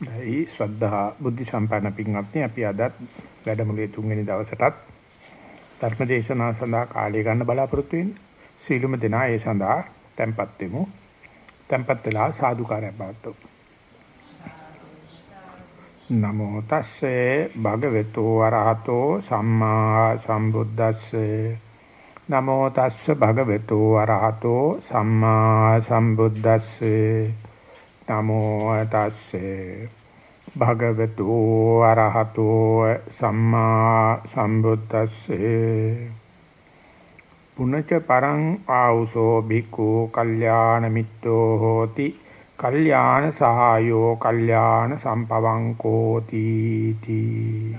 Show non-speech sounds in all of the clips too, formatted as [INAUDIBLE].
දැයි ශ්‍රද්ධා බුද්ධ සම්පන්න පින්වත්නි අපි අද වැඩමුළුවේ තුන්වෙනි දවසටත් ධර්ම දේශනාව සඳහා කාලය ගන්න බලාපොරොත්තු වෙන්නේ. සීලුම දෙනා ඒ සඳහා tempත් වෙමු. tempත් වෙලා සාදුකාරයක් පවත්වමු. නමෝ තස්සේ භගවතු වරහතෝ සම්මා සම්බුද්දස්සේ නමෝ තස්ස භගවතු වරහතෝ සම්මා සම්බුද්දස්සේ නමෝ තස්සේ භගවතු අරහතෝ සම්මා සම්බුද්දස්සේ. පුනච පරං ආ우සෝ භික්ඛු කල්යාණ මිත්තෝ හෝති. කල්යාණ සහායෝ කල්යාණ සම්පවංකෝති තී.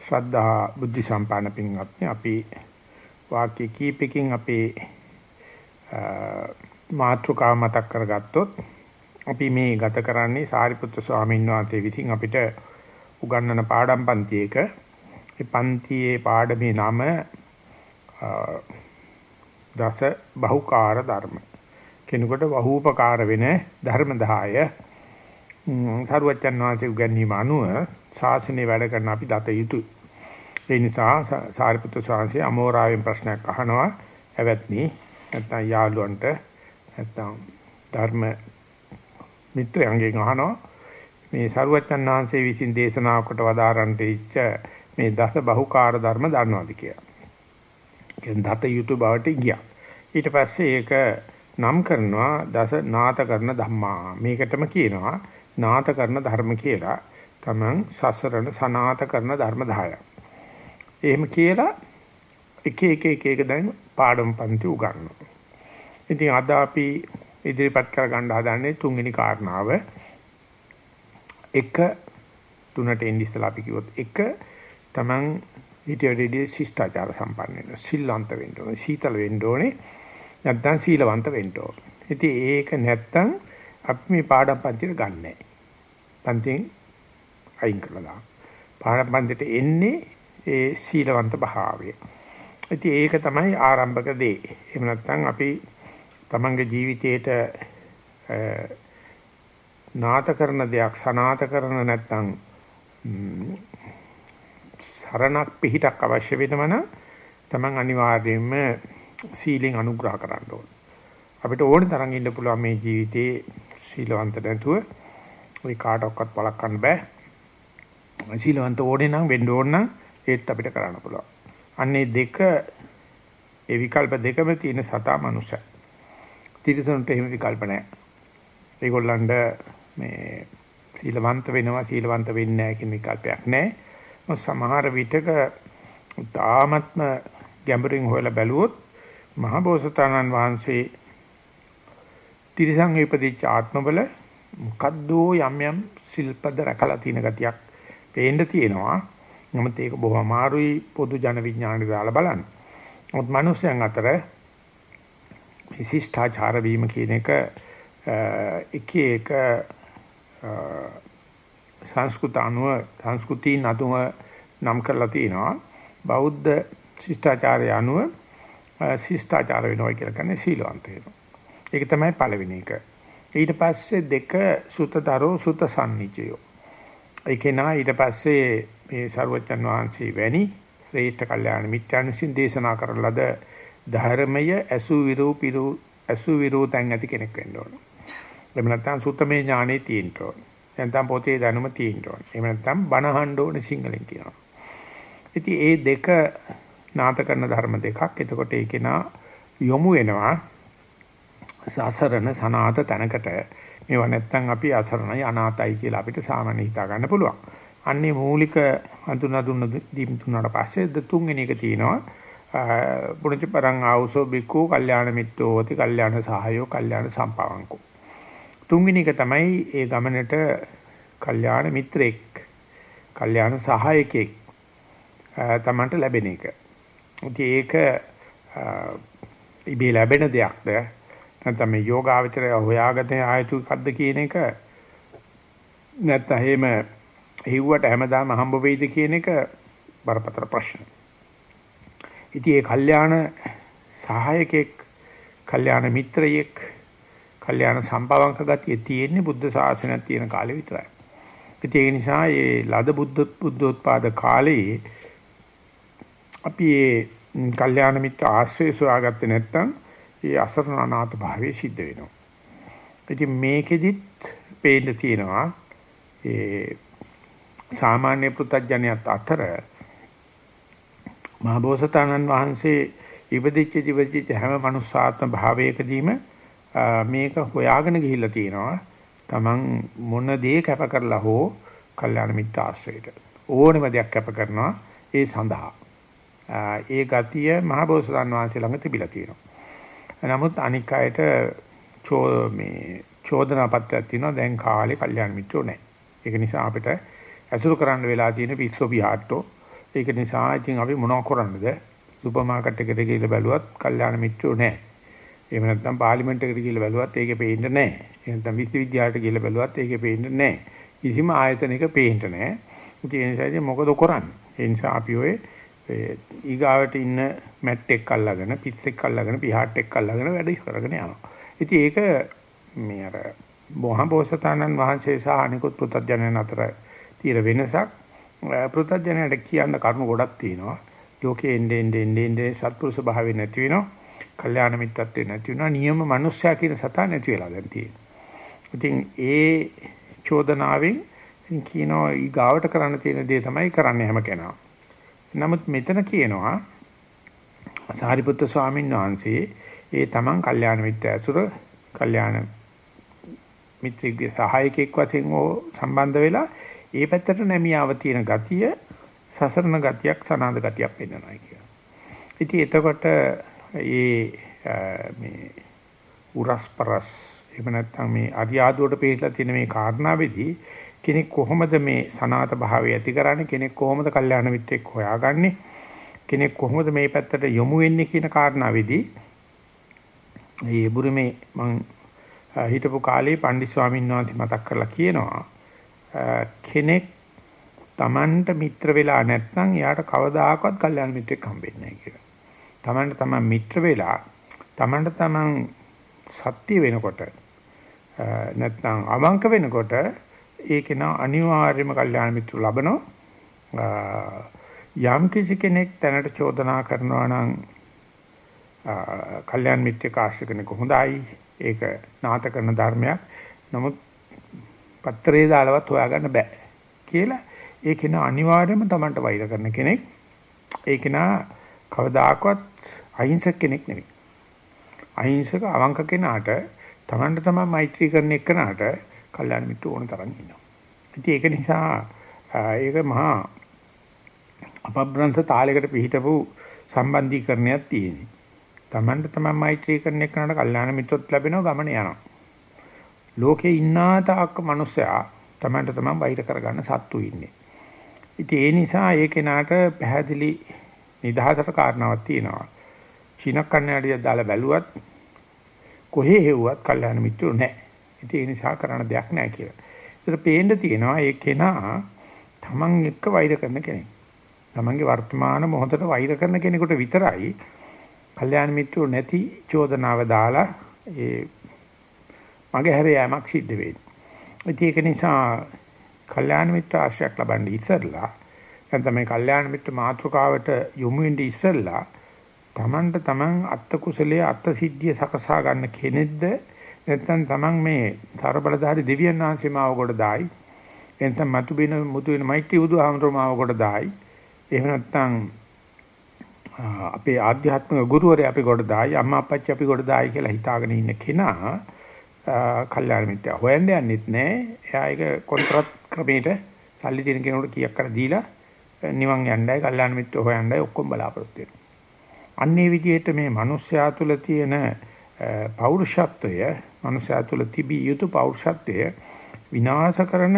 ශ්‍රද්ධා බුද්ධ සම්පන්න පින්වත්නි අපි වාක්‍ය කීපකින් අපේ මාත්‍රකාව මතක් කරගත්තොත් අපි මේ ගත කරන්නේ සාරිපුත්‍ර ස්වාමීන් වහන්සේ විසින් අපිට උගන්වන පාඩම් පන්තියක ඒ පන්තියේ පාඩමේ නම දස බහුකාර ධර්ම. කෙනෙකුට බහූපකාර වෙන ධර්ම 10 සරුවච්චන් වහන්සේ උගන්වීම අනුව ශාසනය වැඩ කරන අපි දත යුතුයි. ඒ නිසා සාරිපුත්‍ර ස්වාමීන් වහන්සේ අමෝරාවෙන් ප්‍රශ්නයක් අහනවා. එවත්නි නැත්නම් යාළුවන්ට නැත්නම් ධර්ම මිත්‍රයන්ගෙන් අහනවා මේ සරුවච්චන් වහන්සේ විසින් දේශනා කොට වදාරන්ට ඉච්ච මේ දස බහුකාර ධර්ම දන්නවද කියලා. කියන දත යුතු බවට ගියා. ඊට පස්සේ ඒක නම් කරනවා දස නාත කරන ධම්මා. මේකටම කියනවා නාත කරන ධර්ම කියලා. Taman සසරණ සනාත කරන ධර්ම 10ක්. එහෙම කියලා එක එක එක එක දැන් පාඩම් පන්ති උගන්වනවා. ඉතින් අද අපි ඉදිරිපත් කර ගන්න හදන්නේ තුන්වෙනි කාරණාව. එක තුනට එන්නේ ඉස්සලා අපි කිව්වොත් එක තමන් ඊටවලදී ශිෂ්ටාචාර සම්පන්න වෙන්න සිල්වන්ත වෙන්න ඕනේ සීතල වෙන්න ඕනේ නැත්නම් සීලවන්ත වෙන්න ඕනේ. ඉතින් ඒක නැත්නම් අපි මේ පාඩම් පන්තියට ගන්නෑ. පන්තියෙන් අයින් කළා. පාඩම් පන්තියට එන්නේ ඒ සීලවන්ත භාවය. ඉතින් ඒක තමයි ආරම්භක දේ. එහෙම නැත්නම් අපි තමන්ගේ ජීවිතේට නාත කරන දෙයක් සනාත කරන නැත්නම් සරණක් පිහිටක් අවශ්‍ය වෙනවනම් තමන් අනිවාර්යයෙන්ම සීලෙන් අනුග්‍රහ කරන්න ඕන. අපිට ඕන තරම් ඉන්න පුළුවන් මේ ජීවිතේ සීලවන්ත නැතුව ওই කාටවත් වළක්වන්න බෑ. සීලවන්ත ඕනේ නම් වෙන්න ඕන නම් ඒත් අපිට කරන්න පුළුවන්. අන්නේ දෙක ඒ විකල්ප දෙකම තියෙන සතා මනුස්සය. තිරසනුන්ට එහෙම විකල්ප නැහැ. ඒගොල්ලන්ට මේ සීලවන්ත වෙනවා සීලවන්ත වෙන්නේ නැහැ කියන විකල්පයක් නැහැ. මොකද සමහර විටක තාමත්ම ගැඹුරින් හොයලා බැලුවොත් මහබෝසතාණන් වහන්සේ තිරසං ඉපදිච්ච ආත්මවල මොකද්ද යම් යම් සිල්පද රැකලා තියෙන ගතියක් පේන්න තියෙනවා. නමුත් ඒක බොහොම අමාරුයි පොදු ජන විඥාණයට දාලා බලන්න. මොකද මිනිස්යන් අතර විශිෂ්ටාචාර වීම කියන එක එක එක සංස්කෘත අනුව සංස්කෘතීන් අතුම නම් කරලා තිනවා බෞද්ධ ශිෂ්ටාචාරය අනුව ශිෂ්ටාචාර වෙනවා කියලා කියන්නේ සීලවන්ත වෙනවා. ඒක තමයි පළවෙනි එක. ඊට පස්සේ දෙක සුතතරෝ සුතසන්නිචයෝ. ඒකේ නා ඊට පස්සේ මේ ਸਰවචන් වහන්සේ වැනි ශ්‍රේෂ්ඨ කල්යාණ මිත්‍යාන විසින් දේශනා කරන ලද ධර්මය ඇසු විරූ පිරු ඇසු විරූ තැන් ඇති කෙනෙක් වෙන්න ඕන. එහෙම නැත්නම් සුත්තමේ ඥානෙ තියෙන්න ඕන. නැත්නම් පොතේ දැනුම තියෙන්න ඕන. එහෙම නැත්නම් බණ අහන්න ඕන සිංහලෙන් කියනවා. ඉතින් ඒ දෙක නාත කරන ධර්ම දෙකක්. එතකොට ඒකේ නා යොමු වෙනවා සසරණ සනාත තැනකට මේවා නැත්තම් අපි අසරණයි අනාතයි කියලා අපිට සාමාන්‍ය හිතා ගන්න පුළුවන්. අන්නේ මූලික හඳුනා දුන්න දීම් තුනට පස්සේ තුන්වෙනි එක තියෙනවා. පුණජ පරං ආවසෝ බිකු කල්යාණ මිත්‍රෝති කල්යාණ සහායෝ කල්යාණ සම්පවංකෝ. තුන්වෙනි එක තමයි ඒ ගමනට කල්යාණ මිත්‍රෙක් කල්යාණ සහායකෙක් තමන්ට ලැබෙන එක. ඉතින් ඒක ඉබේ ලැබෙන දෙයක්ද නැත්නම් මේ යෝගාවචරය හොයාගත ආයතු කද්ද කියන එක නැත්නම් එහෙම හිව්වට හැමදාම හම්බ වෙයිද කියන එක බරපතල ප්‍රශ්න. ඉතින් ඒ කල්යාණ සහායකෙක්, කල්යාණ මිත්‍රයෙක්, කල්යාණ සම්පවංක ගතිය තියෙන්නේ බුද්ධ ශාසනයක් තියෙන කාලේ විතරයි. ඒ නිසා මේ ලද බුද්ධ බුද්ධෝත්පාද කාලේ අපි මේ කල්යාණ මිත්‍ර ආශ්‍රය සොයාගත්තේ නැත්නම් ඒ අසරණ අනාථ භාවයේ සිද්ධ වෙනවා. ඉතින් මේකෙදිත් පේන්න තියෙනවා ඒ සාමාන්‍ය පෘථග්ජනයත් අතර මහබෝසතාණන් වහන්සේ ඉපදිච්ච ජීවිතේ හැම මනුස්සාත්ම භාවයකදීම මේක හොයාගෙන ගිහිල්ලා තියෙනවා. Taman මොන දේ කැප කරලා හෝ කල්යාණ මිත්‍ර ආශ්‍රයයට ඕනෙම දෙයක් කැප කරනවා ඒ සඳහා. ඒ ගතිය මහබෝසතාණන් වහන්සේ ළඟ තිබිලා තියෙනවා. නමුත් අනික් අයට චෝ මේ චෝදනා පත්‍රයක් තියෙනවා දැන් කාලේ කල්යාණ මිත්‍රෝ නැහැ. ඒක නිසා අපිට ඇසුරු කරන්න වෙලා තියෙන පිස්සෝ පිහාට්ටෝ. ඒක නිසා ඉතින් අපි මොනව කරන්නද? සුපර් මාකට් එකට ගිහලා බැලුවත් කල්යාණ මිත්‍රෝ නැහැ. එහෙම නැත්නම් පාර්ලිමේන්ත එකට ගිහලා බැලුවත් ඒකේ පේන්නේ නැහැ. එහෙම නැත්නම් විශ්වවිද්‍යාලයට ගිහලා බැලුවත් ඒකේ පේන්නේ නැහැ. කිසිම ආයතනයක පේන්නේ නැහැ. ඒ නිසා ඉතින් මොකද කරන්නේ? ඒ නිසා අපි ඔය ඊගාවට ඉන්න මැට් එක අල්ලගෙන පිස්සෙක් අල්ලගෙන පිහාට් එක අල්ලගෙන වැඩ කරගෙන යනවා. ඉතින් ඒක මේ අර මොහබෝසතාණන් වහන්සේ සහ අනිකුත් පුතඥයන් අතර තියෙන වෙනසක් පුතඥයට කියන්න කරුණු ගොඩක් තියෙනවා. ලෝකයේ එන්නේ එන්නේ එන්නේ සත්පුරුෂ භාවය නැති වෙනවා. කල්යාණ මිත්‍රත්වේ නැති වෙනවා. නියම මිනිස්සයා කියන සතා නැති වෙලා දැන් තියෙනවා. ඉතින් ඒ චෝදනාවෙන් කියනවා ඊ ගාවට කරන්න තියෙන දේ තමයි කරන්නේ හැම කෙනා. නමුත් මෙතන කියනවා සාරිපුත්‍ර ස්වාමීන් වහන්සේ ඒ තමන් කල්යාණ මිත්‍ර ඇසුර කල්යාණ මිත්‍රගේ සහායකෙක් වශයෙන් සම්බන්ධ වෙලා ඒ පැත්තට නැමියාව තියෙන ගතිය සසරන ගතියක් සනාද ගතියක් පෙන්වනවා කියනවා. ඉතින් එතකොට ඒ මේ උරස්පරස් එහෙම නැත්නම් මේ අරියාදුවට පිළිලා තියෙන මේ කාරණාවේදී කෙනෙක් කොහොමද මේ සනාත භාවය ඇති කරන්නේ කෙනෙක් කොහොමද කල්යාණ මිත්‍රෙක් හොයාගන්නේ කෙනෙක් කොහොමද මේ පැත්තට යොමු වෙන්නේ කියන කාරණාවේදී මේ බුරුමේ මං හිටපු කාලේ පණ්ඩිත් ස්වාමීන් වහන්සේ මතක් කරලා කියනවා කෙනෙක් Tamanට මිත්‍ර වෙලා නැත්නම් එයාට කවදාකවත් කල්යාණ මිත්‍රෙක් හම්බෙන්නේ නැහැ කියලා. Tamanට Taman මිත්‍ර වෙලා Tamanට Taman සත්‍ය වෙනකොට නැත්නම් අවංක වෙනකොට ඒකේන අනිවාර්යයෙන්ම කල්යාණ මිත්‍ර ලබනවා. යම් කිසි කෙනෙක් තැනට චෝදනා කරනවා නම් කල්යාණ මිත්‍රක ආශ්‍රය කෙනෙක් හොඳයි. ඒක නාත කරන ධර්මයක්. නමුත් පත්‍රේ දාලවත් හොයාගන්න බෑ කියලා ඒ කෙනා අනිවාර්යයෙන්ම Tamanට වෛර කරන කෙනෙක්. ඒ කෙනා කවදාකවත් අහිංසක කෙනෙක් නෙවෙයි. අහිංසක අවංක කෙනාට Tamanට තමයි මෛත්‍රී කරන එකනට කල්යාණ මිත්‍ර ඕන තරම් ඉන්නවා. ඉතින් ඒක නිසා ඒක මහා අපබ්‍රන්ථ තාලයකට පිහිටපු සම්බන්ධීකරණයක් තියෙනවා. Tamanට තමයි මෛත්‍රී කරන එකනට කල්යාණ මිත්‍රොත් ලැබෙනවා ගමන යනවා. ලෝකේ ඉන්නා තාක්ක මිනිස්සයා තමන්ට තමන් වෛර කරගන්න සත්තු ඉන්නේ. ඉතින් ඒ නිසා ඒ කෙනාට පැහැදිලි නිදහසට කාරණාවක් තියෙනවා. චීන කන්නඩිය දාලා බැලුවත් කොහේ හෙව්වත් කල්යාණ මිත්‍රෝ නැහැ. ඉතින් ඒ නිසා කරන්න දෙයක් නැහැ කියලා. ඒතර පේන්න තියෙනවා ඒ කෙනා තමන් එක්ක වෛර කරන කෙනෙක්. තමන්ගේ වර්තමාන මොහොතට වෛර කරන කෙනෙකුට විතරයි කල්යාණ මිත්‍රෝ නැති චෝදනාව දාලා ඒ මගේ හැර යෑමක් සිද්ධ වෙන්නේ. ඒක නිසා කල්යාණ මිත්‍ර ආශ්‍රයක් ලබන්න ඉස්සෙල්ලා නැත්නම් මේ කල්යාණ මිත්‍ර මාතෘකාවට යොමු වෙන්න ඉස්සෙල්ලා තමන්ට තමන් අත්ත කුසලයේ අත්ත සිද්ධිය සකසා ගන්න කෙනෙක්ද? නැත්නම් තමන් මේ ਸਰබලධාරි දෙවියන් වහන්සේ මාව කොට දායි? එතන මතු බින මුතු වෙන මෛත්‍රී බුදුහාමරෝ මාව කොට දායි? එහෙම නැත්නම් අපේ ආධ්‍යාත්මික ගුරුවරයා අපි කොට දායි අම්මා අප්පච්චි අපි කොට දායි කියලා හිතාගෙන ඉන්න කෙනා කල්යාණ මිත්‍යා හොයන්න යන්නෙත් නැහැ. එයා ඒක කොන්ත්‍රාත් ක්‍රමයට සල්ලි දෙන කෙනෙකුට කීයක් කර දීලා නිවන් යන්නයි කල්යාණ මිත්‍ර හොයන්නයි ඔක්කොම බලාපොරොත්තු වෙනවා. අන්නේ විදිහට මේ මිනිස්යා තුළ තියෙන පෞරුෂත්වය, මිනිස්යා තුළ තිබිය යුතු පෞරුෂත්වය විනාශ කරන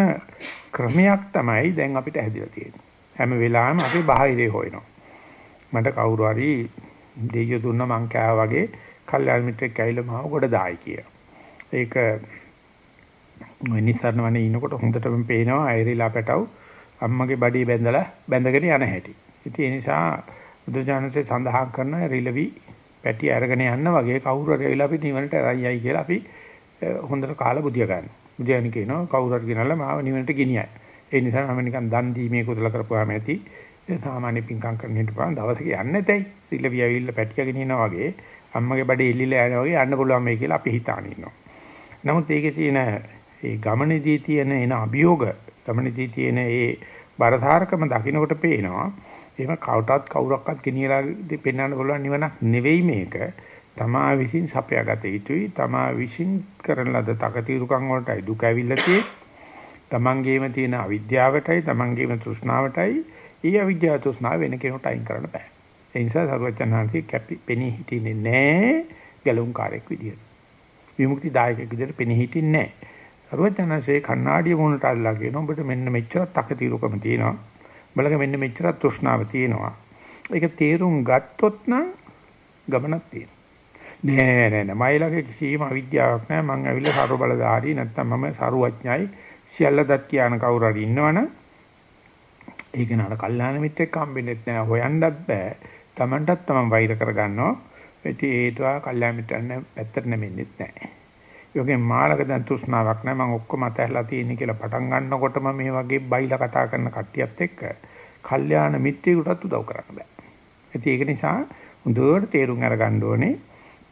ක්‍රමයක් තමයි දැන් අපිට හැදිලා තියෙන්නේ. හැම වෙලාවෙම අපි බාහිරේ හොයනවා. මට කවුරු හරි දෙයියෝ දුන්න මං කෑවා වගේ කල්යාණ මිත්‍රෙක් ඇවිල්ලා මාව ගොඩ දායි කියලා. ඒක නිසරණ වනේ ඉනකොට හොඳටම පේනවා ඇරිලා පැටව අම්මගේ බඩේ බැඳලා බැඳගෙන යන හැටි. ඉතින් ඒ නිසා බුදුජානසේ සඳහන් කරන රිලවි පැටි අරගෙන යන්න වගේ කවුරු හරි ඇවිල්ලා අපි නිවනට රයියයි කියලා අපි හොඳට කාලා බුදිය ගන්න. බුදියන් කියනවා කවුරු හරි ගෙනල්ලා මාව නිවනට ගෙනියයි. ඒ නිසා මම නිකන් දන් දීමේ කුදල කරපුවාම ඇති. සාමාන්‍ය පින්කම් කරන්න හිටපන් දවසක යන්නේ නැතයි. රිලවිය ඇවිල්ලා පැටිකගෙන ඉනවා වගේ අම්මගේ බඩේ එල්ලිලා යනවා වගේ යන්න පුළුවන් මේ කියලා අපි හිතාන ඉන්නවා. නමුත් ඒකේ තියෙන ඒ ගමනේදී තියෙන එන අභියෝග ගමනේදී තියෙන ඒ බරධාරකම දකින්නකොට පේනවා එහෙම කවුටත් කවුරක්වත් ගෙනියලා පෙන්වන්න පුළුවන් නිවනක් නෙවෙයි මේක. තමා විසින් සපයාගත යුතුයි. තමා විසින් කරන ලද තකතිරුකම් වලටයි දුක ඇවිල්ලා තියෙන්නේ. තමන්ගේම තියෙන අවිද්‍යාවටයි තමන්ගේම තෘෂ්ණාවටයි ඊ අවිද්‍යාව තෘෂ්ණාව වෙන කෙනෙකුට අයින් කරන්න බෑ. ඒ නිසා සර්වචන්හන්සේ කැපි පෙනී හිටින්නේ නැහැ ගැලුම්කාරයෙක් විදියට. විමුක්ති දායකයෙක් විදියට පෙනී හිටින්නේ නැහැ. සර්වචන්හන්සේ කණ්ණාඩිය මුණට අල්ලා කියන උඹට මෙන්න මෙච්චර තකතිරුකම තියෙනවා. බලක මෙන්න මෙච්චර තෘෂ්ණාව තියෙනවා. ඒක තේරුම් ගත්තොත් නම් ගමනක් තියෙනවා. නෑ නෑ නෑ මයිලගේ කිසිම අවිද්‍යාවක් නෑ මං ඇවිල්ලා සර්ව බලධාරී නැත්තම් මම සරුවඥයි සියල්ල දත් කියන කවුරු හරි ඉන්නවනම් ඒක නට කල්යාණ මිත්‍රෙක් හම්බෙන්නෙත් නෑ හොයන්නත් බෑ Tamanටත් Taman වෛර කරගන්නවා. ඉතින් ඒතුවා කල්යාණ මිත්‍රයන් පැත්තට නැමෙන්නෙත් නැහැ. යෝගෙන් මාළක දැන් තෘෂ්ණාවක් නැහැ. මම ඔක්කොම අතහැරලා තියෙන්නේ කියලා පටන් ගන්නකොටම මේ වගේ බයිලා කතා කරන කට්ටියත් එක්ක කල්යාණ මිත්‍රයෙකුටත් උදව් කරන්න බෑ. ඉතින් ඒක නිසා හොඳට තේරුම් අරගන්න ඕනේ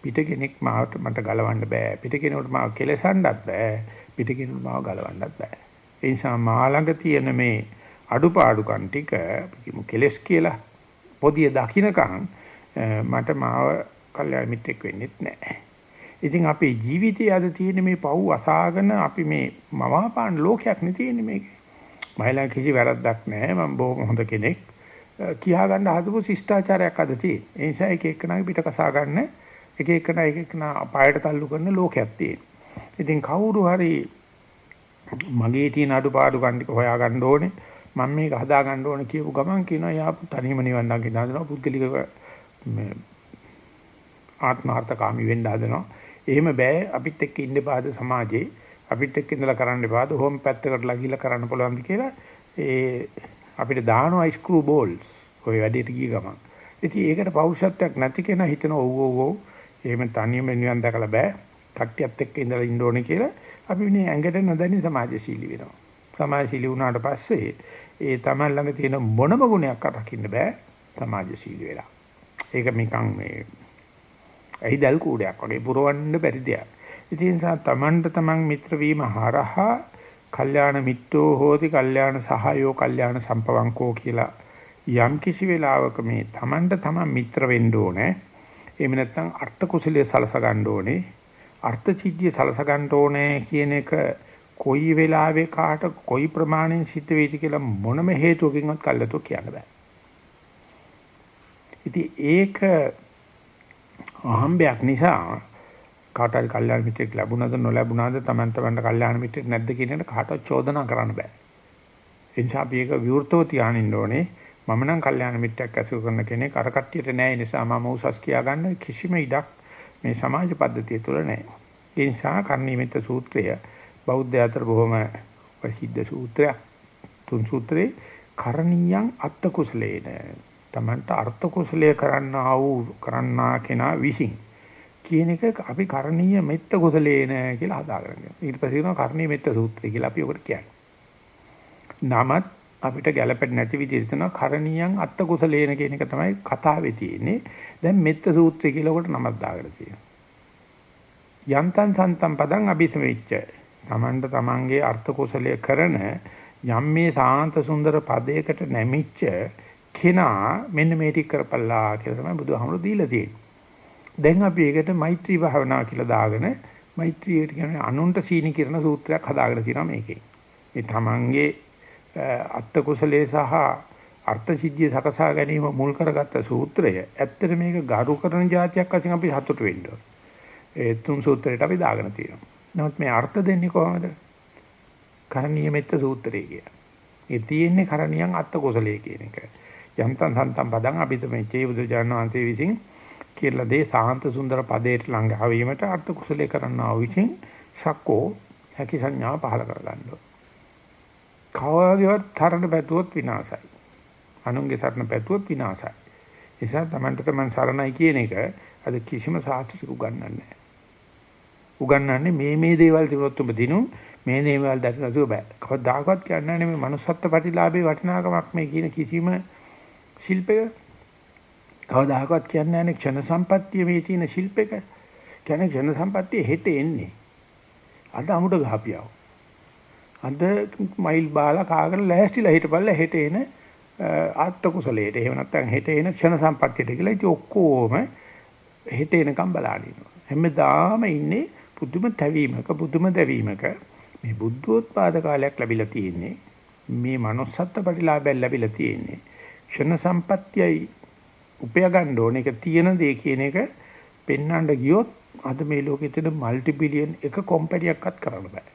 පිට කෙනෙක් මාවට මට ගලවන්න බෑ. පිට කෙනෙකුට මාව කෙලසන්නත් බෑ. පිට කෙනෙකුට මාව ගලවන්නත් බෑ. ඒ නිසා මා ළඟ තියෙන මේ අඩුපාඩුකම් ටික කෙලස් කියලා පොදිය දකින්නකම් මට මාව කල්යාණ මිත්‍රෙක් වෙන්නෙත් නැහැ. ඉතින් අපේ ජීවිතයේ අද තියෙන මේ පව් අසාගෙන අපි මේ මවාපාන ලෝකයක් නේ තියෙන්නේ මේකේ. මයිලා කිසි වැරද්දක් නැහැ. මම බොහොම හොඳ කෙනෙක්. කියා ගන්න හදපු ශිෂ්ටාචාරයක් අද තියෙන. ඒ නිසා එක එකනාගේ පිට කසා ගන්න එක එකනා එක එකනා අපායට තල්ලු කරන ලෝකයක් තියෙන. ඉතින් කවුරු හරි මගේ තියෙන අඩුපාඩු කන්ටික හොයා ගන්න ඕනේ. මම මේක හදා ගන්න ඕන කියපු ගමන් කියනවා යා තනියම නිවන් දකින්න හදනවා පුද්ගලික මේ ආත්මාර්ථකාමී වෙන්න හදනවා. එහෙම බෑ අපිත් එක්ක ඉන්න බාද සමාජේ අපිත් එක්ක ඉඳලා කරන්න බාද හෝම් පැත්තකට ලගිලා කරන්න පුළුවන්ද කියලා ඒ අපිට දානවා ස්ක්‍රූ බෝල්ස් ඔය වැඩේට ගිය ගමන්. ඉතින් ඒකට පෞරුෂත්වයක් නැති කෙනා හිතන ඔව් ඔව් ඔව් එහෙම තනියම නිවන් දැකලා බෑ. කට්ටියත් එක්ක ඉඳලා ඉන්න ඕනේ කියලා අපි මේ ඇඟට නොදැනි සමාජශීලී වෙනවා. සමාජශීලී වුණාට පස්සේ ඒ Taman ළඟ තියෙන මොනම ගුණයක් රකින්න බෑ සමාජශීලී වෙලා. ඒක නිකන් මේ ඇහිදල් කූඩයක් වගේ පුරවන්න බැරි දෙයක්. ඉතින් සා Tamanට Taman මිත්‍ර වීම හරහා කල්යාණ මිත්‍රෝ හෝති කල්යාණ සහයෝ කල්යාණ සම්පවංකෝ කියලා යම් කිසි වෙලාවක මේ Tamanට Taman මිත්‍ර වෙන්න ඕනේ. එහෙම නැත්නම් අර්ථ කුසලයේ සලස ගන්න ඕනේ. අර්ථ සිද්ධිය සලස ගන්න ඕනේ කියන එක කොයි වෙලාවෙ කාට කොයි ප්‍රමාණයෙන් සිද්ධ වෙයිද කියලා මොනම හේතුවකින්වත් කල්ලාතෝ කියන්න බෑ. ඉතින් ඒක අහම්බයක් නිසා කාට හරි කල්යාණ මිත්‍රෙක් ලැබුණාද නොලැබුණාද Taman Tamanට කල්යාණ මිත්‍රෙක් නැද්ද කියන එක කාටවත් චෝදනා කරන්න බෑ. ඒ නිසා අපි ඒක විවෘතව තියානින්න ඕනේ. මම නම් කල්යාණ මිත්‍රෙක් ඇසුරු කරන කෙනෙක් අර කට්ටියට නෑ නිසා මම උසස් කියා ගන්න කිසිම ඉඩක් මේ සමාජ පද්ධතිය තුළ නෑ. ඒ නිසා කර්ණීමිත සූත්‍රය බෞද්ධ අතර බොහොම ප්‍රසිද්ධ සූත්‍රයක්. තුන් සූත්‍රේ කරණීයං අත්ත කුසලේන. Tamanට අර්ථ කුසලයේ කරන්නා වූ කරන්නා කෙනා විසින් කියන එක අපි කරණීය මෙත්ත කුසලේන කියලා හදාගන්න. ඊට පස්සේ කියනවා කරණීය මෙත්ත සූත්‍රය කියලා අපි ඔකට කියන්නේ. නමත් අපිට ගැළපෙන්නේ නැති විදිහට තන කරණීයං අත්ත කුසලේන කියන එක තමයි කතාවේ තියෙන්නේ. දැන් මෙත්ත සූත්‍රය කියලා ඔකට නමක් දාගෙන තියෙනවා. යන්තං සන්තම් පදං අபிසමෙච්ච තමන්ට තමන්ගේ අර්ථ කුසලයේ කරන යම් මේ සාන්ත සුන්දර පදයකට නැමිච්ච කෙනා මෙන්න මේ ටික කරපල්ලා කියලා තමයි බුදුහාමුදුරු දීලා තියෙන්නේ. දැන් අපි ඒකට මෛත්‍රී භාවනා කියලා දාගෙන මෛත්‍රියට කියන්නේ අනුන්ට සීනි කිරණ සූත්‍රයක් හදාගෙන තියෙනවා මේකේ. මේ තමන්ගේ අර්ථ කුසලයේ සහ අර්ථ සිද්ධිය සකසා ගැනීම මුල් කරගත්ත සූත්‍රය ඇත්තට මේක ගරු කරන જાතියක් වශයෙන් අපි හතුට වෙන්න ඕනේ. ඒ තුන් සූත්‍රයට අපි දාගෙන තියෙනවා. නමුත් මේ අර්ථ දෙන්නේ කොහොමද? කරණීය මෙත්ත සූත්‍රය කියන. ඒ තියෙන්නේ කරණියන් අත්ත කුසලයේ කියන එක. යම්තන් සන්තම් පදං අපිට මේ චේ බුදුජානනාන්තේ විසින් කියලා දේ සාහන්ත සුන්දර පදයට ළඟ ආවීමට අර්ථ කුසලයේ කරන්නා විසින් සක්කෝ හැකි සංඥාව පහල කරගන්නවා. කවගේවත් තරණ පැතුවොත් විනාසයි. අනුන්ගේ සරණ පැතුවොත් විනාසයි. නිසා තමන්ට තමන් සරණයි කියන එක අද කිසිම ශාස්ත්‍රික උගන්වන්නේ නැහැ. උගන්වන්නේ මේ මේ දේවල් තිබුණොත් ඔබ දිනු මේ දේවල් දැක නැතුව බෑ. කවදාකවත් කියන්නේ නැහැ මේ manussත්ත්ව ප්‍රතිලාභේ වටිනාකමක් මේ කියන කිසිම ශිල්පයක. කවදාකවත් කියන්නේ නැහැ ක්ෂණ සම්පත්තිය මේ තියෙන ශිල්පයක. කියන්නේ ක්ෂණ සම්පත්තිය හෙට එන්නේ. අද අමුඩ ගහපියව. අද මයිල් බාලා කාගෙන ලෑස්තිලා හිටපල්ලා හෙට එන ආත්ත කුසලයට. එහෙම නැත්නම් හෙට එන ක්ෂණ සම්පත්තියට කියලා ඉතින් ඔක්කොම හෙට එනකම් බලාගෙන ඉන්නවා. හැමදාම ඉන්නේ පුදුම තැවීමක පුදුම දැවීමක මේ බුද්ධෝත්පාද කාලයක් ලැබිලා තියෙන්නේ. මේ manussත්ත්ව ප්‍රතිලාභයක් ලැබිලා තියෙන්නේ. ක්ෂණ සම්පත්‍යයි උපය ගන්න ඕන ඒක තියෙන දේ කියන එක පෙන්වන්න ගියොත් අද මේ ලෝකෙ තියෙන মালටි බිලියන් එක කම්පැනියක්වත් කරන්න බෑ.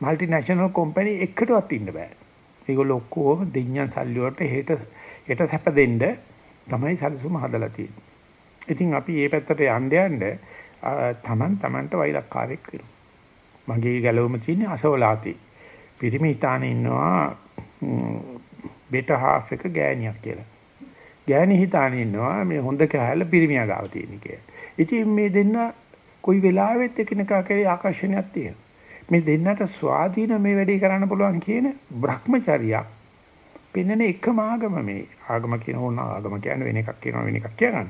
মালටි ජාතික කම්පැනි එකකටවත් ඉන්න බෑ. ඒගොල්ලෝ ඔක්කොම දෙඤ්ඤන් සල්ලි වලට හෙට හෙට සැප දෙන්න තමයි සල්සුම හදලා තියෙන්නේ. ඉතින් අපි මේ පැත්තට යන්න යන්න තමන් තමන්ට වෛරක්කාරයක් වෙනවා. මගේ ගැලවෙම තියෙන්නේ අසවලාතේ. පිරිමි හිතාන ඉන්නවා බෙට හාෆ් එක ගෑණියක් කියලා. ගෑණි හිතාන ඉන්නවා මේ හොඳ කෑල්ල පිරිමියා ගාව තියෙන කියලා. ඉතින් මේ දෙන්න කොයි වෙලාවෙත් එකිනෙකා කෙරේ ආකර්ෂණයක් තියෙනවා. මේ දෙන්නට ස්වාධීන මේ වැඩේ කරන්න පුළුවන් කියන භ්‍රමචර්යයක් පෙන්වන එකම ආගම මේ ආගම කියන ඕන ආගම කියන්නේ වෙන එකක් කියනවා වෙන එකක් කියනවා.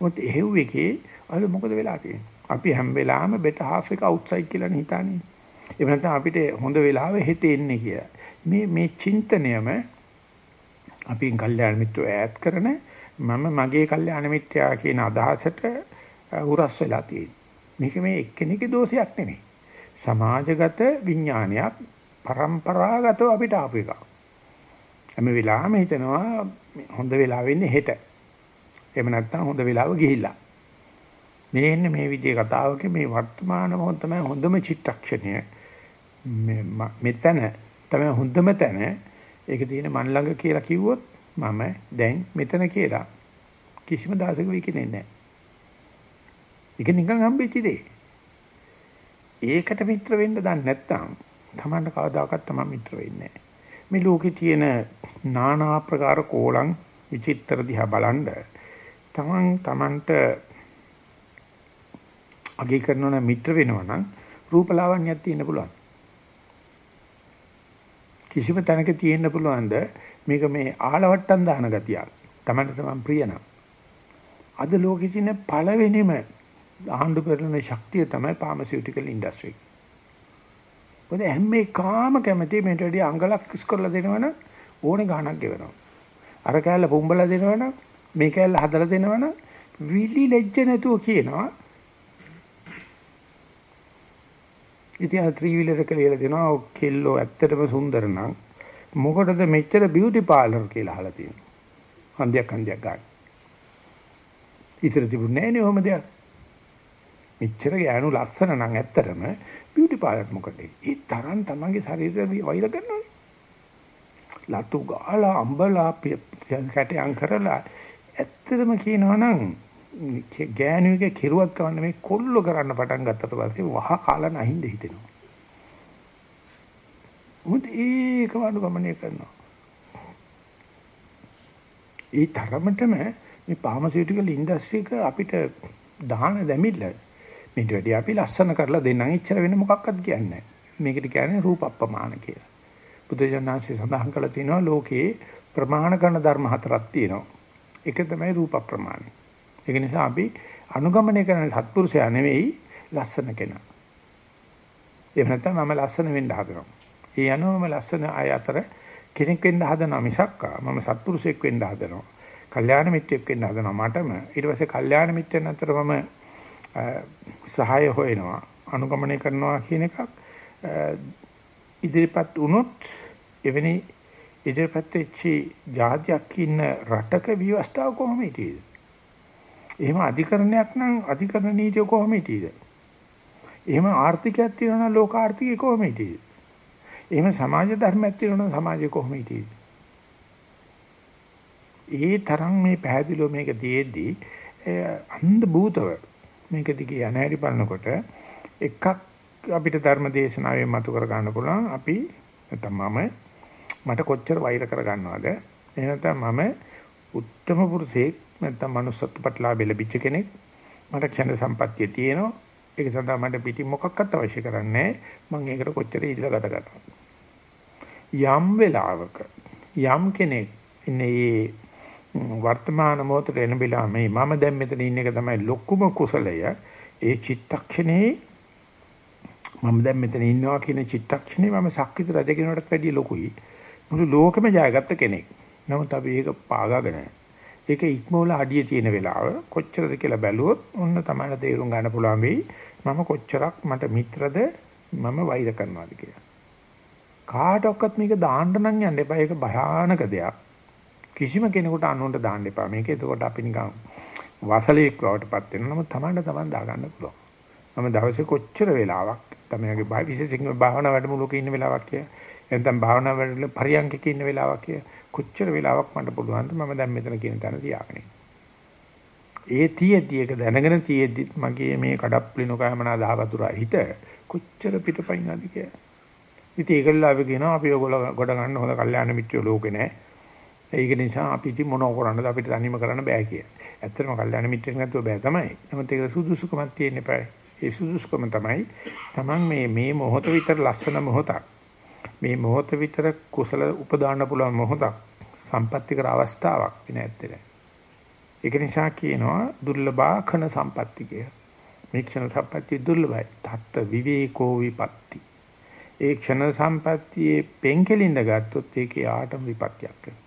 මොකද එහෙව් එකේ අර මොකද වෙලා තියෙන්නේ? අපි හැම වෙලාවෙම බෙට හාෆ් එක අවුට්සයිඩ් කියලානේ හිතන්නේ. ඒ වෙනත්නම් අපිට හොඳ වෙලාවෙ හෙට එන්නේ කියලා. මේ මේ චින්තනයම අපින් කල්යාණ මිත්‍රෝ ඈත් කරන මම මගේ කල්යාණ මිත්‍යා කියන අදහසට උරස් වෙලා තියෙනවා. මේක මේ එක්කෙනෙකුගේ දෝෂයක් නෙමෙයි. සමාජගත විඥානයක් પરම්පරාගතව අපිට ආපු එකක්. හැම වෙලාවෙම හිතනවා හොඳ වෙලාව වෙන්නේ හෙට. එහෙම නැත්නම් හොඳ වෙලාව ගිහිල්ලා. මේ එන්නේ මේ විදිහේ කතාවක මේ වර්තමාන මොහොත තමයි හොඳම චිත්තක්ෂණය. මෙතන තමයි හොඳම තැන. ඒක තියෙන මන් ළඟ කියලා කිව්වොත් මම දැන් මෙතන කියලා කිසිම දාසක විකිනේ නැහැ. ඒක නිකන් හම්බෙච්ච දෙයක්. ඒකට මිත්‍ර වෙන්න දන්නේ නැත්නම් Tamanට කවදාකවත් Taman මිත්‍ර වෙන්නේ නැහැ. මේ ලෝකේ තියෙන নানা ආකාර කෝලං විචිත්‍ර දිහා බලනද Taman Tamanට අගේ කරනවන මිත්‍ර වෙනවා නම් රූපලාවන්‍යයක් තියෙන්න පුළුවන්. කිසිම තැනක තියෙන්න පුළුවන්ද මේක මේ ආලවට්ටම් දාන ගතියක්. Tamanට Taman ප්‍රිය නම්. අද ලෝකේ තියෙන පළවෙනිම ආණ්ඩු පෙරළන ශක්තිය තමයි ෆාමසිටිකල් ඉන්ඩස්ට්‍රි. මොකද හැම එකම කැමති මේට වැඩි අංගලක් ඉස්කරලා දෙනවනම් ඕනේ ගාණක් ගෙවනවා. අර කෑල්ල පුම්බලා දෙනවනම් මේ කෑල්ල හදලා දෙනවනම් විලි ලැජ්ජ නැතුව කියනවා. ඉතින් අර ත්‍රිවිලර කියලා දෙනවා කෙල්ලෝ ඇත්තටම සුන්දර නම් මොකටද මෙච්චර බියුටි පාර්ලර් කියලා අහලා තියෙනවා. හන්දියක් හන්දියක් ගන්න. ඉතින් තිබුණේ නෑනේ ඔහොම දෙයක්. මෙච්චර ගෑනු ලස්සන නම් ඇත්තටම බියුටි පාර්ලර් මොකටද? ඒ තරම් තමන්ගේ ශරීරය වෛර කරනවනේ. ලතු ගාලා අම්බලා කැටයන් කරලා ඇත්තටම කියනවා නම් ගෑනුගේ කිරුවක් කවන්න මේ කොල්ල කරන්න පටන් ගත්තට පස්සේ වහ කාලා නැහින්ද හිතෙනවා. මුත් ඒකම අනුගමනය කරනවා. ඒ තරමටම මේ ෆාමසිටිකල් ඉන්ඩස්ට්‍රි එක අපිට දාන දෙමිල්ල මේට වැඩි අපි ලස්සන කරලා දෙන්නම් ඉච්චර වෙන මොකක්වත් කියන්නේ නැහැ. මේකට කියන්නේ රූපප්‍රමාණ කියලා. බුදුජානනාංශي සඳහන් කළා තියෙනවා ලෝකේ ප්‍රමාණ කරන ධර්ම හතරක් තියෙනවා. එක තමයි රූප ප්‍රමාණය. ඒක නිසා අපි අනුගමනය කරන සත්පුරුෂයා නෙවෙයි ලස්සන කෙනා. එහෙම නැත්නම් මම ලස්සන වෙන්න හදනවා. ඒ අනුවම ලස්සන අය අතර කෙනෙක් වෙන්න හදනවා මිසක්කා මම සත්පුරුෂයෙක් වෙන්න හදනවා. කල්යාණ මිත්‍රයෙක් වෙන්න හදනවා මටම. ඊට පස්සේ කල්යාණ මිත්‍රයන් අතර මම සහාය හොයනවා අනුගමනය කරනවා කියන එකක් ඉදිරිපත් වුණොත් එවැනි ඉදිරිපත් වෙච්චි જાතියක් ඉන්න රටක විවස්ථාව කොහොම හිටියේද? එහෙම අධිකරණයක් නම් අධිකරණ නීතිය කොහොම හිටියේද? එහෙම ආර්ථිකයක් තියෙනවා නම් ලෝක ආර්ථිකය කොහොම හිටියේද? එහෙම සමාජ ධර්මයක් තියෙනවා නම් සමාජය කොහොම හිටියේද? ඒ තරම් මේ පැහැදිලිව මේක තියෙද්දි අන්ධ භූතව මේක දිගේ යන හැටි බලනකොට එකක් අපිට ධර්ම දේශනාවෙන් මතු කර ගන්න පුළුවන් අපි නැත්නම් මම මට කොච්චර වෛර කර ගන්නවද එහෙනම් මම උත්තම පුරුෂයෙක් නැත්නම් manussත්ව ප්‍රතිලාභ ලැබිච්ච කෙනෙක් මට ක්ෂණ සම්පත්තිය තියෙනවා ඒක සඳහා මට පිටි මොකක්වත් අවශ්‍ය කරන්නේ මම ඒකට කොච්චර ඉඳලා ගත කරනවා යම් වෙලාවක යම් කෙනෙක් ඉන්නේ වර්තමාන මොහොතේ එන බිලා මේ මම දැන් මෙතන ඉන්න එක තමයි ලොකුම කුසලය ඒ චිත්තක්ෂණේ මම දැන් මෙතන ඉන්නවා කියන චිත්තක්ෂණේ මම සක්විත රජ කෙනෙකුට වැඩිය ලොකුයි. මුළු ලෝකෙම ජයගත්ත කෙනෙක්. නමුත් අපි ඒක පාගාගෙන ඒක ඉක්මවල අඩිය තියෙන වෙලාව කොච්චරද කියලා බැලුවොත් ඔන්න තමයි තේරුම් ගන්න පුළුවන් වෙයි. මම කොච්චරක් මට මිත්‍රද මම වෛර කරනවාද කියලා. කාටවත් මේක දාන්න නම් යන්න එපා. ඒක භයානක දෙයක්. කිසිම කෙනෙකුට අනුන්ට දාන්න එපා. මේක එතකොට අපි නිකන් වසලෙක් වවටපත් වෙනවා. නමුත් Tamanට Taman දාගන්න පුළුවන්. මම දවසේ කොච්චර වෙලාවක් තමයිගේ භාව විශේෂයෙන්ම භාවනා වැඩමුළුවක ඉන්න වෙලාවක් කිය. එතෙන් භාවනා වැඩමුළු පරියන්කක ඉන්න වෙලාවක් කිය. කොච්චර වෙලාවක් මට පුළුවන්ද මම දැන් මෙතන කියන තැන තියාගෙන ඒ තියේදී එක දැනගෙන තියේදී මගේ මේ කඩප්පුලිනු කයමනා දහවතුරා හිත කොච්චර පිටපයින්ද කියලා. ඉතින් ඒකල්ලා අපි කියනවා අපි ඔයගොල්ලෝ ගොඩ ගන්න හොඳ කල්යාණ මිත්‍රයෝ ලෝකේ නැහැ. ඒක නිසා අපි ඉතින් මොනව කරන්නද අපිට තනියම කරන්න බෑ කියලා. ඇත්තටම කල්යාණ මිත්‍රෙක් නැතුව බෑ තමයි. නමුත් ඒක සුදුසුකමක් තියෙන්න eBay. ඒ සුදුසුකම තමයි Taman මේ මේ මොහොත විතර ලස්සන මොහොතක්. මේ මොහොත විතර කුසල උපදාන්න පුළුවන් මොහොතක්. සම්පත්‍ති කර අවස්ථාවක් වෙන ඇත්තට. ඒක නිසා කියනවා දුර්ලභාඛන සම්පත්‍ති කිය. මේ ක්ෂණ සම්පත්‍ති දුර්ලභයි. තත්ත විවේකෝ විපත්ති. ඒ ක්ෂණ සම්පත්තියේ පෙන්කෙලින්න ගත්තොත් ඒකේ ආටම විපත්‍යක් වෙනවා.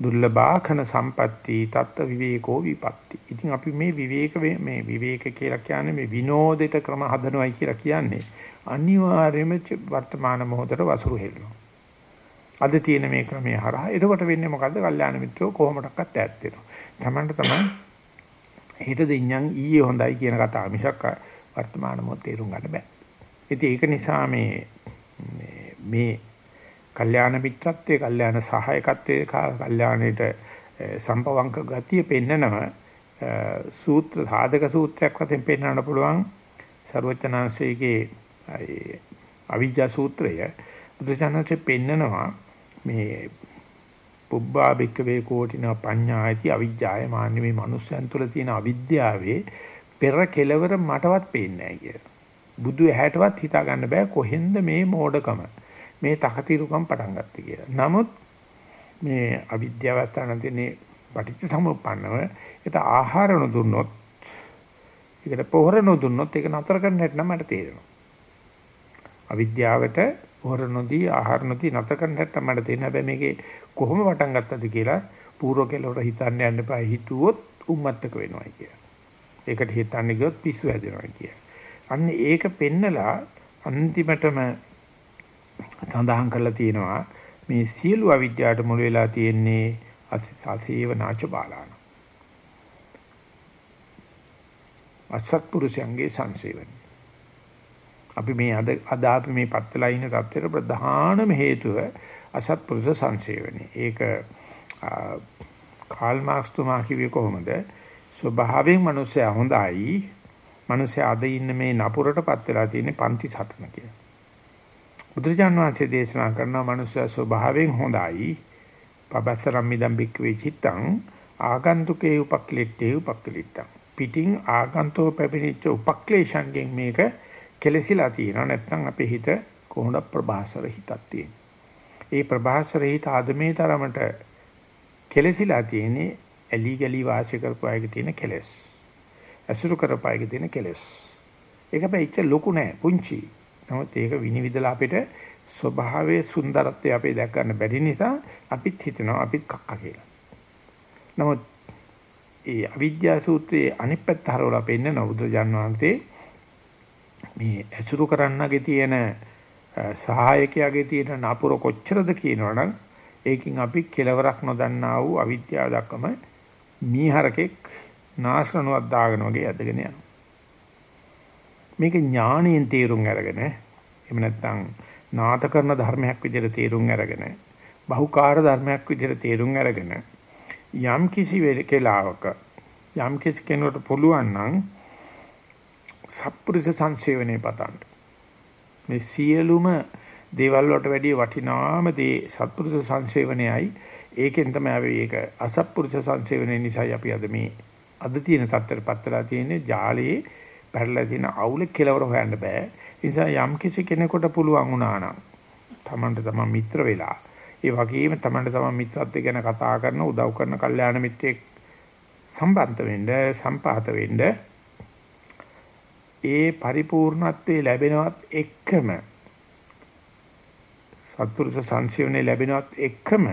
දුර්ලභාඛන සම්පatti තත්ත විවේකෝ විපatti. ඉතින් අපි මේ විවේක මේ විවේක කියලා කියන්නේ මේ විනෝදයට ක්‍රම හදනවයි කියලා කියන්නේ අනිවාර්යයෙන්ම වර්තමාන මොහොතට වසුරු හෙල්ලනවා. අද තියෙන මේ ක්‍රමයේ හරහා එතකොට වෙන්නේ මොකද්ද? කල්යාණ මිත්‍රෝ කොහොමඩක්වත් ඈත් වෙනවා. Tamanට තමයි හෙට දෙඤ්ඤන් ඊයේ හොඳයි කියන කතාව මිසක් වර්තමාන මොහොත තේරුම් ගන්න බෑ. ඉතින් ඒක නිසා මේ මේ කල්යාණ මිත්‍රත්වයේ කල්යාණ සහායකත්වයේ කල්යාණයට සම්පවංක ගතිය පෙන්නනම සූත්‍ර සාධක සූත්‍රයක් වශයෙන් පෙන්වන්න පුළුවන් ਸਰවචනාංශයේ අවිජ්ජා සූත්‍රය බුදුචානන්සේ පෙන්නනවා මේ පුබ්බා බික්කවේ කෝටින පඤ්ඤායති අවිජ්ජාය මාන්නේ මේ මනුස්සයන් තුළ තියෙන අවිද්‍යාවේ පෙර කෙලවර මටවත් පේන්නේ නැහැ කියලා. බුදු ඇහැටවත් හිතා ගන්න බෑ කොහෙන්ද මේ මෝඩකම. මේ තකතිරුකම් පටන් ගත්තේ කියලා. නමුත් මේ අවිද්‍යාවත් අනන්තනේ පටිච්ච සමුප්පන්නව ඒකට ආහාර නොදුන්නොත් ඒකට පොහොර නොදුන්නොත් ඒක නතර කරන්න හැටි නම් මට තේරෙනවා. අවිද්‍යාවට පොහොර නොදී ආහාර නොදී නතර කරන්න හැටි මට තේරෙනවා. හැබැයි මේකේ කොහොම පටන් ගත්තද කියලා පූර්ව කෙලවර හිතන්න යන්න එපා. හිතුවොත් උම්මත්තක වෙනවා කියලා. ඒකට හිතන්නේ ගියොත් පිස්සු හැදෙනවා කියලා. අන්න ඒක පෙන්නලා අන්තිමටම සඳහන් කරලා තියෙනවා මේ සියලු අවිද්‍යාවට මුල වෙලා තියෙන්නේ අසේව නාච බාලාන. අසත්පුරුෂයන්ගේ සංසේවන. අපි මේ අද අද අපි මේ පත්තලා ඉන්න තත්ත්වයට ප්‍රධානම හේතුව අසත්පුරුෂ සංසේවනේ. ඒක කාල් මාක්ස් තුමා කිව්වේ කොහොමද? ස්වභාවයෙන් මිනිස්සයා හොඳයි. මිනිස්සයා අද ඉන්න මේ නපුරටපත් වෙලා තියෙන්නේ පන්ති සටන කියලා. බුදුරජාන් වහන්සේ දේශනා කරනවා මනුෂ්‍ය ස්වභාවයෙන් හොඳයි. පබස්සරම් මිදම් බික්කවේ චිත්තං ආගන්තුකේ උපක්ලිට්ඨේ උපක්ලිට්ඨං. පිටින් ආගන්තෝ පැමිණිච්ච උපක්ලේශංගෙන් මේක කෙලසිලා තියෙනවා. නැත්නම් අපේ හිත කොහොමද ප්‍රභාසර හිතක් තියෙන්නේ. ඒ ප්‍රභාසර හිත ආදමේ තරමට කෙලසිලා තියෙන්නේ ඇලි ගලි වාසය කරපුවාගේ තියෙන කෙලස්. අසුරු කරපුවාගේ තියෙන කෙලස්. ඒක බෑ ලොකු නෑ පුංචි. නමුත් ඒක විනිවිදලා අපිට ස්වභාවයේ සුන්දරත්වය අපේ දැක් ගන්න බැරි නිසා අපිත් හිතනවා අපිත් කක්ක කියලා. නමුත් ඒ අවිද්‍යා සූත්‍රයේ අනිත් පැත්ත හරවලා පෙන්නන බුදුජාන් වහන්සේ මේ ඇසුරු කරන්නගේ තියෙන සහායකයාගේ තියෙන නපුර කොච්චරද කියනවනම් ඒකින් අපි කෙලවරක් නොදන්නා වූ අවිද්‍යාව දක්වම මීහරකෙක් නාශරණුවක් දාගෙන වගේ ඇදගෙන යනවා. මේක ඥාණයෙන් තේරුම් අරගෙන එහෙම නැත්නම් නාත කරන ධර්මයක් විදිහට තේරුම් අරගෙන බහුකාර්ය ධර්මයක් විදිහට තේරුම් අරගෙන යම් කිසි වෙලාවක යම් කිසි කෙනෙකුට පුළුවන් නම් සත්පුරුෂ සංසේවනේ පතන්න. මේ සියලුම දේවල් වලට වැඩිය වටිනාම දේ සත්පුරුෂ සංසේවනයයි. ඒකෙන් තමයි අපි ඒක අසත්පුරුෂ සංසේවනයේ නිසායි අපි අද මේ අද තියෙන තත්ත්වයට පත් වෙලා තියෙන්නේ. ජාලයේ පැටලලා තියෙන අවුල කෙලවර හොයන්න බෑ. ඒ නිසා යම් කිසි කෙනෙකුට පුළුවන් වුණා නම් තමන්ට තමන් මිත්‍ර වෙලා ඒ වගේම තමන්ට තමන් මිත්‍රත්වය ගැන කතා කරන උදව් කරන කල්යාණ මිත්‍රෙක් සම්බන්ධ වෙන්න සම්පාත වෙන්න ඒ පරිපූර්ණත්වයේ ලැබෙනවත් එක්කම සත්පුරුෂ සංසේවනේ ලැබෙනවත් එක්කම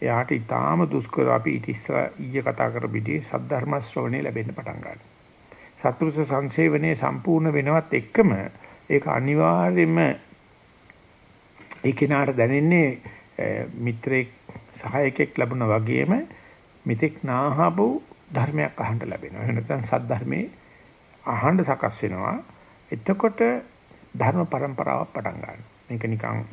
එයාට ඊටාම දුෂ්කර අපි ඊට ඉස්සර ඊයේ කතා කර පිටි සද්ධර්ම ශ්‍රවණේ ලැබෙන්න පටන් ගන්නවා. සත්පුරුෂ සංසේවනේ සම්පූර්ණ වෙනවත් එක්කම ඒක අනිවාර්යයෙන්ම ඒ කෙනාට දැනෙන්නේ මිත්‍රෙක් සහායකෙක් ලැබුණා වගේම මිත්‍ෙක් නාහබු ධර්මයක් අහන්න ලැබෙනවා. එහෙම නැත්නම් සද්ධර්මයේ අහන්න සකස් වෙනවා. එතකොට ධර්ම પરම්පරාවක් පටන් ගන්නවා. මේක නිකන්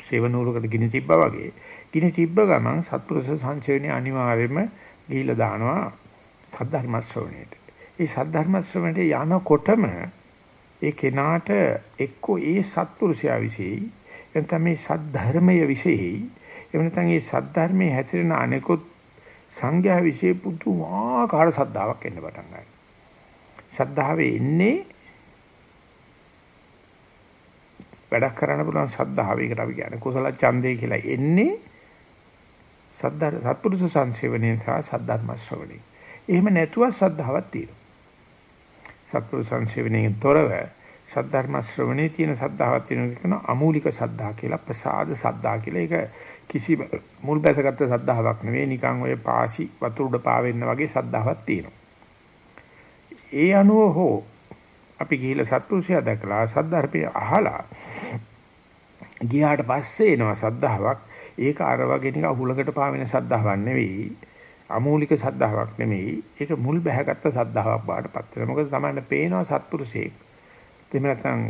සේවනූරකට ගිනි තිබ්බා වගේ. ගිනි තිබ්බ ගමන් සත්පුරුෂ සංචේවනේ අනිවාර්යයෙන්ම ගිහිලා දානවා සද්ධර්ම ශ්‍රවණයට. ඒ සද්ධර්ම ශ්‍රවණයට යනකොටම ඒ කෙනාට එක්කෝ ඒ සත්පුරුෂයා විශේෂයි එතන මේ සද්ධර්මයේ විශේෂයි එහෙම නැත්නම් මේ සද්ධර්මයේ හැසිරෙන අනෙකුත් සංඝයා විශේෂ පුදුමාකාර සද්ධාාවක් එන්න පටන් ගන්නවා. සද්ධාවේ ඉන්නේ වැඩක් කරන්න පුළුවන් සද්ධාව. ඒකට අපි කියන්නේ කුසල ඡන්දේ කියලා එන්නේ සද්ධා සත්පුරුෂ සංසේවණයෙන් සහ සද්ධර්ම ශ්‍රවණේ. එහෙම නැතුව සද්ධාවක් තියෙනවා. සත්පුරුෂ සංසේවණයෙන් තොරව සද්ධර්ම ශ්‍රවණේ තියෙන සද්ධාවක් තියෙනවා කියන අමූලික සද්ධා කියලා ප්‍රසාද සද්ධා කියලා. ඒක කිසි මුල් බැසගත්ත සද්ධාාවක් නෙවෙයි නිකන් ඔය පාසි වතුර උඩ පාවෙන්න වගේ සද්ධාවක් තියෙනවා. ඒ අනුව හෝ අපි ගිහිලා සත්පුරුෂයා දැකලා සද්ධර්පේ අහලා ගියාට පස්සේ එනවා සද්ධාාවක්. ඒක අර වගේ නිකන් හුලකට පාවෙන සද්ධාාවක් නෙවෙයි. අමූලික සද්ධාාවක් නෙමෙයි ඒක මුල් බැහැගත්තු සද්ධාාවක් බාටපත් වෙනවා. මොකද තමයි පේනවා සත්පුරුෂයෙක්. එහෙම නැත්නම්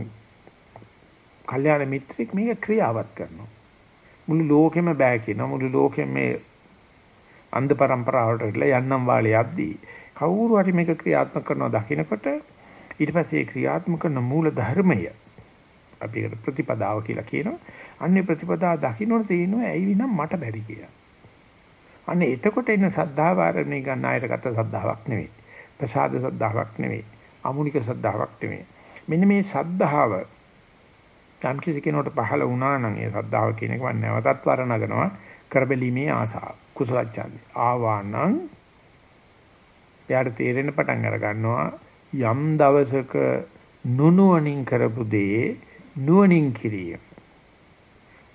කල්යාණ මිත්‍රෙක් මේක ක්‍රියාවත් කරනවා. මුළු ලෝකෙම බෑ කියනවා. මුළු ලෝකෙම මේ අන්ධ પરම්පරාවට යන්නම් වාලේ යද්දී කවුරු හරි මේක ක්‍රියාත්මක කරනවා දකිනකොට ඊට පස්සේ ක්‍රියාත්මක කරන මූල ධර්මය අපි ඒකට ප්‍රතිපදාව කියලා කියනවා. අන්නේ ප්‍රතිපදාව දකින්නට තියෙනවා ඇයි විනම් මට බැරි කියලා. අන්නේ එතකොට එන සද්ධාව ආරණේ ගන්න අයට ගත සද්ධාාවක් නෙවෙයි. ප්‍රසාද සද්ධාාවක් නෙවෙයි. අමුනික සද්ධාාවක් නෙවෙයි. මෙන්න මේ සද්ධාව යම් කිසි කෙනෙකුට පහළ වුණා නම් ඒ සද්ධාව කියන එක මම නැවතත් වර්ණනගනවා කරබැලීමේ ආසාව. කුසල ඡන්දේ. ආවා නම් එයාට තේරෙන්න පටන් අර ගන්නවා යම් දවසක නුනුවණින් කරපු දේ නුවණින් කිරීම.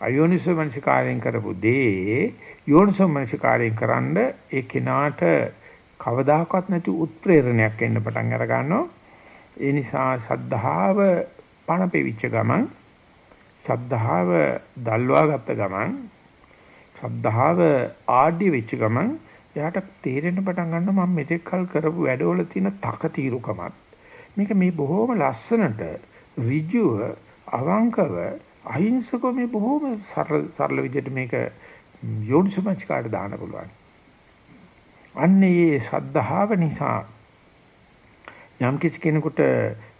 අයෝනිසෝ මනසිකාරයෙන් කරපු දේ යෝනිසෝ මනසිකාරයෙන් කරන්ඩ ඒ කෙනාට කවදාකවත් නැති උත්ප්‍රේරණයක් එන්න පටන් අර ගන්නවා. ඒ නිසා සද්ධාව පණ පෙවිච්ච ගමන් සද්ධාව දල්වා ගත්ත ගමන් සද්ධාව ආඩ්‍ය වෙච්ච ගමන් එයාට තේරෙන්න පටන් ගන්නවා මම මෙතෙක් කල් කරපු වැඩවල තියෙන තකතිරුකමත් මේක මේ බොහොම ලස්සනට ඍජුව අවංකව අහිංසකව මේ බොහොම සරල සරල විදිහට මේක යෝනිසමස්කාරට දාන්න පුළුවන්. අන්නේ සද්ධාව නිසා යම් කිසි කෙනෙකුට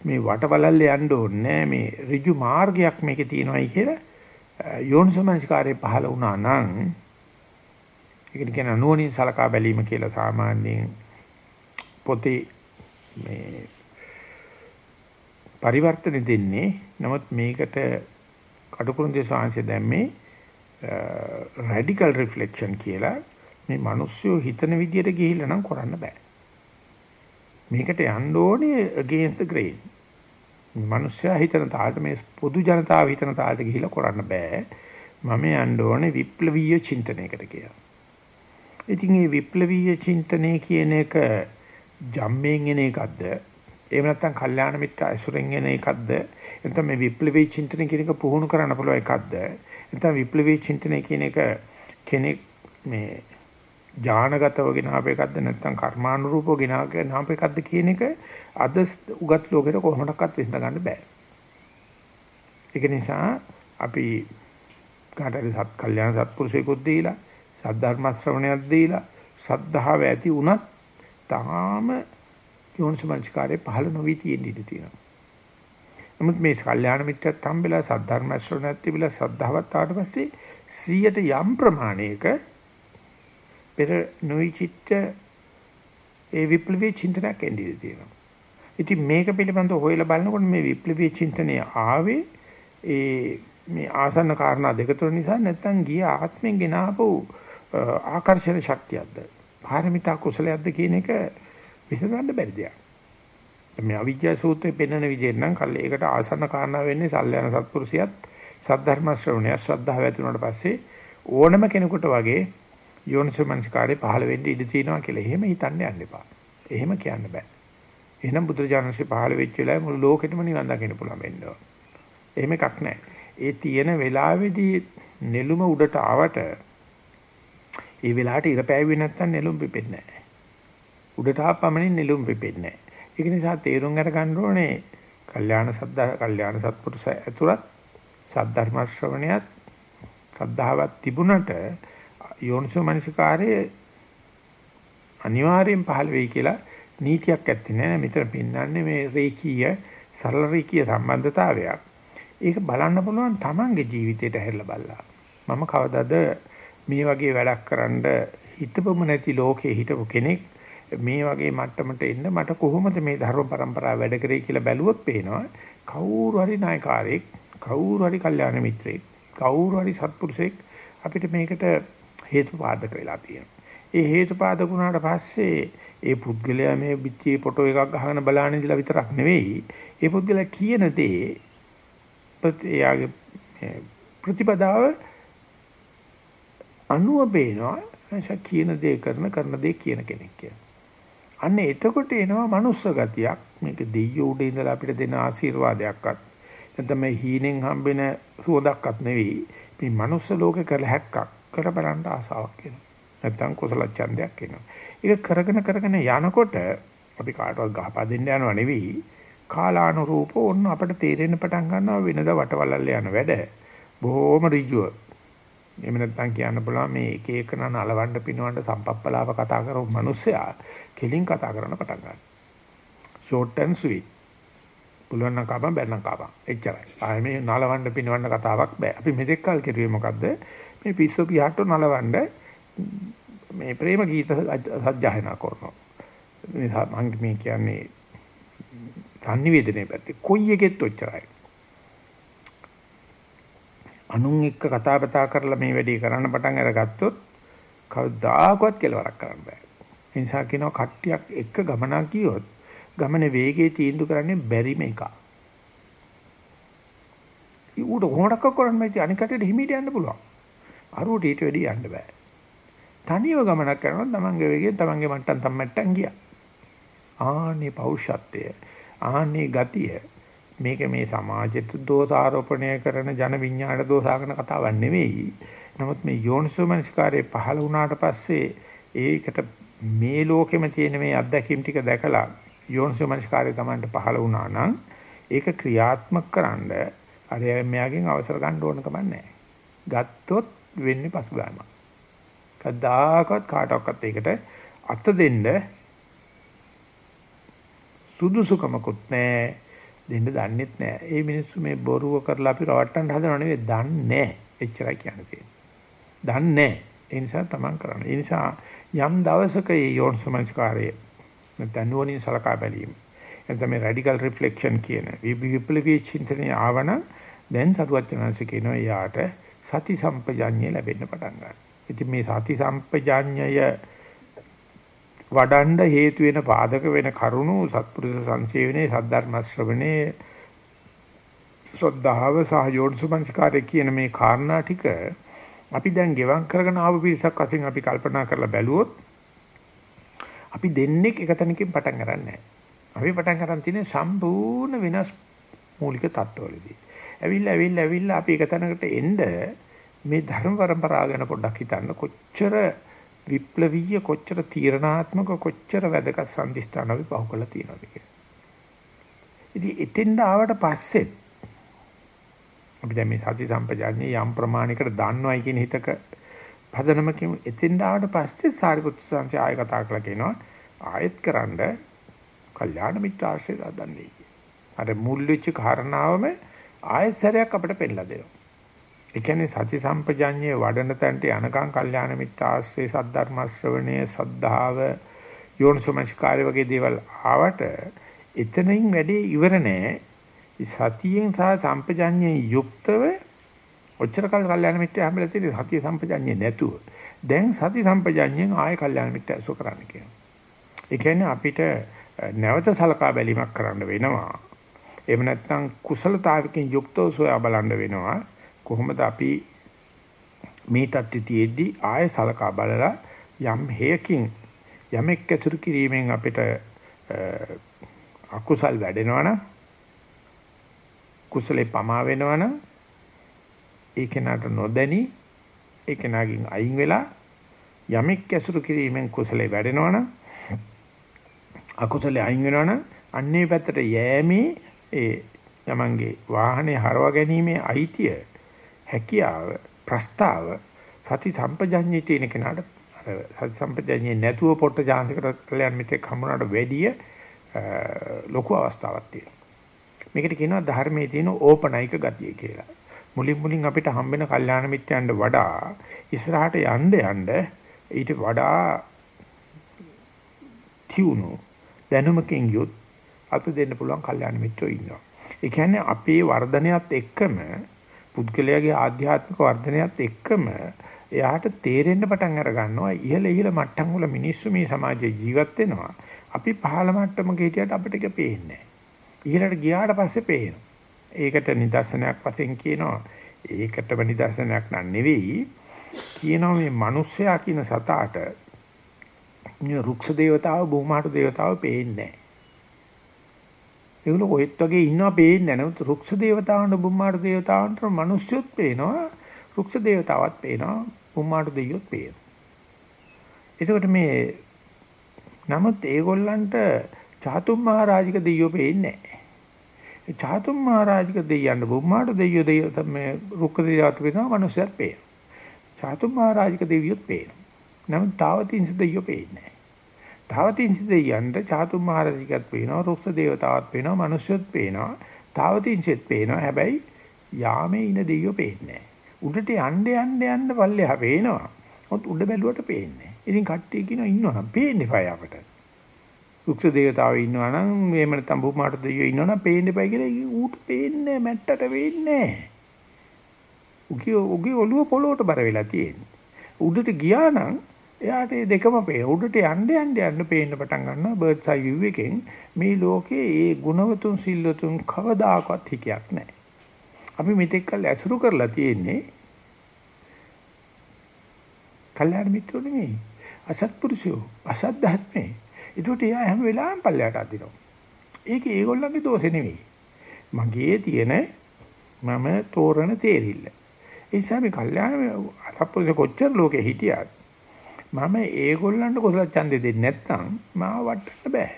මේ වටවලල්ල යන්න ඕනේ මේ ඍජු මාර්ගයක් මේකේ තියෙනවායි කියලා යෝනිසමස්කාරයේ පහළ වුණා නම් ඒකට කියන නුවණින් සලකා බැලීම කියලා සාමාන්‍යයෙන් පොතේ මේ පරිවර්තන දෙන්නේ. නමුත් මේකට කටුකුරුන්දේ සාංශය දැම්මේ රැඩිකල් රිෆ්ලෙක්ෂන් කියලා මේ මිනිස්සු හිතන විදියට ගිහිල්ලා නම් කරන්න බෑ. මේකට යන්න ඕනේ against the grain. මිනිස්සයා හිතන තාලට මේ පොදු ජනතාව හිතන තාලට ගිහිල්ලා කරන්න බෑ. මම යන්න ඕනේ විප්ලවීය චින්තනයකට කියලා. ඉතින් මේ විප්ලවීය චින්තනය කියන එක ජම්මෙන් එන එකක්ද? එහෙම නැත්නම් කල්යාණ මිත්‍ර අසුරෙන් එන එකක්ද? නැත්නම් මේ විප්ලවීය චින්තනය කියන එක පුහුණු කරන්න පුළුවන් එකක්ද? නැත්නම් විප්ලවීය චින්තනය කියන එක කෙනෙක් මේ ඥානගතව ගෙනාව එකක්ද නැත්නම් කර්මානුරූපව ගෙනාව එකක්ද කියන එක අද උගත් ලෝකෙට කොහොමඩක්වත් විසඳ ගන්න බෑ. ඒක නිසා අපි කාටරි සත් කල්යාණ සත්පුරුෂයෙකුත් දීලා සද්ධර්ම ශ්‍රවණයක් දීලා සද්ධාව ඇති වුණත් තාම යෝනිසමංචකාරයේ පහළ නොවි තියෙන ඉඩ තියෙනවා. නමුත් මේ කල්යාණ මිත්‍රත් හම්බෙලා සද්ධර්ම ශ්‍රවණයක් තිබිලා සද්ධාවත් ආවට පස්සේ 100ට යම් ප්‍රමාණයක පෙර නොවිචිත්ත ඒ විප්ලවීය චින්තනයක් එන්නේ තියෙනවා. ඉතින් මේක පිළිබඳව හොයලා බලනකොට මේ විප්ලවීය චින්තනය ආවේ ඒ මේ ආසන්න කාරණා දෙක තුන නිසා නැත්තම් ගිය ආත්මෙන් ගෙන ආපු ආකර්ෂණ ශක්තියක්ද පාරමිතා කුසලයක්ද කියන එක විසඳන්න බැරි දෙයක්. මේ අවිජ්ජා සූත්‍රයේ පෙන්වන විදිහෙන් නම් කල්ලි ඒකට ආසන්න කාරණා වෙන්නේ සල්යන සත්පුරුෂයත් සද්ධර්ම ශ්‍රවණය ශ්‍රද්ධාව ඇති වුණාට පස්සේ ඕනම කෙනෙකුට වගේ යෝනිසෝමනස්කාරේ පහළ වෙන්න ඉඩ තියෙනවා කියලා එහෙම හිතන්න යන්න එපා. එහෙම කියන්න බෑ. එහෙනම් බුදුරජාණන්සේ පහළ වෙච්ච වෙලාවේ මුළු ලෝකෙටම නිවන් දකින්න පුළුවන් වෙන්න ඕන. එහෙම එකක් නැහැ. ඒ තියෙන වෙලාවේදී නෙළුම උඩට ආවට ඒ වෙලාවට ඉර පෑවුවේ නැත්තම් නෙළුම් පිපෙන්නේ නැහැ. උඩට ආපමණින් නෙළුම් පිපෙන්නේ නැහැ. ඒක නිසා තේරුම් අරගන්න ඕනේ කල්යාණ සද්දා කල්යාණ සත්පුරුෂ ඇතුළත් සද්ධර්ම ශ්‍රවණයත් සද්ධාවක් තිබුණට යෝනිසෝ මනසිකාරයේ අනිවාර්යෙන් පහළ වෙයි කියලා නීතියක් ඇත්තේ නෑ. මෙතන පෙන්වන්නේ මේ රේකීය සරල රේකීය සම්බන්ධතාවයක්. ඒක බලන්න පුළුවන් Tamange ජීවිතයට හැරලා බලලා. මම කවදාද මේ වගේ වැඩක් කරන්න හිතපොම නැති ලෝකේ හිටපු කෙනෙක් මේ වගේ මට්ටමට එන්න මට කොහොමද මේ ධර්ම પરම්පරාව වැඩ කරේ කියලා බැලුවොත් පේනවා කවුරු හරි නායකාරයෙක් කවුරු හරි කල්යාණ මිත්‍රයෙක් කවුරු හරි සත්පුරුෂයෙක් අපිට මේකට හේතුපාදක වෙලා තියෙනවා. ඒ හේතුපාදක වුණාට පස්සේ ඒ පුද්ගලයා මේ පිටියේ ෆොටෝ එකක් ගහගෙන බලන ඉඳලා විතරක් නෙවෙයි. ඒ පුද්ගලයා කියන දේ ප්‍රතියාගේ ප්‍රතිපදාව අනුව බේනවා. එනිසා කියන දේ කරන කරන දේ කියන කෙනෙක් කියලා. අන්න එතකොට එනවා මනුස්ස ගතියක්. මේක දෙයියෝ උඩ ඉඳලා අපිට දෙන ආශිර්වාදයක්වත් නැත්නම් මේ හීනෙන් හම්බෙන සුවදක්වත් නෙවෙයි. මේ මනුස්ස ලෝකේ කරලා හැක්කක්. කර බලන්න ආසාවක් එනවා. නැත්තම් කුසල ඡන්දයක් එනවා. ඒක කරගෙන කරගෙන යනකොට අපි කාටවත් ගහපා දෙන්න යනව නෙවෙයි. කාලානුරූපව ඔන්න අපිට තේරෙන්න පටන් ගන්නවා වෙනද වටවලල්ල යන වැඩ. බොහොම ඍජුව. එහෙම නැත්නම් කියන්න පුළුවන් මේ එක එක නන අලවන්න පිනවන්න සම්පප්පලාව කතා කරපු මිනිස්සයා කෙලින් කතා කරන්න පටන් ගන්නවා. short and sweet. පුළුවන් නම් කපන් බැන්නම් කපන්. එච්චරයි. ආයේ මේ නලවන්න පිනවන්න කතාවක් බෑ. අපි මෙතෙක් කල් කෙරුවේ මොකද්ද? මේ පිස්සු පියාට නලවන්න මේ ප්‍රේම ගීත සජ්ජායනා කරනවා. මම මේ කියන්නේ සංනිවේදනයේ පැත්තේ කොයි එකෙත් ඔච්චරයි. අනුන් එක්ක කතා බතා කරලා මේ වැඩේ කරන්න පටන් අරගත්තොත් කවදාකවත් කෙලවරක් කරන්න බෑ. ඒ නිසා කියනවා කට්ටියක් එක ගමනක් ගියොත් ගමනේ වේගය තීන්දුව කරන්නේ බැරිම එක. ඌට කොහොමඩක් කරන්න බැරි අනිකටට හිමීට යන්න පුළුවන්. අරුවට ඊට වැඩි යන්න බෑ. තනියම ගමනක් කරනොත් තමන්ගේ වේගයෙන් තමන්ගේ මට්ටම් තම්මට්ටම් ගියා. ආන්නේ පෞෂත්වය ආන්නේ ගතිය මේක මේ සමාජයට දෝෂ ආරෝපණය කරන ජන විඤ්ඤාණ දෝෂාකන කතාවක් නෙවෙයි. නමුත් මේ යෝනිසෝමනස්කාරයේ පහළ වුණාට පස්සේ ඒකට මේ ලෝකෙම තියෙන මේ අත්දැකීම් ටික දැකලා යෝනිසෝමනස්කාරය Tamanට පහළ වුණා නම් ඒක ක්‍රියාත්මක කරන්න අර මෙයාගෙන් අවසර ගන්න ඕන කමක් නැහැ. ගත්තොත් වෙන්නේ පසුබෑමක්. කවදාකවත් කාටවත් ඒකට අත දෙන්න සුදුසුකමකුත් නැහැ. දෙන්න දන්නෙත් නැහැ. ඒ මිනිස්සු මේ බොරුව කරලා අපි රවට්ටන්න හදනව නෙවෙයි දන්නේ නැහැ. එච්චරයි කියන්න තියෙන්නේ. දන්නේ නැහැ. ඒ නිසා තමන් කරන්න. ඒ නිසා යම් දවසක මේ යෝනිසමස්කාරයේ නැත්නම් නුවණින් සලකා බැලීම. එතන මේ රැඩිකල් රිෆ්ලෙක්ෂන් කියන විප්ලවීය චින්තනය ආවන දැන් සතුවත් වෙනස කියනවා යාට සති සම්පජාඤ්ඤය ලැබෙන්න පටන් ගන්නවා. ඉතින් මේ සති සම්පජාඤ්ඤය වඩන්න හේතු වෙන පාදක වෙන කරුණු සත්පුරුෂ සංසේවනේ සද්ධර්ම ශ්‍රවණේ ශ්‍රද්ධාව සහ යෝනිසුමනසිකාරය කියන මේ කාරණා ටික අපි දැන් ගෙවම් කරගෙන ආව පිරිසක් වශයෙන් අපි කල්පනා කරලා බැලුවොත් අපි දෙන්නේ එක තැනකින් පටන් ගන්නෑ. අපි පටන් ගන්න තියෙන්නේ සම්පූර්ණ වෙනස් මූලික තත්ත්වවලදී. ඇවිල්ලා ඇවිල්ලා ඇවිල්ලා අපි එක තැනකට එන්න මේ ධර්ම પરම්පරාව ගැන පොඩ්ඩක් හිතන්න කොච්චර විප්ලවීය කොච්චර තීරණාත්මක කොච්චර වැදගත් සම්දිස්ථාන අපි පහු කරලා තියෙනවද කියලා. ඉතින් එතෙන්ට ආවට පස්සේ අපි දැන් මේ සති සම්පජාන්නේ යම් ප්‍රමාණයකට දන්නවයි කියන හිතක පදනමකින් එතෙන්ට ආවට පස්සේ සාරිපුත්‍ර සංසය ආය කතා කරලා කියනවා ආයෙත් කරන්න කල්යාණ මිත්‍ර ආශ්‍රය දන්නේ. අර මුල් වෙච්ච කාරණාවම ආයසරයක් අපිට පෙන්නලා දෙනවා. ඒ කියන්නේ සති සම්පජඤ්ඤයේ වඩන තැනට යනකම් කල්යාණ මිත්‍ර ආශ්‍රේ සද්ධර්ම ශ්‍රවණයේ සද්ධාව යෝනිසමස්කාරය වගේ දේවල් ආවට එතනින් වැඩේ ඉවර නෑ. සතියෙන් සහ සම්පජඤ්ඤයෙන් යුක්තව ඔච්චර කල් කල්යාණ මිත්‍ය හැමලා තියෙන්නේ සතිය සම්පජඤ්ඤේ නැතුව. දැන් සති සම්පජඤ්ඤයෙන් ආයෙ කල්යාණ මිත්‍ය අසු කරන්න කියනවා. ඒ කියන්නේ අපිට නැවත සලකා බැලීමක් කරන්න වෙනවා. එහෙම නැත්නම් කුසලතාවකින් යුක්තව සොයා බලන්න වෙනවා. කොහොමද අපි මේ தත්ත්වයේදී ආයෙ සලකා බලලා යම් හේයකින් යමෙක් ඇතුළු කිරීමෙන් අපිට අකුසල් වැඩෙනවනම් කුසලේ පමා වෙනවනම් ඒ කෙනාට නොදැනි ඒ කෙනාගෙන් අයින් වෙලා යමෙක් ඇසුරු කිරීමෙන් කුසලේ වැඩෙනවනම් අකුසලේ අයින් වෙනවනම් අන්නේ පැත්තට යෑමේ ඒ තමන්ගේ වාහනේ හරව ගැනීමේ අයිතිය හැකියාව ප්‍රස්තාව සති සම්පජඤ්ඤේ තියෙන කෙනාට අර සති සම්පජඤ්ඤේ නැතුව පොට්ට ජාන්තිකට කල්යන් මෙතෙක් හමුනට වැඩිය ලොකු අවස්ථාවක් තියෙනවා. මේකට කියනවා ධර්මයේ තියෙන ඕපනයික ගතිය කියලා. මුලින් මුලින් අපිට හම්බෙන කල්යාණ මිත්‍යයන්ට වඩා ඉස්සරහට යන්න යන්න ඊට වඩා තියුණු දැනුමකින් යුත් අත දෙන්න පුළුවන් කල්යාණ මිත්‍රයෝ ඉන්නවා. ඒ කියන්නේ අපේ වර්ධනයත් එක්කම පුද්ගලයාගේ ආධ්‍යාත්මික වර්ධනයත් එක්කම එයාට තේරෙන්න පටන් අර ගන්නවා ඉහළ ඉහළ මට්ටම් වල මිනිස්සු මේ සමාජයේ ජීවත් වෙනවා. අපි පහළ මට්ටමක හිටියට අපිට ඒක පේන්නේ නැහැ. ඉහළට ගියාට පස්සේ පේනවා. ඒකට නිදර්ශනයක් වශයෙන් කියනවා. ඒකටම නිදර්ශනයක් නන් නෙවෙයි. කියනවා මේ මිනිස්සයා කියන සතාට මේ රුක්ෂ දේවතාව බොමාට දේවතාව පේන්නේ නැහැ. ඒගොල්ලෝ කොහෙත් වගේ ඉන්නවා පේන්නේ නැහැ. නමුත් රුක්ෂ දේවතාවන්ට බුම්මාට දේවතාවන්ට මිනිස්සුත් පේනවා. රුක්ෂ දේවතාවත් පේනවා. බුම්මාට දෙයියොත් පේනවා. එතකොට මේ නමුත් ඒගොල්ලන්ට චාතුම් මහරජික දෙයියෝ පේන්නේ නැහැ. ඒ චාතුම් මහරජික දෙයියන්ට බුම්මාට දෙයියෝ දෙයියෝ මේ රුක්ක දෙයියෝත් පේනවා මිනිස්සුත් පේනවා. චාතුම් මහරජික දෙවියොත් පේනවා. නමුත් තාවතින්ස දෙයියෝ පේන්නේ නැහැ. තාවතින්ස දෙයියන්ට චාතුම් මහරජිකත් පේනවා රුක්ෂ දේවතාවත් පේනවා මිනිස්සුත් පේනවා. තාවතින්සෙත් පේනවා. හැබැයි යාමේ ඉන දෙයියෝ පේන්නේ නැහැ. උඩට යන්න යන්න යන්න පල්ලෙහා පේනවා. මොකද උඩ බැලුවට පේන්නේ. ඉතින් කට්ටිය කියනවා ඉන්නවනම් පේන්නේ පය අපට. රුක්ෂ දේවතාවෝ ඉන්නවා නම් එහෙම නැත්නම් බුමාට දෙයියෝ ඉන්නවා නම් පේන්නේ පය කියලා ඌට පේන්නේ මැට්ටට වෙන්නේ උගේ උගේ ඔළුව පොළොවට බර වෙලා තියෙන්නේ. උඩට ගියා නම් එයාට මේ දෙකම පේන. උඩට යන්න යන්න යන්න පේන්න පටන් ගන්නවා බර්ඩ්ස් අයි view එකෙන් මේ ලෝකේ ඒ ගුණවතුන් සිල්වතුන් කවදාකවත් හිකයක් නැහැ. අපි මෙතෙක් කල් ඇසුරු කරලා තියෙන්නේ කල්යාණ මිත්‍රෝ නෙමෙයි. අසත්පුරුෂයෝ, අසත් ධර්මේ. ඒකට එයා හැම වෙලාවෙම පල්ලයට අදිනවා. ඒක ඒගොල්ලන්ගේ දෝෂේ නෙමෙයි. මගේ තියෙන මම තෝරන තේරිල්ල. ඒ නිසා මේ කල්යාණ අසත්පුරුෂ කොච්චර ලෝකේ හිටියත් මම ඒගොල්ලන්ට කොසල ඡන්දෙ දෙන්නේ නැත්නම් මාව වටන්න බෑ.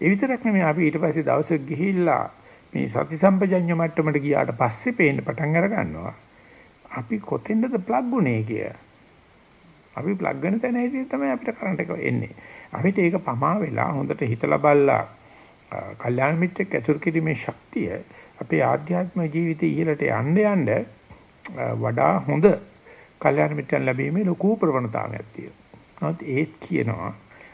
ඒ විතරක් නෙමෙයි අපි ඊට පස්සේ දවසක් ගිහිල්ලා මේ සති සම්පජඤ්ඤ මට්ටමට ගියාට පස්සේ පේන්න පටන් අර ගන්නවා. අපි කොතෙන්ද ප්ලග් උනේ කිය. අපි ප්ලග් වෙන තැන හිටියේ තමයි අපිට කරන්ට් එක එන්නේ. අපිට ඒක පමා වෙලා හොඳට හිතලා බලලා කල්යාණ මිත්‍රෙක් ඇසුරු කිරීමේ ශක්තිය අපේ ආධ්‍යාත්මික ජීවිතය ඉහළට යන්න යන්න වඩා හොඳ කල්යාණ මිත්‍රයන් ලැබීමේ ලොකු ප්‍රවණතාවයක් තියෙනවා. නමුත් ඒත් කියනවා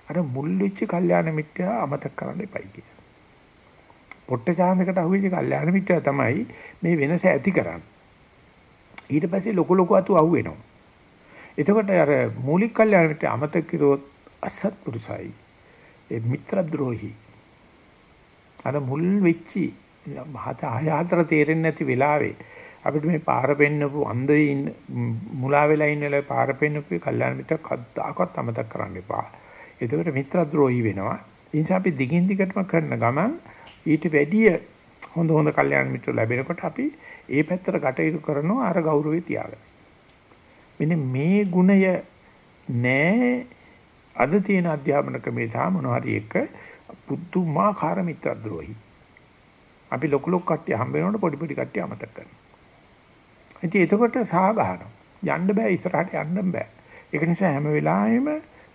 අර මුල් වෙච්ච කල්යාණ මිත්‍යා අමතක කරන්න එපයි කියලා. පොට්ට චාන්දකට අහුවෙච්ච කල්යාණ මිත්‍යා තමයි මේ වෙනස ඇති කරන්නේ. ඊට පස්සේ ලොකු ලොකු අතු අහුවෙනවා. එතකොට අර මූලික කල්යාණ මිත්‍යා අමතක කිරුවොත් අසත්පුරුසයි. ඒ මිත්‍රද්‍රෝහි. අර මුල් වෙච්චි මහත ආය හතර තේරෙන්නේ නැති වෙලාවේ අපිට මේ පාර පෙන්නපු අන්දේ ඉන්න මුලා වෙලා ඉන්න වෙලාවේ පාර පෙන්නපු කල්යාණ මිත්‍යා කද්දාකවත් අමතක කරන්න එපා. එතකොට මිත්‍රද්‍රෝහි වෙනවා. ඒ නිසා අපි දිගින් දිගටම කරන ගමන් ඊට වැඩිය හොඳ හොඳ කල්යාණ මිත්‍ර ලැබෙනකොට අපි ඒ පැත්තට කටයුතු කරනවා අර ගෞරවය තියාගෙන. මෙන්න මේ ගුණය නෑ අද තියෙන අධ්‍යාපන ක්‍රමේ තා මොනවා හරි එක පුදුමාකාර මිත්‍රද්‍රෝහි. අපි ලොකු ලොකු කට්ටිය හම්බ වෙනකොට පොඩි පොඩි කට්ටිය අමතක කරනවා. ඉතින් එතකොට සහ ගහනවා. යන්න බෑ ඉස්සරහට යන්න බෑ. ඒක නිසා හැම වෙලාවෙම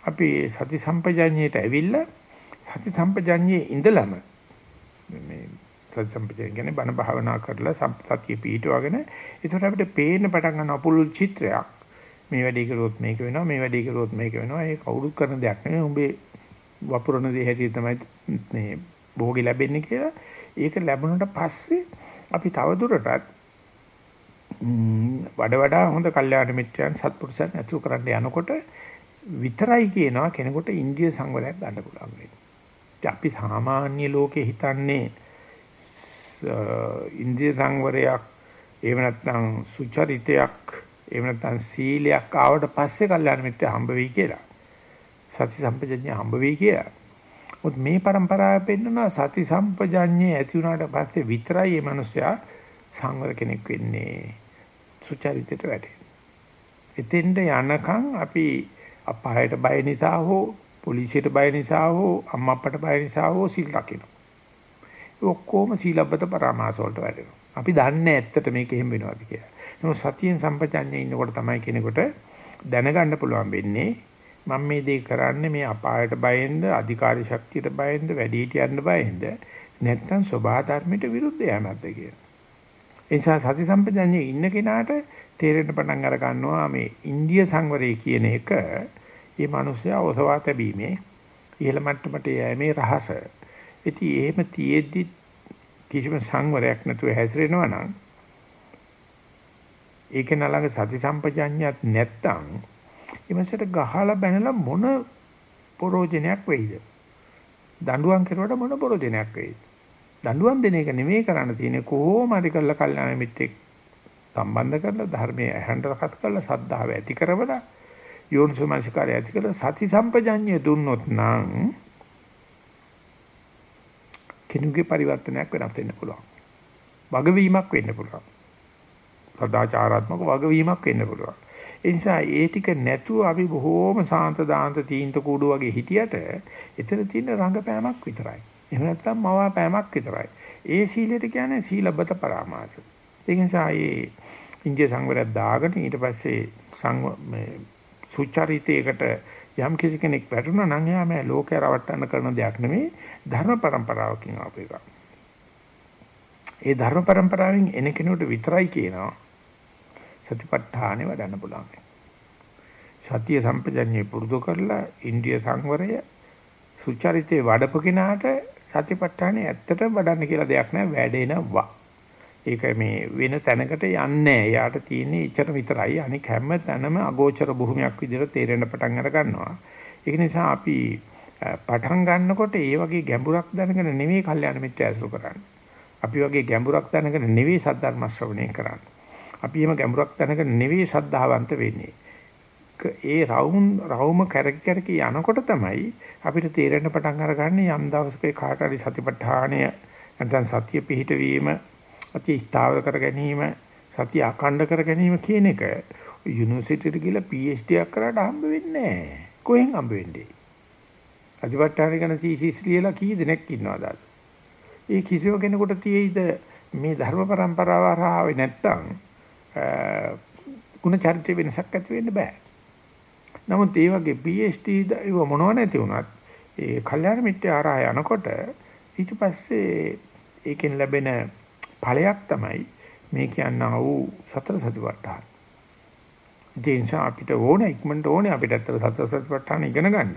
අපි සති සම්පජඤ්ඤයට ඇවිල්ලා සති සම්පජඤ්ඤයේ ඉඳලම මේ සති සම්පජඤ්ඤය කියන්නේ බණ භාවනා කරලා සතිය පිහිටවගෙන ඒකට අපිට පේන්න පටන් ගන්න අපුල් චිත්‍රයක්. මේ වැඩේ කරුවොත් මේක වෙනවා මේ වැඩේ කරුවොත් මේක වෙනවා. ඒක කවුරුත් කරන දෙයක් නෙවෙයි. උඹේ වපුරන දේ හැටියට තමයි මේ භෝගේ ලැබෙන්නේ කියලා. ඒක ලැබුණට පස්සේ අපි තවදුරටත් වඩ වඩා හොඳ කල්යාණ මිත්‍රයන් සත්පුරුෂයන් ඇතුළු කරන්න යනකොට විතරයි කියනවා කෙනෙකුට ඉන්දිය සංවරයක් ගන්න පුළුවන් වෙන්නේ. අපි සාමාන්‍ය ලෝකේ හිතන්නේ ඉන්දිය සංවරයක් එහෙම නැත්නම් සුචරිතයක් එහෙම නැත්නම් සීලයක් ආවට පස්සේ කල්යාණ මිත්‍ය හම්බ වෙයි කියලා. සති සම්පජඤ්ඤය හම්බ වෙයි කියලා. මොකද මේ પરම්පරාව පෙන්නනවා සති සම්පජඤ්ඤය ඇති වුණාට පස්සේ විතරයි මේ මිනිසයා සංවර කෙනෙක් වෙන්නේ. සුචරිතයට වැටෙන්නේ. එතෙන්ට යනකම් අපි අපායට බය නිසා හෝ පොලිසියට බය නිසා හෝ අම්මා අප්පට බය නිසා හෝ සිල් රකින්න. ඔක්කොම සීලබ්බත පරාමාස වලට වැටෙනවා. අපි දන්නේ ඇත්තට මේක එහෙම වෙනවද කියලා. නමුත් සතියෙන් සම්පජඤ්ඤේ ඉන්නකොට තමයි කෙනෙකුට දැනගන්න පුළුවන් වෙන්නේ මම මේ දේ කරන්නේ මේ අපායට බයෙන්ද, අධිකාරී ශක්තියට බයෙන්ද, වැඩිහිටියන්ට බයෙන්ද නැත්නම් සබහා ධර්මයට විරුද්ධ යෑමක්ද කියලා. ඒ නිසා සති සම්පජඤ්ඤේ ඉන්න කෙනාට තේරෙන්න පටන් අර ගන්නවා මේ ඉන්දිය සංවරය කියන එක මේ මිනිස්සයා ඔසවා තැබීමේ ඉහළ මට්ටමට යෑමේ රහස. ඉතින් එහෙම තියෙද්දි කිසිම සංවරයක් නැතුව හැසිරෙනවා නම් ඒක නලඟ සති සම්පජඤ්ඤයත් නැත්තම් ඊමසට ගහලා බැනලා මොන පරෝජනයක් වෙයිද? දඬුවම් කරුවට මොන පරෝජනයක් වෙයිද? දඬුවම් දෙන එක නෙමෙයි කරන්න තියෙන්නේ කොහොම හරි කරලා කල්යාණ මිත්‍රෙක් සම්බන්ධ කරලා ධර්මයේ ඇහැන්ට රකස් කරලා සද්ධාව ඇති කරවලා යෝනිසෝමනසිකාරය ඇති කරලා සති සම්පජඤ්ඤය දුන්නොත් නම් කෙනෙකුගේ පරිවර්තනයක් වෙනස් වෙන්න පුළුවන්. වගවීමක් වෙන්න පුළුවන්. සදාචාරාත්මක වගවීමක් වෙන්න පුළුවන්. ඒ නිසා ඒ ටික නැතුව අපි බොහෝම සාන්ත දාන්ත තීන්ත කූඩු වගේ හිටියට එතන තියෙන රංගපෑමක් විතරයි. එහෙම නැත්නම් මවාපෑමක් විතරයි. ඒ සීලයට කියන්නේ සීලබ්බත පරාමාස. ඒ නිසා මේ ඉන්දිය සංවරයක් දාගෙන ඊට පස්සේ සංව මේ සුචරිතයකට යම් කිසි කෙනෙක් වැටුණා නම් එයා මේ ලෝකය රවට්ටන්න කරන දෙයක් නෙමෙයි ධර්ම પરම්පරාවකින් ආපු එකක්. ඒ ධර්ම પરම්පරාවෙන් එන කෙනෙකුට විතරයි කියනවා සතිපට්ඨානෙ වඩන්න පුළුවන්. සතිය සම්පජඤ්ඤේ පුරුදු කරලා ඉන්දිය සංවරය සුචරිතේ වඩපු කෙනාට සතිපට්ඨානෙ ඇත්තට වඩන්න කියලා දෙයක් නැහැ වැඩේනවා. ඒක මේ වෙන තැනකට යන්නේ නැහැ. යාට තියෙන්නේ ඉච්ඡර විතරයි. අනික හැම තැනම අගෝචර භූමියක් විදිහට තේරෙන්න පටන් අර ගන්නවා. ඒක නිසා අපි පටන් ගන්නකොට ඒ වගේ ගැඹුරක් දැනගෙන නෙවෙයි කල්යාණ මිත්‍ය ඇසුරු කරන්නේ. අපි වගේ ගැඹුරක් දැනගෙන නෙවෙයි සද්ධර්ම ශ්‍රවණය කරන්නේ. අපි එහෙම ගැඹුරක් දැනගෙන නෙවෙයි සද්ධාවන්ත වෙන්නේ. ඒ රවුම් රවුම කැරකි කැරකි යනකොට තමයි අපිට තේරෙන්න පටන් අරගන්නේ යම් දවසක කාට හරි සතිපට්ඨානය නැත්නම් සතිය පිහිටවීම අති ස්ථාවර කර ගැනීම සතිය අඛණ්ඩ කර ගැනීම කියන එක යුනිවර්සිටියට ගිහලා PhD එකක් කරාට හම්බ වෙන්නේ නැහැ. කොහෙන් හම්බ වෙන්නේ? අධිපට්ඨාන ගැන තීසීස් ලියලා කී දෙනෙක් ඉන්නවද? ඒ කිසිම කෙනෙකුට තියෙයිද මේ ධර්ම પરම්පරාව හරහා නැත්තම් ಗುಣ චරිත වෙනසක් ඇති වෙන්න බෑ. නමුත් ඒ වගේ PhD ඒව මොනව නැති වුණත් ඒ කල්යාණ මිත්‍ය හරහා යනකොට ඊට පස්සේ ඒකෙන් ලැබෙන ඵලයක් තමයි මේ කියන්නා වූ සතර සතිපට්ඨාන. ඒ නිසා අපිට ඕන ඉක්මනට ඕනේ අපිට ඇත්තට සතර සතිපට්ඨාන ඉගෙන ගන්න.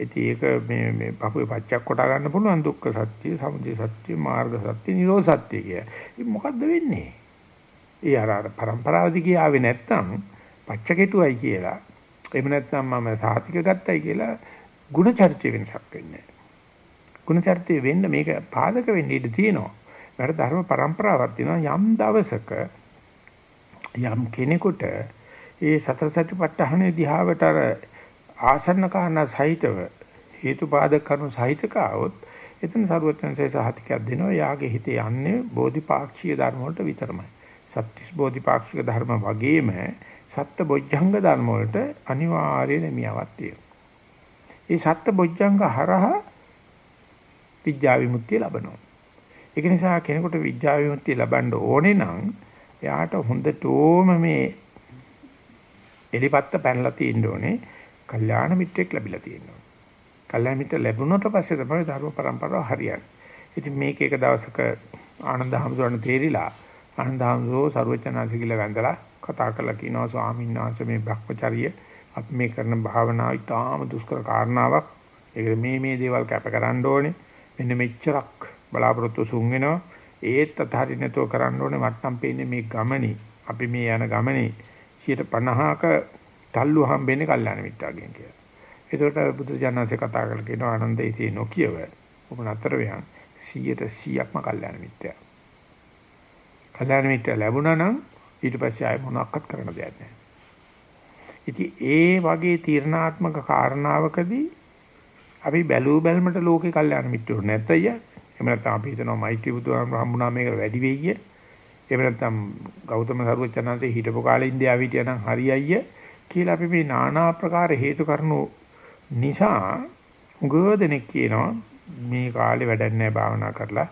ඉතින් ඒක මේ මේ පපුවේ පච්චක් කොට ගන්න පුළුවන් දුක්ඛ සත්‍ය, සමුදය සත්‍ය, මාර්ග සත්‍ය, නිරෝධ සත්‍ය කිය. ඉතින් මොකද්ද වෙන්නේ? ඒ අර අර પરම්පරාව දිගේ ආවේ නැත්තම් පච්ච කෙටුවයි කියලා. එහෙම නැත්නම් මම සාතික ගත්තයි කියලා ಗುಣ චර්ිතය වෙනසක් වෙන්නේ නැහැ. ಗುಣ චර්ිතය වෙන්න මේක පාදක වෙන්න ඉඩ තියෙනවා. මට ධර්ම પરම්පරාවක් තියෙනවා යම් දවසක යම් කෙනෙකුට ඒ සතර සතිපට්ඨානෙ දිහාවට අර ආසන්න කාරණා සහිතව හේතුපාදක කරුණු සහිතක આવොත් එතන සරුවචනසේ සහතිකයක් දෙනවා යාගේ හිතේ යන්නේ බෝධිපාක්ෂිය ධර්ම වලට විතරමයි. සත්‍තිස් බෝධිපාක්ෂික ධර්ම වගේම සත්ත බොජ්ජංග ධර්ම වලට අනිවාර්ය නමියාවක් තියෙනවා. ඒ සත්ත බොජ්ජංග හරහා විද්‍යා විමුක්තිය ලබනවා. ඒක නිසා කෙනෙකුට විද්‍යා විමුක්තිය ලබන්න ඕනේ නම් එයාට හොඳටම මේ එලිපත්ත පැනලා තියෙන්න ඕනේ. කල්යාණ මිත්‍රෙක් ලැබිලා තියෙනවා. කල්යාණ මිත්‍ර ලැබුණාට පස්සේ තමයි ධර්ම પરම්පරාව හරියන්නේ. ඉතින් මේක එක දවසක ආනන්ද හැමතුරන් තේරිලා ආනන්ද හැමතුරෝ සර්වචනාසි කියලා වැඳලා කතා කරලා කියනවා ස්වාමීන් වහන්සේ මේ භ්‍රමචර්ය අපි මේ කරන භාවනාව ඉතාම දුෂ්කර කාරණාවක්. ඒක මේ මේ දේවල් කැප කරන්න ඕනේ. මෙන්න මෙච්චරක් බලාපොරොත්තු සුන් වෙනවා ඒත් අතහරින්නතෝ කරන්න ඕනේ මට්ටම් පේන්නේ මේ ගමනේ අපි මේ යන ගමනේ 50ක තල්ලු හම්බෙන්නේ කල්යාණ මිත්‍රාගෙන් කියලා. ඒකට බුදු ජානන්සේ කතා කරලා කියනවා ආනන්ද ඉතී නොකියව. ඔබ නතර වෙයන් 100ට 100ක්ම කල්යාණ මිත්‍යා. කල්යාණ මිත්‍යා ලැබුණා නම් ඊට පස්සේ ආය මොනක්වත් කරන්න දෙයක් නැහැ. ඉතින් ඒ වගේ තීර්ණාත්මක කාරණාවකදී අපි බැලූ බැලමට ලෝකේ කල්යාණ මිත්‍රෝ නැතය. එහෙම නැත්නම් අපි හිතනවා මෛත්‍රී බුදුහාම හම්බුනා මේකට වැඩි වෙයි කිය. එහෙම නැත්නම් ගෞතම සරුවචනන්සේ හිටපු කාලේ ඉන්දියාවේ හිටියනම් හරියයි කියලා අපි මේ নানা ආකාර හේතු කරනු නිසා උගෝදෙනෙක් කියනවා මේ කාලේ වැඩක් නැහැ භාවනා කරලා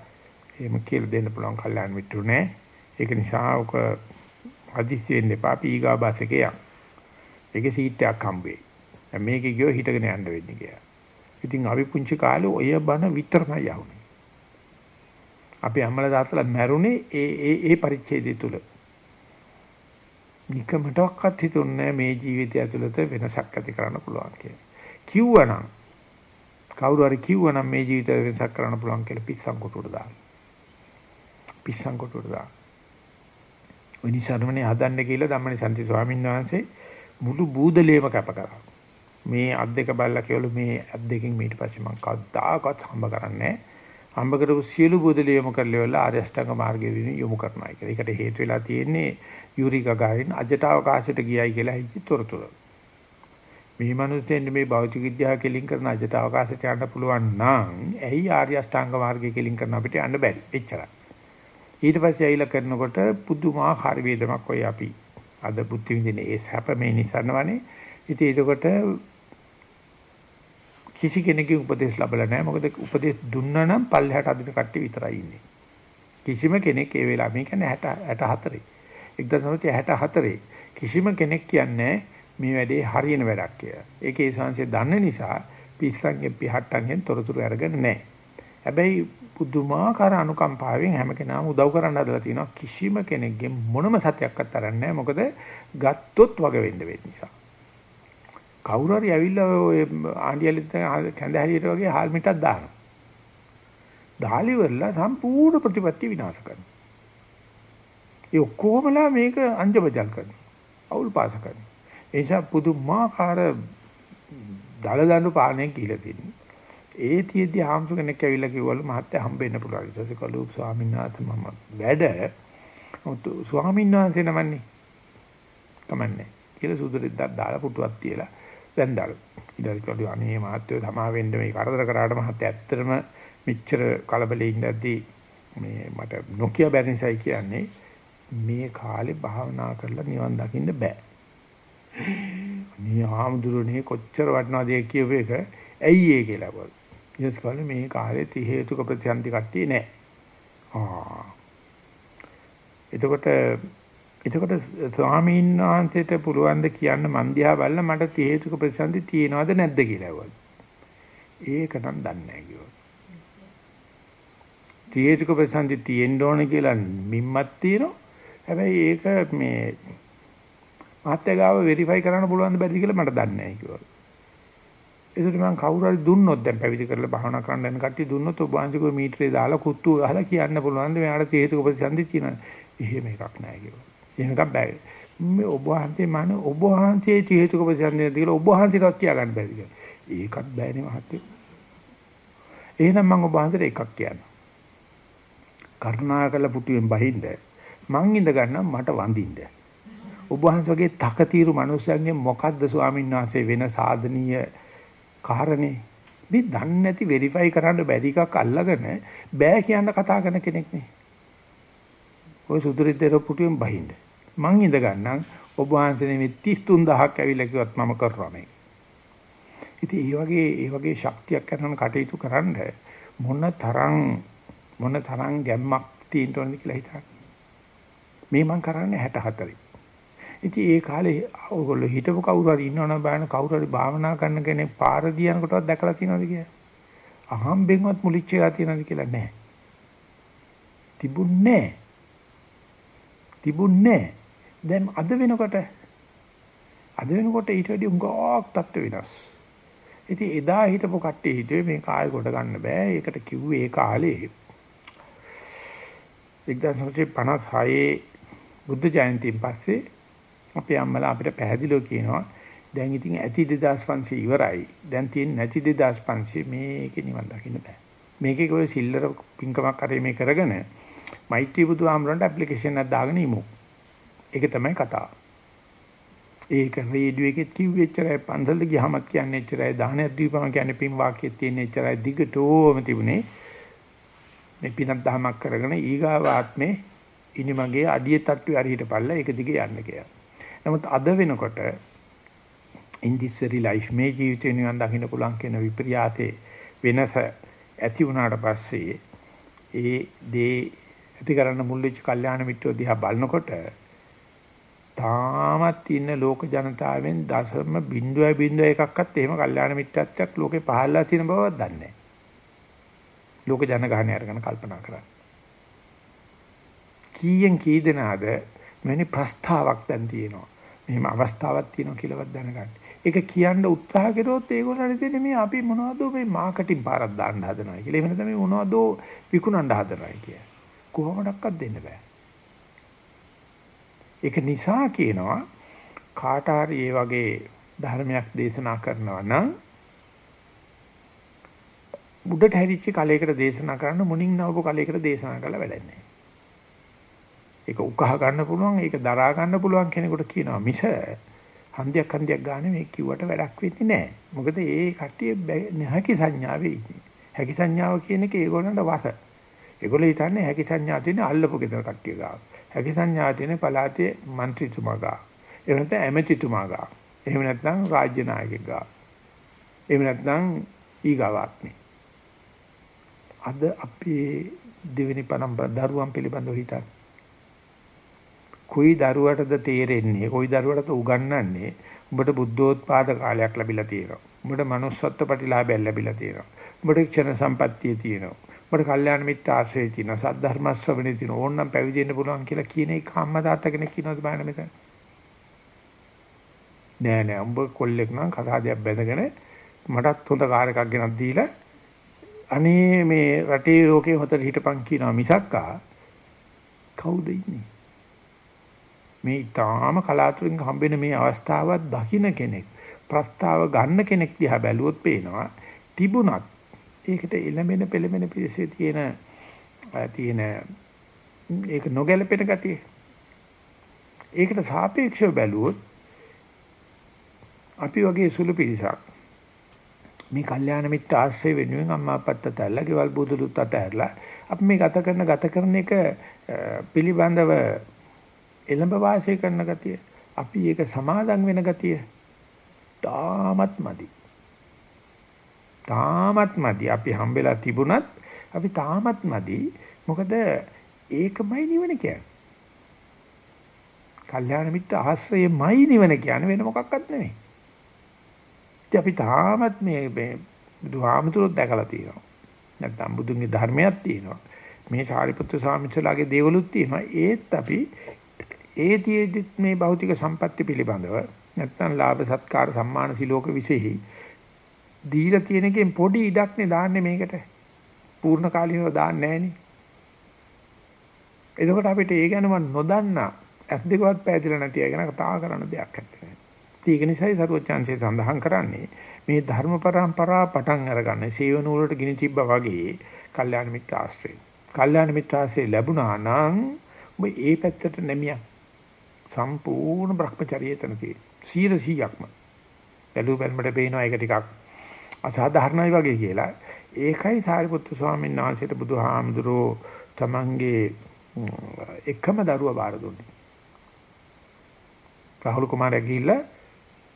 එහෙම කියලා දෙන්න පුළුවන් කල්යාණ මිත්‍රු නෑ. ඒක නිසා ඔක හදිස්සි වෙන්න එපා පීගා බස් එකේ යන්න. ඒකේ සීට් එකක් හම්බෙයි. දැන් මේකේ ගියෝ හිටගෙන යන්න වෙන්නේ කියලා. ඉතින් අපි පුංචි කාලේ ඔය බන විතරමයි යහුනේ. අපි අම්මලා තාත්තලා මැරුණේ ඒ ඒ ඒ පරිච්ඡේදය තුල. නිකමටවත් හිතුන්නේ මේ ජීවිතය ඇතුළත වෙනසක් ඇති කරන්න පුළුවන් කියලා. කිව්වනම් කවුරු හරි කිව්වනම් මේ ජීවිතය වෙනසක් කරන්න පුළුවන් කියලා පිස්සන් කොටුවට දාන්න. පිස්සන් කොටුවට දාන්න. ඔය නිසාරමනේ හදන්න කියලා ධම්මනිසන්ති ස්වාමීන් වහන්සේ මුළු බූදලේම කැප කරා. මේ අත් දෙක බල්ලා කියවලු මේ අත් දෙකෙන් ඊට පස්සේ මම කවදාකවත් හම්බ කරන්නේ නැහැ. හම්බ කරපු සියලු බුදලිය යොමු කරලා වෙලා ආර්ය අෂ්ටාංග මාර්ගයේ යොමු කරනවා කියලා. ඒකට හේතු වෙලා තියෙන්නේ යූරි ගගාරින් අජට අවකාශයට ගියයි කියලා හිච්ච තොරතුරු. මේ මිනිස්සුන් මේ භෞතික විද්‍යාව කෙලින් කරන අජට අවකාශයට යන්න පුළුවන් නම් ඇයි ආර්ය අෂ්ටාංග මාර්ගයේ කෙලින් කරන අපිට යන්න බැරි? එච්චරයි. ඊට පස්සේ ඇවිල්ලා කරනකොට පුදුමාකාර වේදමක් ඔය අපි අද බුද්ධ විදිනේ ඒ සැප මේ නිසනවනේ. ඉතින් ඒකට කිසි කෙනෙකුගේ උපදෙස් ලැබලා නැහැ. මොකද උපදෙස් දුන්නා නම් පල්ලෙහාට අදින කට්ටිය විතරයි ඉන්නේ. කිසිම කෙනෙක් ඒ වෙලාව මේ කියන්නේ 60 64. 1964 කිසිම කෙනෙක් කියන්නේ මේ වැඩේ හරියන වැඩක් කියලා. ඒකේ සංසය දන්න නිසා පිස්සන්ගෙන් පිහට්ටන්ගෙන් තොරතුරු අරගෙන නැහැ. හැබැයි පුදුමාකාර අනුකම්පාවෙන් හැම කෙනාම උදව් කරන්න හදලා තිනවා කිසිම කෙනෙක්ගෙන් මොනම සතයක්වත් අරන්නේ නැහැ. මොකද ගත්තොත් වග වෙන්න වෙන්න නිසා. කවුරු හරි ඇවිල්ලා ඔය ආණ්ඩියලිත් කැඳ හැලියට වගේ හාල් මිටක් දානවා. දාලි වල සම්පූර්ණ ප්‍රතිපත්ති විනාශ කරනවා. ඒ ඔක්කොමලා මේක අංජබජල් කරනවා. අවුල් පාස කරනවා. ඒ නිසා පුදුමාකාර දලදඬු පාණේ කියලා තියෙනවා. ඒ තියෙද්දි හාමුදුර කෙනෙක් ඇවිල්ලා කිව්වලු මහත්තයා හම්බෙන්න පුළුවන්. ඊට පස්සේ කළු ස්වාමීන් වහන්සේ මම වැඩ ස්වාමීන් වහන්සේ නමන්නේ. කමන්නේ. කියලා සුදුරිද්දක් දාලා පුටුවක් තියලා වැන්දාලු. ඊට පස්සේ අනේ මහත්තයෝ තමා වෙන්න මේ කරදර කරාට මහත්තයා ඇත්තටම මෙච්චර කලබලෙ ඉඳද්දී මේ මට නොකිය බැරි නිසායි කියන්නේ මේ කාලේ භාවනා කරලා නිවන් දකින්න බෑ. මේ ආම්දුරනේ කොච්චර වටනවද කියව එක ඇයි ඒ කියලා බල. ඊට පස්සේ මේ කාලේ ති හේතුක ප්‍රතිසන්දි කට්ටිය නෑ. ආ. එතකොට එතකොට ස්වාමීන් වහන්සේට පුළුවන් ද කියන්න මන් දිහා බලලා මට හේතුක ප්‍රතිසන්දි තියෙනවද නැද්ද කියලා ඇහුවා. ඒක නම් දන්නේ නැහැ කිව්වා. හේතුක ප්‍රතිසන්දි තියෙන්න ඕන කියලා මිම්මක් තියෙනවා. හැබැයි ඒක මේ මාත්‍යගාව වෙරිෆයි කරන්න පුළුවන් ද බැරිද කියලා මට දන්නේ නැහැ කිව්වා. ඒකට මම කවුරු හරි දුන්නොත් දැන් පැවිදි කරලා භාවනා කරන්න යන කට්ටිය දුන්නොත් ඔබ වහන්සේගේ මීටරේ දාලා කුත්තු ගහලා කියන්න පුළුවන්ද මෙයාට තේහෙතුක ප්‍රතිසන්දි තියෙනවා. එහෙම එකක් නැහැ කියලා. එහෙම එකක් බෑ. මේ ඔබ වහන්සේ මන ඔබ වහන්සේ තේහෙතුක ප්‍රතිසන්දි කියලා ඔබ වහන්සේටවත් කියාගන්න බැරිද කියලා. ඒකත් බෑනේ මහත්තයෝ. එහෙනම් මම ඔබ වහන්සේට එකක් කියන්නම්. කරුණාකර පුටුවෙන් බහින්ද මං ඉඳ ගන්න මට වඳින්න. ඔබ වහන්සේ වගේ තකතිරු මිනිස්සුන්ගේ මොකද්ද ස්වාමීන් වහන්සේ වෙන සාධනීය කාරණේ? මේ දන්නේ නැති වෙරිෆයි කරන්න බැරි එකක් අල්ලගෙන බෑ කියන කතා කරන කෙනෙක් නේ. ওই සුදුරිද්දේර පුටුවෙන් බහින්න. මං ඉඳ ගන්නම් ඔබ වහන්සේ මේ 33000ක් ඇවිල්ලා කිව්වත් මම කරනවා මේක. ඉතින් ඒ වගේ ඒ වගේ ශක්තියක් කරන කටයුතු කරන්න මොන තරම් මොන තරම් ගැම්මක් තියෙන්න ඕනද කියලා හිතන්න. මේ මං කරන්නේ 64. ඉතින් ඒ කාලේ ඔයගොල්ලෝ හිටපු කවුරු හරි ඉන්නවනම් බලන්න කවුරු හරි භාවනා කරන කෙනෙක් පාර දියනකොටවත් දැකලා තියෙනවද කියලා. අහම්බෙන්වත් මුලිච්ච වෙලා තියෙනවද කියලා නැහැ. තිබුණේ නැහැ. තිබුණේ දැන් අද වෙනකොට අද වෙනකොට ඊට වැඩි උඟාක් තත්ත්ව වෙනස්. ඉතින් එදා හිටපු කට්ටිය හිතුවේ මේක ආයෙ කොට ගන්න බෑ. ඒකට කිව්වේ ඒ කාලේ 1956 බුද්ධ ජයන්තියෙන් පස්සේ අපේ අම්මලා අපිට පැහැදිලිව කියනවා දැන් ඉතින් ඇති 2500 ඉවරයි. දැන් තියෙන්නේ නැති 2500 මේකේ නිවන් දකින්න බෑ. මේකේ කොයි සිල්ලර පින්කමක් කරේ මේ කරගෙන මෛත්‍රී බුදුහාමරන්ට ඇප්ලිකේෂන් එකක් දාගෙන ඉමු. ඒක තමයි කතාව. ඒක රේඩියෝ එකේ කිව්වෙ එච්චරයි පන්සලට ගියාමත් කියන්නේ එච්චරයි දානයක් දීපම කියන්නේ පින් වාක්‍යයක් තියෙන එච්චරයි දිගටම තිබුණේ මේ පිනක් දහමක් කරගෙන ඊගාව ආත්මේ ඉනිමගේ අඩිය තට්ටු හරි හිටපල්ලා ඒක දිගේ යන්න කියලා. නමුත් අද වෙනකොට in this very life මේ ජීවිතේ නිවන් දකින්න පුළුවන් කියන විප්‍රියාතේ වෙනස ඇති වුණාට පස්සේ ඒ දේ ඇති කරන්න මුල් වෙච්ච කල්යාණ මිත්‍රෝ දිහා බලනකොට තාමත් ඉන්න ලෝක ජනතාවෙන් දශම බිඳුවයි බිඳුව එකක්වත් එහෙම කල්යාණ මිත්‍රත්වයක් ලෝකේ පහළලා තියෙන බවවත් දන්නේ නැහැ. ලෝක ජනගහනය අරගෙන කල්පනා කරන්න. කීයෙන් කී දෙනාද මෙවැනි ප්‍රස්තාවක් දැන් තියෙනවා. මෙහෙම අවස්ථාවක් තියෙනවා කියලාවත් දැනගන්න. ඒක කියන්න උත්සාහ කරොත් ඒගොල්ලන් හිතන්නේ මේ අපි මොනවද මේ මාකටිං පාරක් දාන්න හදනවා කියලා. එහෙම නැත්නම් මේ මොනවද විකුණන්න හදනවා කියලා. කොහොමඩක්වත් දෙන්න බෑ. ඒක නිසා කියනවා කාට හරි මේ වගේ ධර්මයක් දේශනා කරනවා නම් බුඩට හැරිච්ච කලයකට දේශනා කරන්න මුණින් නවපු කලයකට දේශනා කළා වැඩක් නැහැ. ඒක උකහා ගන්න පුළුවන්, ඒක දරා ගන්න පුළුවන් කෙනෙකුට කියනවා මිස හන්දියක් හන්දියක් ගන්න මේ කිව්වට වැඩක් වෙන්නේ නැහැ. මොකද ඒ කට්ටිය හැකි සංඥාවේ ඉන්නේ. හැකි සංඥාව කියන එක ඒගොල්ලන්ට වස. ඒගොල්ලෝ හිතන්නේ හැකි සංඥා තියෙන අල්ලපු ගෙදර කට්ටිය ගාව. හැකි සංඥා තියෙන පළාතේ മന്ത്രിතුමා ගාව. එහෙම නැත්නම් ඇමතිතුමා ගාව. එහෙම නැත්නම් රාජ්‍ය නායකයෙක් ගාව. එහෙම නැත්නම් ඊගාවාත්මේ. අද අපේ දෙවෙනි පනම් දරුවන් පිළිබඳව හිතන්නේ කොයි දරුවටද තේරෙන්නේ? කොයි දරුවටද උගන්වන්නේ? උඹට බුද්ධෝත්පාද කාලයක් ලැබිලා තියෙනවා. උඹට manussත්ව ප්‍රතිලාභයක් ලැබිලා තියෙනවා. උඹට ක්ෂණ සම්පත්තිය තියෙනවා. උඹට කල්යාණ මිත්‍ර ආශ්‍රය තියෙනවා. සද්ධර්ම ශ්‍රවණේ තියෙනවා. ඕන්නම් පැවිදි වෙන්න පුළුවන් කියලා කියන එක අම්මා තාත්තා කෙනෙක් කියනවාද බලන්න මෙතන? නෑ නෑ. උඹ කොල්ලෙක් නම් කසාදයක් බැඳගෙන මටත් හොඳ කාර් එකක් ගෙනත් දීලා අනේ මේ රටේ ලෝකේ හොතට හිටපන් කියනවා මිසක්කා. කවුද ඉන්නේ? මේ ඊටාම කලාතුරකින් හම්බෙන මේ අවස්ථාවත් දකින්න කෙනෙක් ප්‍රස්තාව ගන්න කෙනෙක් දිහා බැලුවොත් පේනවා තිබුණත් ඒකට එළමෙන පෙළමෙන පිළිසේ තියෙන තියෙන ඒක නොගැලපෙන ගතිය. ඒකට සාපේක්ෂව බැලුවොත් අපි වගේ සුළු පිරිසක් මේ කල්යාණ මිත්‍ර ආශ්‍රය වෙනුවෙන් අම්මා අප්පත් අතහැරලා ගෙවල් බුදුලුත් අතහැරලා අපි මේ ගත කරන ගත කරන එක පිළිබඳව එළඹ වාසය කරන ගතිය අපි ඒක සමාදම් වෙන ගතිය තාමත් මදි. තාමත් මදි. අපි හම්බෙලා තිබුණත් අපි තාමත් මදි. මොකද ඒකමයි නිවන කියන්නේ. කල්යාණ මිත්‍ර ආශ්‍රයමයි නිවන කියන්නේ වෙන මොකක්වත් නෙමෙයි. ඉතින් අපි තාමත් මේ බුදුහාමුදුරුවෝ දැකලා තියෙනවා. නැත්නම් බුදුන්ගේ ධර්මයක් තියෙනවා. මේ සාරිපුත්‍ර ස්වාමීන්වහන්සේලාගේ දේවලුත් තියෙනවා. ඒත් අපි ඒතියෙදිත් මේ භෞතික සම්පatti පිළිබඳව නැත්නම් ලාභ සත්කාර සම්මාන සිලෝක විශේෂයි දීලා තියෙන එකෙන් පොඩි ඉඩක්නේ දාන්නේ මේකට පූර්ණ කාලීනව දාන්නේ නැහනේ එතකොට අපිට ඒ ගැන මම නොදන්නා ඇස් දෙකවත් පැහැදිලා නැති අය ගැන කතා කරන්න දෙයක් නැත්තේ. ඒක නිසායි සරුවචාන්සේ සඳහන් කරන්නේ මේ ධර්ම પરම්පරාව පටන් අරගන්න සේවන වලට ගිනි තිබ්බා වගේ කල්යාණ මිත්‍ර ආශ්‍රය. කල්යාණ මිත්‍ර ආශ්‍රය ලැබුණා නම් ඔබ ඒ පැත්තට නැමියක් සම්පූර්ණ Brahmacharya එතන තියෙන්නේ 100%ක්ම. බැලු බැලමට පේනවා ඒක ටිකක් අසාධාරණයි වගේ කියලා. ඒකයි සාරිපුත්තු ස්වාමීන් වහන්සේට බුදුහාමුදුරෝ තමන්ගේ එකම දරුවා බාර දුන්නේ. රාහුල කුමාරයා ගිහිල්ලා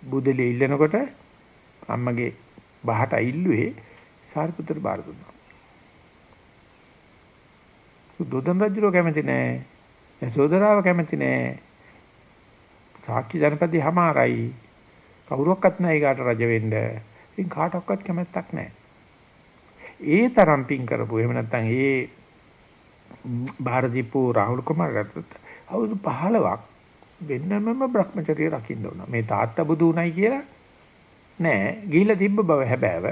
බුදලේ ඉල්ලනකොට අම්මගේ බහට ඉල්ලුවේ සාරිපුත්‍ර බාර දුන්නා. දුදන් රජුරෝ කැමති නෑ. යසෝදරාව කැමති නෑ. සාක්ෂි ජනපදේ හැමාරයි. කවුරක්වත් නැහැ ඒකට රජ වෙන්න. ඉතින් කාටවත් කැමැත්තක් නැහැ. ඒ තරම් පිං කරපු එහෙම නැත්නම් ඒ ಭಾರತීපු රාහුල් කුමාරගත්තත් අවුරුදු 15ක් වෙන්නමම Brahmacharya රකින්න ඕන. මේ තාත්තා බුදු උණයි කියලා නෑ. ගිහිලා තිබ්බ බව හැබෑව.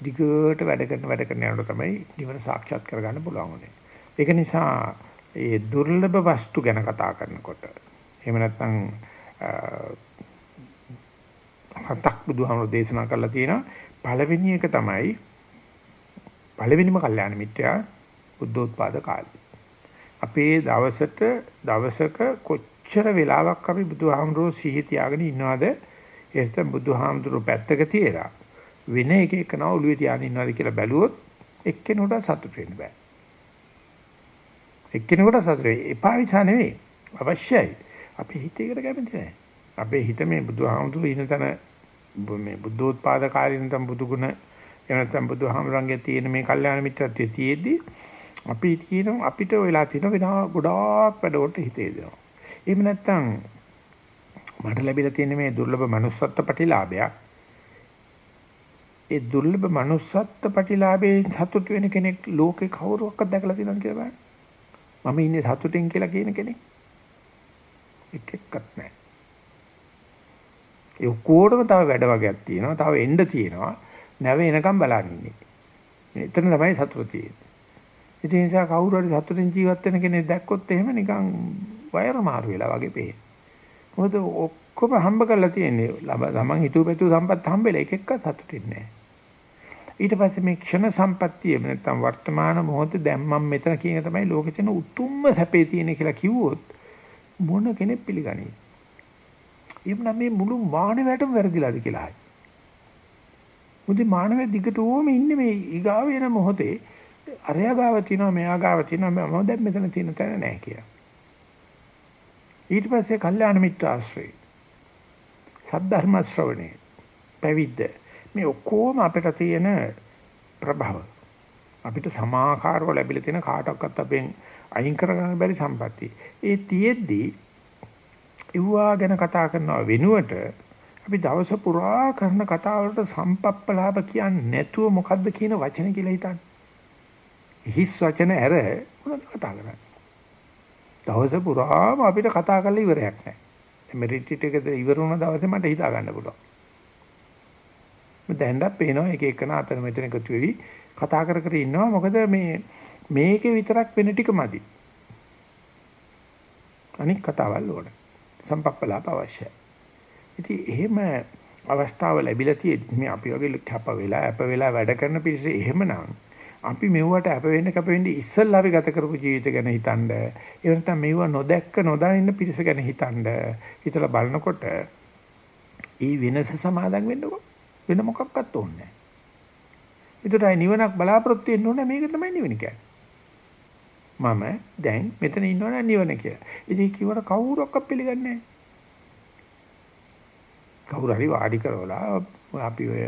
දිගට වැඩ කරන වැඩ කරන යනකොට තමයි නිවන සාක්ෂාත් කරගන්න පුළුවන් වෙන්නේ. ඒක නිසා ඒ දුර්ලභ වස්තු ගැන කතා කරනකොට එහෙම නැත්නම් හතක් බුදුහාමුදුරෝ දේශනා කරලා තියෙනවා. පළවෙනි එක තමයි පළවෙනිම කල්යාණ මිත්‍යා බුද්ධෝත්පාද කාලේ. අපේ දවසට දවසක කොච්චර වෙලාවක් අපි බුදුහාමුදුරෝ සිහි තියාගෙන ඉන්නවද? එහෙනම් බුදුහාමුදුරෝ පැත්තක තියලා වෙන එක එකන ඔළුවේ තියාගෙන ඉන්නවද කියලා බැලුවොත් එක්කෙනෙකුට සතුට වෙන්න බෑ. එක්කෙනෙකුට සතුට වෙයි. එපා විසා නෙවෙයි. අවශ්‍යයි. අපේ හිතේකට කැමති නැහැ. අපේ හිත මේ බුදුහාමුදුරු ඉන්න තැන මේ බුද්ධෝත්පාද කාලේ නැත්නම් බුදුගුණ එහෙම නැත්නම් බුදුහාමුදුරන්ගේ තියෙන මේ කල්යාණ මිත්‍රත්වයේ තියේදී අපි කියන අපිට වෙලා තියෙන වෙනවා ගොඩාක් වැඩවලට හිතේ දෙනවා. එහෙම නැත්නම් මට ලැබිලා තියෙන මේ දුර්ලභ manussත්ත්ව ප්‍රතිලාභයක් ඒ දුර්ලභ manussත්ත්ව ප්‍රතිලාභයෙන් සතුට වෙන කෙනෙක් ලෝකේ කවුරුවක්වත් දැකලා තියෙනවද කියලා බලන්න. මම ඉන්නේ සතුටින් කියලා කියන කෙනෙක්. එක් එක්කත් නැහැ. ඒ ඔක්කොටම තව වැඩ වගේක් තියෙනවා. තව එන්න තියෙනවා. නැව එනකම් බලන් ඉන්නේ. එතන තමයි සතුට තියෙන්නේ. ඉතින් ඒ නිසා කවුරු හරි සතුටින් ජීවත් වෙන කෙනෙක් දැක්කොත් එහෙම නිකන් වයර මාරු වෙලා වගේ පේන. මොකද ඔක්කොම හම්බ කරලා තියෙන්නේ. ළමන් හිතුව පැතුව සම්පත් හම්බෙලා එක එක සතුටින් නැහැ. ඊට පස්සේ මේ ක්ෂණ සම්පත්තිය නැත්නම් වර්තමාන මොහොතේ දැන් මම මෙතන කියන තමයි ලෝකෙ තියෙන උතුම්ම සැපේ තියෙන කියලා කිව්වොත් මොන කෙනෙක් පිළිගනී? එහෙනම් මේ මුළු මානවයටම වැරදිලාද කියලා. මුදි මානවය දිගටම ඉන්නේ මේ ඊගාව එන මොහොතේ අරයා ගාව තියෙනවා මෙයා ගාව තියෙනවා මම දැන් මෙතන තියෙන තැන නැහැ කියලා. ඊට පස්සේ කල්යාණ මිත්‍ර ආශ්‍රය. සද්ධර්ම ශ්‍රවණේ. පැවිද්ද මේ ඔක්කොම අපිට තියෙන ප්‍රභව අපිට සමාකාරව ලැබිලා තියෙන කාටවත් අපෙන් අයින් කරගන්න බැරි සම්පatti. ඒ තියෙද්දී ඉවුවා ගැන කතා කරනවා වෙනුවට අපි දවස පුරා කරන කතා වලට සම්පප්පලාප කියන්නේ නැතුව මොකද්ද කියන වචන කියලා හිතන්නේ. හිස් වචන ඇර මොනවද කතා කරන්නේ? දවස පුරාම අපිට කතා කරලා ඉවරයක් නැහැ. මේ රිට්‍රීට් එකද ඉවර වුණ දවසේ මට හිතා ගන්න පුළුවන්. දැන්ඩක් පේනවා එක එකන අතර මෙතන එකතු වෙවි කතා කර කර ඉන්නවා මොකද මේ මේකේ විතරක් වෙන ටික මදි. අනික් කතාවල් ඕන. සම්පප්පලාප අවශ්‍යයි. ඉතින් එහෙම අවස්ථාව ලැබිලා තියෙද්දි මේ අපි වගේ කැප වෙලා අප වෙලා වැඩ කරන පිරිස එහෙමනම් අපි මෙව්වට අප වෙන්න කැප වෙන්නේ ඉස්සල්ලා අපි ගත කරපු ජීවිත ගැන හිතනද ඒ නැත්නම් මෙව නොදැක්ක නොදැනින්න පිරිස ගැන හිතනද හිතලා බලනකොට ඊ වෙනස සමාදම් වෙන්නකො වෙන මොකක්වත් ඕනේ නැහැ. ඒතරයි නිවනක් බලාපොරොත්තු වෙන්න ඕනේ මේක තමයි නිවන කියන්නේ. මම දැන් මෙතන ඉන්නවනේ නිවන කියලා. ඉතින් කිව්වට කවුරක්වත් පිළිගන්නේ නැහැ. කවුරු හරි වාඩි කරවලා අපි ඔය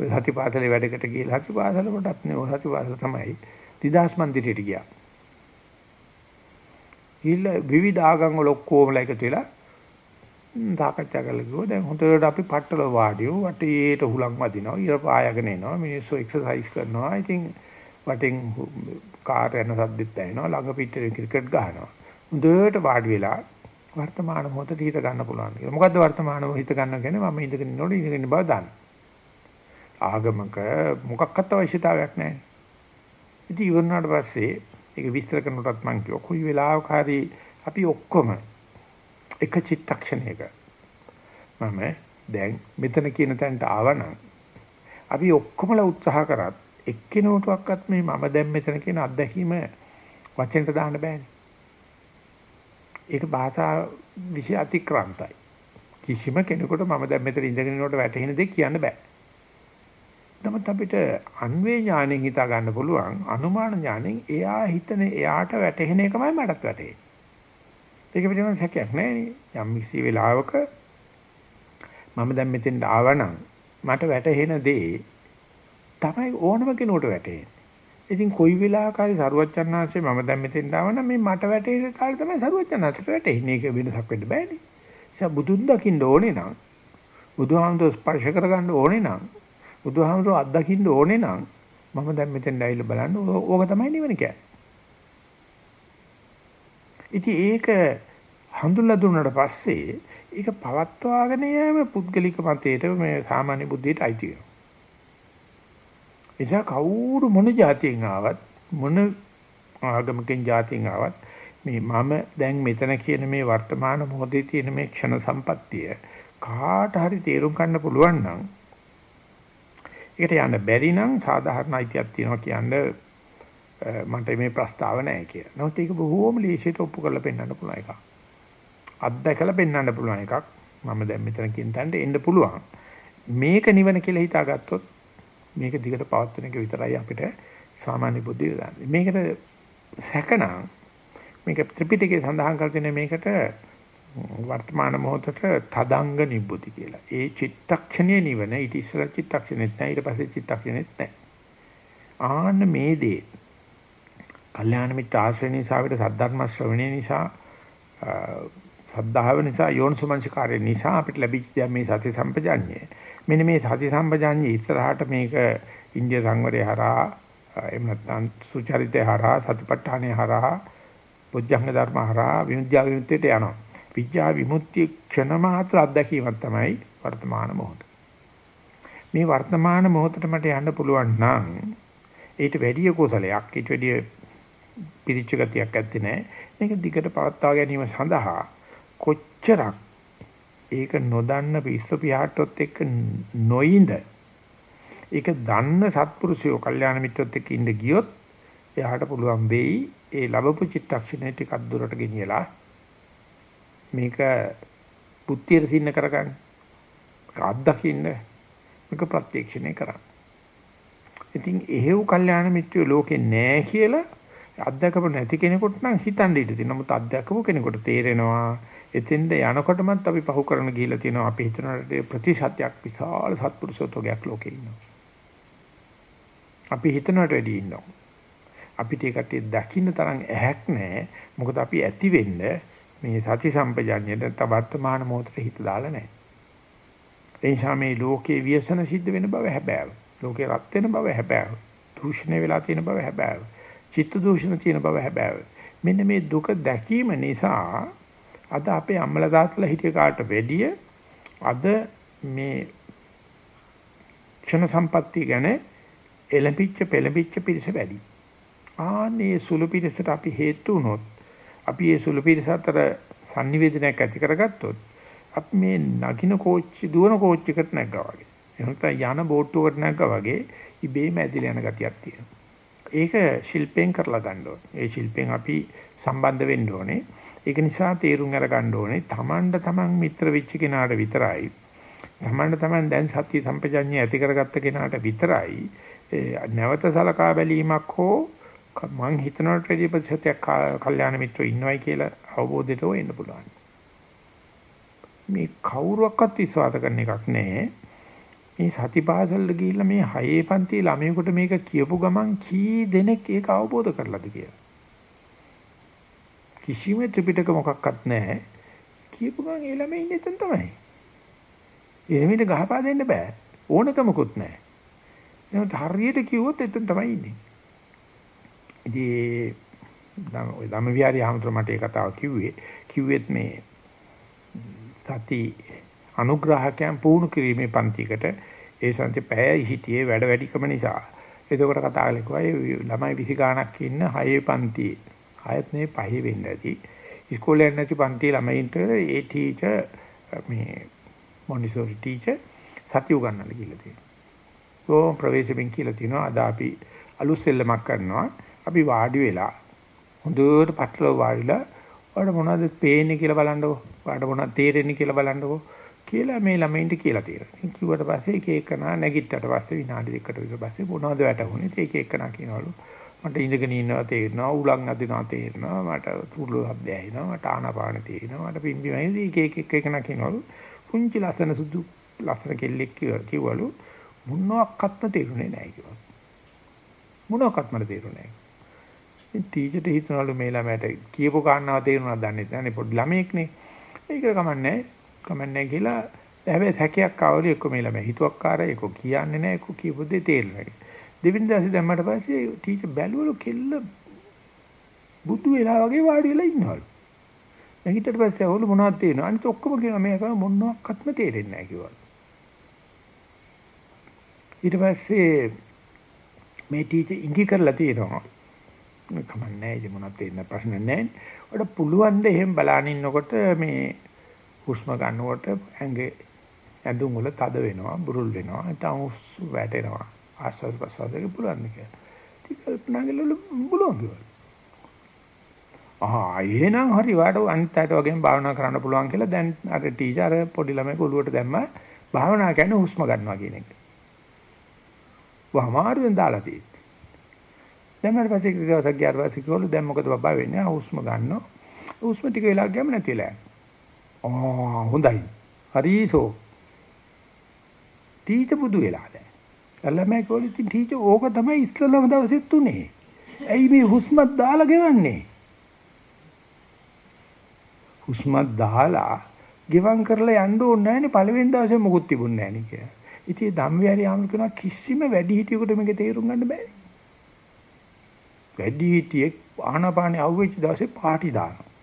ඔය සතිපාසලේ වැඩකට ගිහලා සතිපාසල කොටත් නේ ඔය සතිපාසල තමයි දිදාස් මන්දිරයට ගියා. ඊළ විවිධ ආගම් වල ඔක්කොමලා එකතු වෙලා සාකච්ඡා කරලා කිව්වා දැන් හොඳට අපි පట్టල වාඩිව වටේට හුලං වදිනවා ඊර පායගෙන එනවා මිනිස්සු එක්සර්සයිස් කරනවා ඉතින් වටෙන් කාර් යන සද්දෙත් ඇහෙනවා ළඟ පිටේ ක්‍රිකට් ගහනවා හොඳට වාඩි වෙලා වර්තමාන මොහොතේ හිත ගන්න පුළුවන් කියලා. මොකද්ද වර්තමාන මොහොත හිත ගන්න කියන්නේ මම ඉඳගෙන ඉන්නකොට ඉඳගෙන ඉන්න බව දන්න. ආගමක මොකක්වත් අවශ්‍යතාවයක් නැහැ. ඉතින් ඉවරනාට පස්සේ ඒක විස්තර කරනකොටත් මම කිව්වා කොයි වෙලාවක හරි අපි ඔක්කොම එක චිත්තක්ෂණයක මම දැන් මෙතන කියන තැනට ආවනම් අපි ඔක්කොමලා උත්සාහ කරත් එක්කිනුටවත් මේ මම දැන් මෙතන කියන අත්දැකීම වචනට දාන්න බෑනේ. ඒක භාෂා විෂය අතික්‍රාන්තයි. කිසිම කෙනෙකුට මම දැන් මෙතන ඉඳගෙන ඉන්නකොට වැටහෙන දෙයක් කියන්න බෑ. නමුත් අපිට අන්වේ ඥාණයෙන් හිතා ගන්න පුළුවන් අනුමාන ඥාණයෙන් එයා හිතන එයාට වැටහෙන එකමයි මටත් වැටහෙන්නේ. ඒක පිළිබඳව සැකයක් නැහැ යම් කිසි වෙලාවක මම දැන් මෙතෙන්ට ආවනම් මට වැටහෙන දේ තමයි ඕනම කෙනෙකුට වැටහෙන්නේ. ඉතින් කොයි වෙලාවක හරි සරුවච්චන්හන්සේ මම දැන් මෙතෙන්ට ආවනම් මේ මට වැටහෙන තාලේ තමයි සරුවච්චන්හන්සේට වැටෙන්නේ. ඒක වෙනසක් වෙන්න බෑනේ. ඒ බුදුන් දකින්න ඕනේ නම් බුදුහාමුදුර ස්පර්ශ කරගන්න ඕනේ නම් බුදුහාමුදුර අත්දකින්න ඕනේ නම් මම දැන් මෙතෙන්ට ඇවිල්ලා බලන්න ඕක තමයි නිවන කියන්නේ. ඉතින් ඒක හඳුල්ලා දුන්නාට පස්සේ ඒක පවත්වාගෙන යෑම පුද්ගලික මතයට මේ සාමාන්‍ය බුද්ධියට අයිති වෙනවා. එසා කවුරු මොන જાතියෙන් ආවත් මොන ආගමකින් જાතියෙන් ආවත් මේ මම දැන් මෙතන කියන මේ වර්තමාන මොහොතේ තියෙන මේ ක්ෂණ සම්පත්තිය කාට හරි තේරුම් ගන්න පුළුවන් නම් ඒකට යන්න බැරි නම් සාධාරණ අයිතියක් තියෙනවා කියන්නේ මට මේ ප්‍රස්තාව නැහැ කියලා. නමුත් ඒක බොහෝම ලේසියට ඔප්පු කරලා පෙන්වන්න පුළුවන් එකක්. අත්දැකලා පෙන්වන්න පුළුවන් එකක්. මම දැන් මෙතන කියන තැනට එන්න පුළුවන්. මේක නිවන කියලා හිතාගත්තොත් මේක දිගට පවත්වන එක විතරයි අපිට සාමාන්‍ය බුද්ධිය දාන්නේ. මේකට සැකනම් මේක ත්‍රිපිටකයේ සඳහන් කර තියෙන මේකට වර්තමාන මොහොතට තදංග නිබ්බුති කියලා. ඒ චිත්තක්ෂණයේ නිවන ඊට ඉස්සර චිත්තක්ෂණෙත් නැහැ ඊට පස්සේ චිත්තක්ෂණෙත් නැහැ. ආන්න මේ දේ කල්යාණ මිත්‍ර ආශ්‍රය නිසා අපිට සද්ධර්ම ශ්‍රවණය නිසා සද්ධාව නිසා යෝනිසුමංසකාරය නිසා අපිට ලැබිච්ච දේ මේ සති සම්පජාඤ්ඤය. මෙන්න මේ සති සම්පජාඤ්ඤය ඉස්සරහට මේක ඉන්දිය සංවරය හරහා එහෙම නැත්නම් සුචරිතය හරහා සතිපට්ඨානය හරහා බුද්ධංග ධර්ම හරහා විමුක්තිය විමුක්තියට යනවා. විද්‍යා විමුක්තිය ක්ෂණ මාත්‍ර අත්දැකීමක් තමයි වර්තමාන මොහොත. මේ වර්තමාන මොහොතට මට යන්න පුළුවන් නම් ඊට වැඩි කුසලයක් ඊට වැඩි පිරිච්ච ගතියක් ඇත්තේ නැහැ. මේක දිගට පවත්වා ගැනීම සඳහා කොච්චරක් ඒක නොදන්න පිස්සු පියාට්ටොත් එක්ක නොයින්ද ඒක දන්න සත්පුරුෂයෝ කල්යාණ මිත්‍රොත් එක්ක ඉඳ ගියොත් එයාට පුළුවන් වෙයි ඒ ලැබපු චිත්තක්ෂණය ටිකක් දුරට ගෙනියලා මේක බුද්ධියට සින්න කරගන්න. මේක අත්දකින්න මේක ප්‍රත්‍යක්ෂණය කරන්න. ඉතින් එහෙව් කල්යාණ මිත්‍රයෝ ලෝකේ නැහැ කියලා අත්දකපු නැති කෙනෙකුට නම් හිතන්න ඉඩ තියෙනවා. නමුත් අත්දකපු කෙනෙකුට තේරෙනවා එතෙන්ද යනකොටමත් අපි පහු කරන ගිහිලා තියෙනවා. අපි හිතනට ප්‍රතිශතයක් විශාල සත්පුරුෂෝතෝගයක් ලෝකේ ඉන්නවා. අපි හිතනට වැඩි ඉන්නවා. අපිට ඒකට දකින්න තරම් ඇහැක් නැහැ. මොකද අපි ඇති වෙන්න මේ සති සම්පජාඤ්ඤයට තවර්තමාන මොහොතේ හිත දාලා නැහැ. එනිසා මේ ලෝකේ ව්‍යසන සිද්ධ වෙන බව හැබෑව. ලෝකේ රත් වෙන බව හැබෑව. දූෂණය වෙලා තියෙන බව හැබෑව. චිත්ත දූෂණ තියෙන බව හැබෑව. මෙන්න මේ දුක දැකීම නිසා අද අපේ අම්මලා තාත්තලා හිටිය කාට වැඩිය අද මේ ක්ෂණ සම්පත්තිය ගැන එලපිච්ච පෙළපිච්ච පිරිස වැඩි. ආනේ සුළු පිරිසට අපි හේතු වුණොත් අපි මේ සුළු පිරිස අතර sannivedanayak ඇති කරගත්තොත් අපි මේ නගින කෝච්චි දුවන කෝච්චියකට නැග්ගා වගේ. එහෙනම් යන බෝට්ටුවකට නැග්ගා වගේ ඉබේම ඇදිලා යන ගතියක් තියෙනවා. ඒක ශිල්පෙන් කරලා ගන්න ඕනේ. ඒ ශිල්පෙන් අපි සම්බන්ධ වෙන්න ඕනේ. ඒක නිසා තීරුම් අර ගන්න ඕනේ. Tamanට Taman මිත්‍ර වෙච්ච කෙනාට විතරයි. Tamanට Taman දැන් සත්‍ය සම්පජඤ්ඤය ඇති කරගත්ත කෙනාට විතරයි නැවත සලකා බැලීමක් හෝ මං හිතනට වැඩි ප්‍රතිශතයක් කල්යාණ මිත්‍රෝ ඉන්නවයි කියලා අවබෝධයට එන්න පුළුවන්. මේ කවුරුවක්වත් විශ්වාස කරන එකක් නැහැ. මේ සතිපාසලට ගිහිල්ලා මේ හයේ පන්ති ළමයෙකුට මේක කියපු ගමන් කී දෙනෙක් ඒක අවබෝධ කරලාද කියලා. කිසිම ත්‍රිපිටක මොකක්වත් නැහැ. කියපු ගමන් ඒ ළමයි ඉන්නේ එතන තමයි. එළමිට ගහපා දෙන්න බෑ. ඕනකමකුත් නැහැ. එහෙනම් හරියට කිව්වොත් එතන තමයි ඉන්නේ. ඉතින් ඔය ධම්ම විහාරය ආමතුරු මට ඒ කතාව කිව්වේ. කිව්වෙත් මේ සති අනුග්‍රහකයන් පුහුණු කිරීමේ පන්තියකට ඒ සංති පැය හිටියේ වැඩ වැඩිකම නිසා. එතකොට කතා කළේ කොයි ළමයි 20 ගාණක් ඉන්න හයේ පන්තියේ. හයත් නේ පහේ වෙන්න ඇති. ඉස්කෝලේ යන නැති පන්තියේ ළමයින්ට ඒ ටීචර් මේ මොන්ටිසෝරි ටීචර් සතිය උගන්වන්න කියලා තියෙනවා. ඕ ප්‍රවේශමින් කියලා තියෙනවා අද අපි අලුත් සෙල්ලමක් කරනවා. අපි වාඩි වෙලා හොඳට පටලව වාඩිලා ඔයාලට මොනවද පේන්නේ කියලා බලන්නකෝ. ඔයාලට මොනවද තේරෙන්නේ කියලා බලන්නකෝ. කියලා මේ ළමයින්ට කියලා තියෙනවා. ඉතින් කිව්වට පස්සේ එක එකනා නැගිට්ටට පස්සේ විනාඩි දෙකකට විතර පස්සේ මොනවද වැටහුනේ? ඒක එකනා කියනවලු. මට ඉඳගෙන ඉන්නවා තේරෙනවා, උලන් අදිනවා තේරෙනවා, මට තුරුළු හබ්ද ඇහෙනවා, මට ආනාපාන තේරෙනවා, මට පිම්බිමයි එක එක එක එකනා කියනවලු. පුංචි ලස්සන සුදු ලස්සන කෙල්ලෙක් කිව්වලු මොනවාක්වත්ම තේරුනේ නැහැ කිව්වා. මොනවාක්වත්ම තේරුනේ නැහැ. ඉතින් ටීචර්ට හිතනවලු මේ ළමයට කියපු කාරණාව තේරුණාද දන්නේ නැහැ නේ පොඩි ළමයෙක්නේ. ඒක කමන්නේ කමන්නේ කියලා හැබැයි හැකියක් ආවලු එක්ක මේ ළමයි හිතුවක්කාරයි එක්ක කියන්නේ නැහැ එක්ක කියපු දේ තේරෙන්නේ දෙවෙනි දවසේ දැම්මට පස්සේ ටීචර් බැලුවලු කෙල්ල බුදු වෙලා වගේ වාඩි වෙලා ඉන්නවලු. නැගිටට පස්සේ අවුල මොනවද තේරෙනවා අනිත් ඔක්කොම කියනවා මේ කරන මොනවත්ක්ම තේරෙන්නේ නැහැ කිව්වා ඊට පස්සේ මේ ටීචර් ඉඟි කරලා තියෙනවා. කමන්නේ ඉතින් මොනවද තේරෙන්න? ප්‍රශ්න නැහැ. ඔයාලට පුළුවන් ද එහෙම බලන ඉන්නකොට මේ හුස්ම ගන්නකොට ඇඟේ ඇඳුම් වල තද වෙනවා බුරුල් වෙනවා නැත්නම් උස් වැටෙනවා. ආස්වාද ප්‍රසවාදයේ පුළුවන් ද කියලා ටික කල්පනා කරලා පුළුවන් කිව්වා ආ එහෙනම් හරි වාට අනිත් අයට වගේම භාවනා කරන්න පුළුවන් කියලා දැන් අර ටීචර් අර පොඩි ළමයි කොළුවට දැම්ම භාවනා කියන්නේ හුස්ම ගන්නවා කියන එක. වහමාරුවෙන් දාලා තියෙන්නේ. දැන් ඊට පස්සේ දවසක් ගියාට පස්සේ කිව්වලු දැන් මොකද බබා වෙන්නේ? හුස්ම ගන්නවා. හුස්ම ටික වෙලා ගියාම නැතිලා යනවා. ආ හොඳයි. හරිසෝ. ටීචර් බුදු වෙලා දැන්. ළමයි කිව්වලු ඉතින් ටීචර් ඕක තමයි ඉස්සෙල්ලාම දවසෙත් තුනේ. ඇයි මේ හුස්මත් දාලා ගෙවන්නේ? හුස්මක් දාලා ගෙවම් කරලා යන්න ඕනේ නැහැනේ පළවෙනි දවසේ මොකුත් තිබුණේ නැහැ නේ කියලා. ඉතින් ධම්මවිහාරී ආමර කියනවා කිසිම වැඩිහිටියෙකුට මේක තේරුම් ගන්න බෑනේ. වැඩිහිටියෙක් ආනාපානෙ අවුෙච්ච දවසේ පාටි දානවා.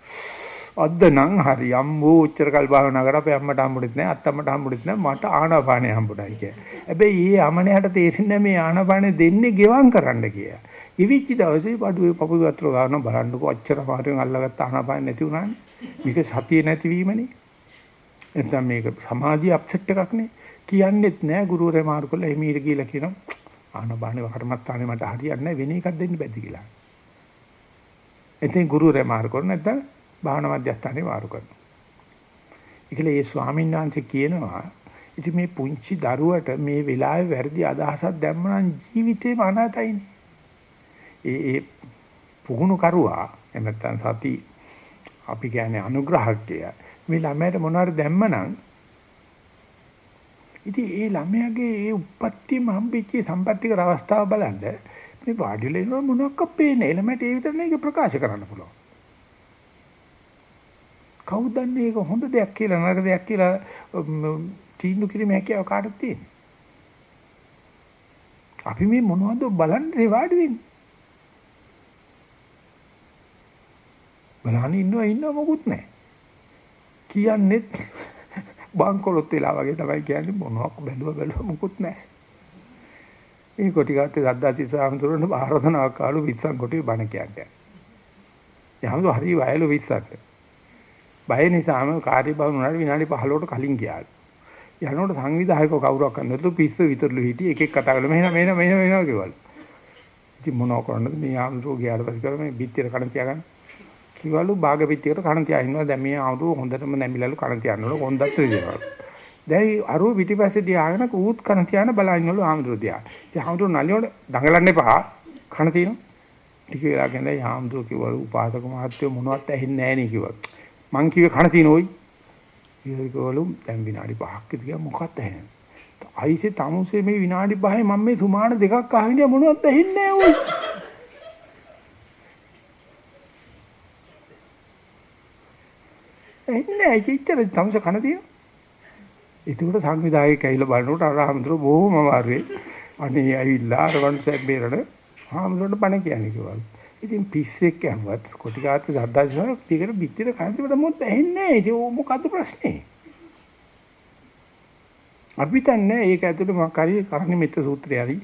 අද්ද නම් හරි අම්මෝ උච්චර කල් භාවනා කරා අපේ අම්මට හම්බුනෙත් නැහැ අත්තම්මට හම්බුනෙත් නැහැ මට ආනාපානෙ හම්බුණයි කිය. හැබැයි ඊ අමනයට තේරෙන්නේ මේ ආනාපානෙ දෙන්නේ ගෙවම් කරන්න කියලා. ඉවිච්ච දවසේ පඩුවේ පපුව වතුර ගන්න බලන්නකො අච්චර පාරුවෙන් අල්ලගත්ත ආනාපානෙ නැති වුණානේ. මේක සතිය නැතිවීමනේ. එතන මේක සමාධි අප්සෙට් එකක් නේ. කියන්නෙත් නෑ ගුරුවරයා මාරු කළා එමීට කියලා කියනවා. ආනබානේ වකටමත්තානේ මට හරියන්නේ නෑ වෙන එකක් දෙන්න බැද්ද කියලා. එතෙන් ගුරුවරයා මාරු කරන නැත්නම් භාවනා මධ්‍යස්ථානේ මාරු කරනවා. ඒකල ඒ ස්වාමීන් වහන්සේ කියනවා ඉතින් මේ පුංචි දරුවට මේ වෙලාවේ වැරදි අදහසක් දැම්මනම් ජීවිතේම අනාතයිනේ. ඒ ඒ පුහුණු කරුවා එහෙම නැත්නම් සති අපි කියන්නේ අනුග්‍රහකය. මේ ළමයට මොනවාරි දැම්මනම් ඉතින් ඒ ළමයාගේ ඒ උප්පත්තියම හම්බෙච්ච සම්පත්තිකර අවස්ථාව බලන්න මේ වාඩිලා ඉන්න මොනක්ක පේන්නේ ළමයට ඒ විතර නේ ප්‍රකාශ කරන්න පුළුවන්. කවුද දන්නේ ඒක හොඳ දෙයක් කියලා නරක දෙයක් කියලා තීන්දුව කිරීමේ හැකියාව කාටද තියෙන්නේ? අපි මේ මොනවද බලන්නේ වාඩි වෙන්නේ? බලහන් ඉන්නවා ඉන්නව මොකුත් නැහැ. කියන්නේත් [LAUGHS] බංකොලොත් වෙලා වගේ තමයි කියන්නේ මොනවක් බැලුව බැලුව මොකුත් නැහැ. මේ කොටි ගත්තේ සද්දාති සාමතුරුන ආරාධනාවක් කාලු විස්සන් කොටි බණ කියන්නේ. යහමතු හරි වයලු විස්සක්. බය නිසාම කාර්ය බහුල උනාට විනාඩි 15කට කලින් ගියා. යනකොට සංවිධායකව කවුරක් කරන්නද පිස්සු විතරලු හිටියේ එක එක කතා කරලා මෙහෙම මෙහෙම මෙහෙම මෙහෙම කිව්වලු. ඉතින් මොනව කරන්නද? මේ ආම්රෝ ගියාට පස්සේ කරා මේ බිත්තිර කණ තියාගන්න. කිව්වලු බාගපිටියකට කණ තියා ඉන්නවා. දැන් මේ ආවුරු හොඳටම නැමිලලු කණ තියන්නවලු කොන්දත් රිදෙනවා දැන් අරුව පිටිපස්සේ තියාගෙන ඌත් කණ තියාන බලන්නවලු ආමුදුර දිහා ඉතින් ආමුදුර නලියෝட දඟලන්න එපා. කණ තියනවා. ටික වෙලා ගිහලා ආමුදුර කිව්වලු උපාසක මහත්තයෝ මොනවත් ඇහෙන්නේ නැහැ නේ කිව්වා. මං කිව්වේ කණ තියනෝයි ඊයකවලු දැන් විනාඩි 5ක් විතර මොකක්ද ඇහෙන්නේ? අයිසේ තමුසේ මේ විනාඩි 5ේ මම මේ සුමාන දෙකක් අහින්න මොනවත් ඇහෙන්නේ නැහැ ඔය එන්නේ ඇයිච්චර තමස කන තියෙන. ඒකට සංවිධායක ඇවිල්ලා බලනකොට අර හාමුදුරුවෝ බොහොම අමාරුවේ. අනේ ඇවිල්ලා අර වන්සෙක් බේරන හාමුදුරුවන්ට බණ කියන්නේ කිව්වා. ඉතින් පිස්සෙක් ඇහුවත් කොටි කාත් සද්දාජනක් ටිකට පිටිර කන්තිවට මොකද ඇහෙන්නේ නැහැ. ඒක මොකද්ද ප්‍රශ්නේ? අපි තන්නේ ඒක ඇතුළේ මොකක් හරි කරණි මෙත්ත සූත්‍රය හරි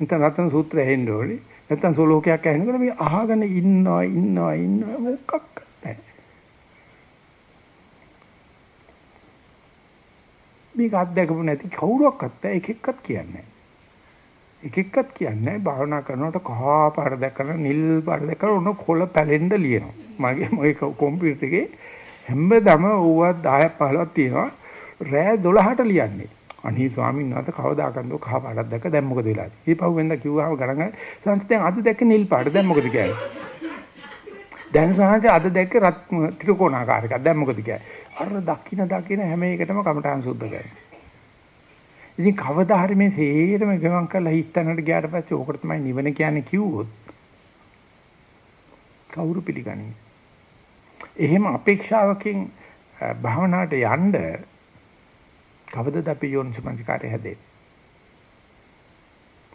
නැත්නම් රත්න සූත්‍රය ඇහෙන්න ඕනේ. නැත්නම් සෝලෝකයක් ඇහෙනකොට මේ අහගෙන ඉන්නවා ඉන්නවා ඉන්නවා මොකක් මේක අත්දැකපු නැති කවුරක්වත් එක එක්කත් කියන්නේ එක එක්කත් කියන්නේ භාවනා කරනකොට කහා පාට දැක්කම නිල් පාට දැක්කම උන කොළ පැලෙන්න ලියනවා. මගේ මගේ කම්පියුටර් එකේ හැමදම ඌවා 10ක් 15ක් තියෙනවා. රෑ 12ට ලියන්නේ. අනේ ස්වාමීන් වහන්සේ කවදාකන්ද කහ පාටක් දැක්ක දැන් මොකද වෙලා තියෙන්නේ? ඊපහුව වෙන්ද කිව්වහම ගණන් සංස් දැන් අද දැක්ක නිල් පාට දැන් මොකද කියන්නේ? දැන් සංස් අද දැක්ක රත් ත්‍රිකෝණාකාර එකක් දැන් මොකද කියන්නේ? අර දකින්න දකින්න හැම එකටම කමඨාන් සුද්ධ කරනවා. ඉතින් කවදා හරි මේ තේරම ගමන් කරලා හිතනට ගියාට පස්සේ ඕකට තමයි නිවන කියන්නේ කිව්වොත් කවුරු පිළිගන්නේ? එහෙම අපේක්ෂාවකින් භවනාට යන්න කවදද අපි යෝනිසමංස්කාරය හැදෙන්නේ?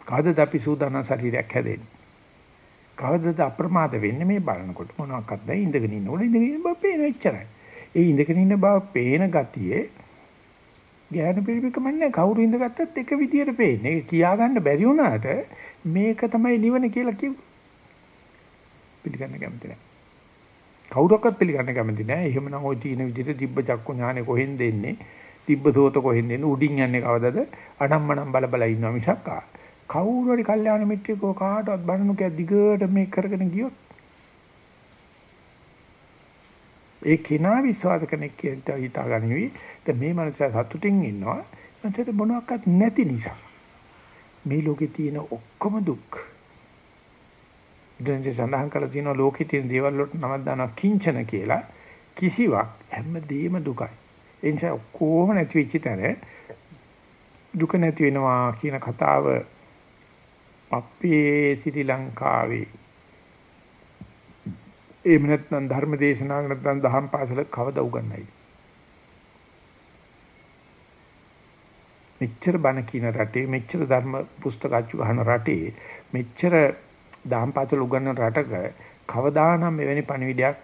කවදද අපි සූදානම් ශරීරයක් හැදෙන්නේ? කවදද අප්‍රමාද වෙන්නේ මේ බලනකොට මොනවාක්වත් නැහැ ඉඳගෙන ඉන්නකොට ඉඳගෙන ඉන්න බව පේන එච්චරයි. ඒ ඉඳගෙන ඉන්න බව පේන ගතියේ ඥාන පිළිපිකමන්නේ කවුරු ඉඳගත්තත් එක විදියට පේන්නේ. ඒක කියා ගන්න බැරි වුණාට මේක තමයි නිවන කියලා කිව්ව. පිළිගන්න කැමති නැහැ. කවුරක්වත් පිළිගන්න කැමති නැහැ. එහෙමනම් ওই තීන විදිහට තිබ්බ චක්කු ඥානෙ කොහෙන්ද එන්නේ? තිබ්බ සෝත කොහෙන්ද එන්නේ? උඩින් යන්නේ කවදද? අනම්මනම් බල බල ඉන්නවා මිසක් කවුරු හරි කල්යාණ මිත්‍රයෙකෝ කාටවත් බණනු කිය දිගට මේ කරගෙන ගියොත් ඒ කිනා විශ්වාස කෙනෙක් කියලා හිතාගනිවි. දැන් මේ මනුස්සයා සතුටින් ඉන්නවා. මන්ට මොනවත් නැති නිසා. මේ ලෝකේ තියෙන ඔක්කොම දුක් බුදුන්සේ සඳහන් කරලා තියෙනවා ලෝකේ තියෙන දේවල් වලට නමක් දානවා කිංචන කියලා කිසිවක් හැමදේම දුකයි. ඒ නිසා කොහොම නැති වෙච්ච තැන දුක නැති වෙනවා කියන කතාව අපේ ශ්‍රී ලංකාවේ එහෙම නැත්නම් ධර්ම දේශනාවක් නැත්නම් දහම් පාසල කවදා උගන්වයි? මෙච්චර බණ කියන රටේ මෙච්චර ධර්ම පුස්තක අච්චු ගන්න රටේ මෙච්චර දහම්පාසල උගන්වන රටක කවදානම් මෙවැනි පණිවිඩයක්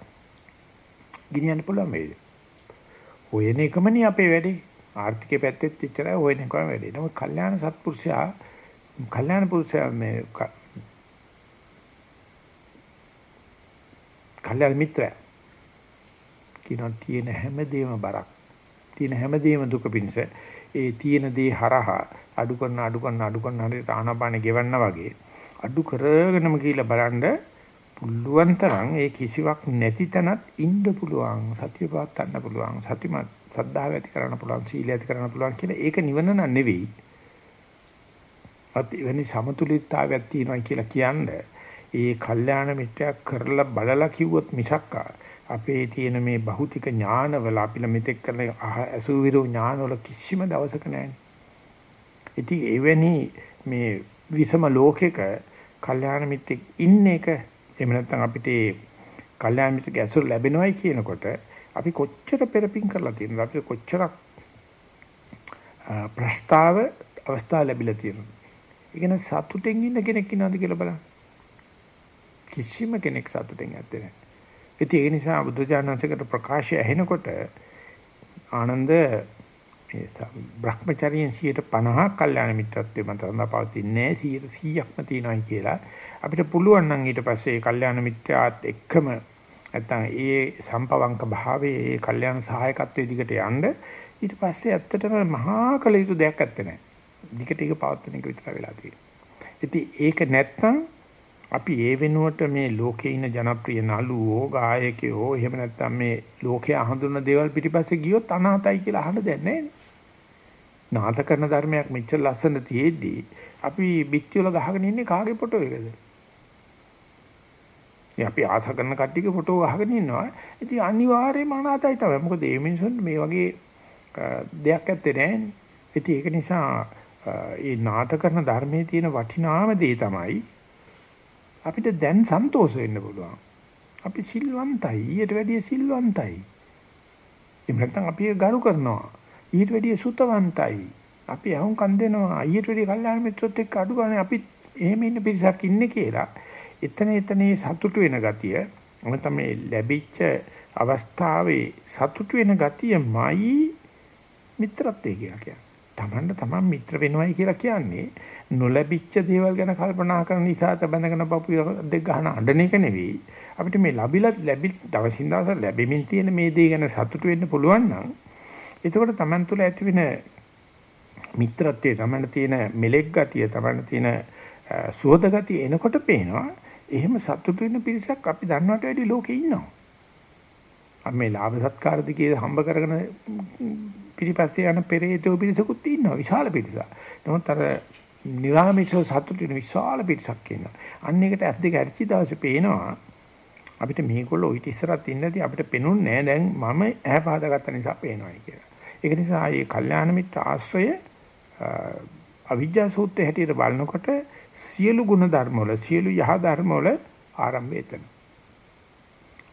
ගෙනියන්න පුළුවන් වේද? හොයන එකමනේ අපේ වැඩේ. ආර්ථිකයේ පැත්තෙත් ඉච්චරයි හොයන එකම වැඩේ. නමුත් කල්යාණ සත්පුරුෂයා කල්යාණ පුරුෂයා මේ කල්යාණ මිත්‍රයා. කියනවා තියෙන හැමදේම බරක්. තියෙන හැමදේම දුක පිණිස. ඒ තියෙන දේ හරහා අඩු කරන අඩු කරන අඩු කරන හරියට ආනාපානෙ ගෙවන්න වගේ අඩු කරගෙනම කියලා බලන්න පුළුවන් තරම් ඒ කිසිවක් නැති තැනත් ඉන්න පුළුවන් සතිය පවත්වන්න පුළුවන් සතිමත් සද්ධාව ඇති කරන්න පුළුවන් සීලය ඇති කරන්න පුළුවන් කියලා ඒක නිවන නන් නෙවෙයි. අත් එවැනි සමතුලිතතාවයක් තියෙනවා කියලා කියන්නේ ඒ කල්යාණ මිත්‍යක් කරලා බලලා කිව්වොත් මිසක් අපේ තියෙන මේ භෞතික ඥානවල අපි මෙතෙක් කරන අසුවිරු ඥානවල කිසිම දවසක නැහැ. ඉතින් එවැනි මේ විසම ලෝකෙක කල්යාණ මිත්‍යෙක් ඉන්න එක එහෙම නැත්නම් අපිට ඒ කල්යාණ මිත්‍යෙක් ඇසුර ලැබෙනවයි කියනකොට අපි කොච්චර පෙරපින් කරලා තියෙනවද? අපිට කොච්චරක් ප්‍රස්තාව අවස්ථා ලැබිලා තියෙනවද? ඒ කියන්නේ සතුටෙන් ඉන්න කෙනෙක් ඉන්නවද කියලා බලන්න. කිසිම කෙනෙක් සතුටෙන් නැත්තේ නෑ ඉතින් ඒ නිසා බුදුජානනාංශකට ප්‍රකාශය ඇහෙනකොට ආනන්ද බ්‍රහ්මචර්යයන් 150ක් කල්යාණ මිත්‍රත්වයේ මත සඳහපවතින්නේ 100%ක්ම තියෙනවායි කියලා අපිට පුළුවන් නම් ඊට පස්සේ ඒ කල්යාණ මිත්‍යාත් එක්කම නැත්තම් ඒ සම්පවංක භාවයේ ඒ කල්යාණ සහායකත්වයේ දිගට යන්න ඊට පස්සේ ඇත්තටම මහා කල යුතු දෙයක් ඇත්තේ නැහැ. දිගට ඒක පවත්වන එක විතර වෙලා තියෙනවා. ඉතින් ඒක නැත්තම් අපි ඒ වෙනුවට මේ ලෝකේ ඉන්න ජනප්‍රිය නළුවෝ ගායකයෝ එහෙම නැත්තම් මේ ලෝකයේ අහඳුනන දේවල් පිටිපස්සේ ගියොත් අනාතයි කියලා අහන්න දෙයක් නැහැ නාත කරන ධර්මයක් මෙච්චර ලස්සන තියෙද්දී අපි පිටි වල ගහගෙන ඉන්නේ කාගේ ෆොටෝ එකද? අපි ආස කරන කට්ටියගේ ෆොටෝ ගහගෙන ඉන්නවා. ඉතින් අනිවාර්යයෙන්ම අනාතයි තමයි. මොකද මේ මිනිසුන් මේ වගේ දෙයක් ඇත්තේ නැහැනේ. ඉතින් ඒක නිසා මේ නාත කරන ධර්මයේ තියෙන වටිනාම දේ තමයි අපිට දැන් සන්තෝෂ වෙන්න පුළුවන්. අපි සිල්වන්තයි. ඊට වැඩිය සිල්වන්තයි. එහෙම නැත්නම් අපි ගරු කරනවා. ඊට වැඩිය සුතවන්තයි. අපි අහුම්කම් දෙනවා. ඊට වැඩිය කල්යාණ මිත්‍රොත් එක්ක අඩු ගන්න අපි එහෙම ඉන්න පිරිසක් ඉන්නේ කියලා. එතන එතනේ සතුටු වෙන ගතිය මම තමයි ලැබිච්ච අවස්ථාවේ සතුටු වෙන ගතියමයි මිත්‍රත්වය කියලා කියන්නේ. Tamanne taman මිත්‍ර වෙනවයි කියලා කියන්නේ නොලැබිච්ච දේවල් ගැන කල්පනා කරන නිසා තබඳගෙන පපු දෙක ගන්න අඬන එක නෙවෙයි. අපිට මේ ලැබිලා ලැබි දවසින් දවස ලැබෙමින් තියෙන මේ දේ ගැන සතුටු වෙන්න පුළුවන් නම් එතකොට Taman තුල ඇති වෙන මිත්‍රත්වයේ Taman තියෙන මෙලෙක් ගතිය Taman තියෙන සුවද ගතිය එනකොට පේනවා එහෙම සතුටු වෙන පිරිසක් අපි දන්නවට වැඩි ලෝකේ ඉන්නවා. අපි මේ ලාභ සත්කාර දිගේ හම්බ කරගෙන පිටිපස්සේ යන පෙරේතෝ පිරිසකුත් ඉන්නවා විශාල පිරිසක්. නමුත් අර නිරාමිෂව සතුටු වෙන විශාල පිරිසක් ඉන්නවා. අන්න එකට ඇස් දෙක ඇරිච්ච දවසේ පේනවා අපිට මේගොල්ලෝ ඊට ඉස්සරත් ඉන්නදී අපිට පෙනුන්නේ නැහැ දැන් මම ඈ පහදාගත්ත නිසා පේනවායි කියලා. ඒක නිසා මේ කල්යාණ මිත්‍ර ආශ්‍රය අවිජ්ජා සූත්‍රයේ හැටියට බලනකොට සියලු ගුණ ධර්ම වල සියලු යහ ධර්ම වල ආරම්භය එතන.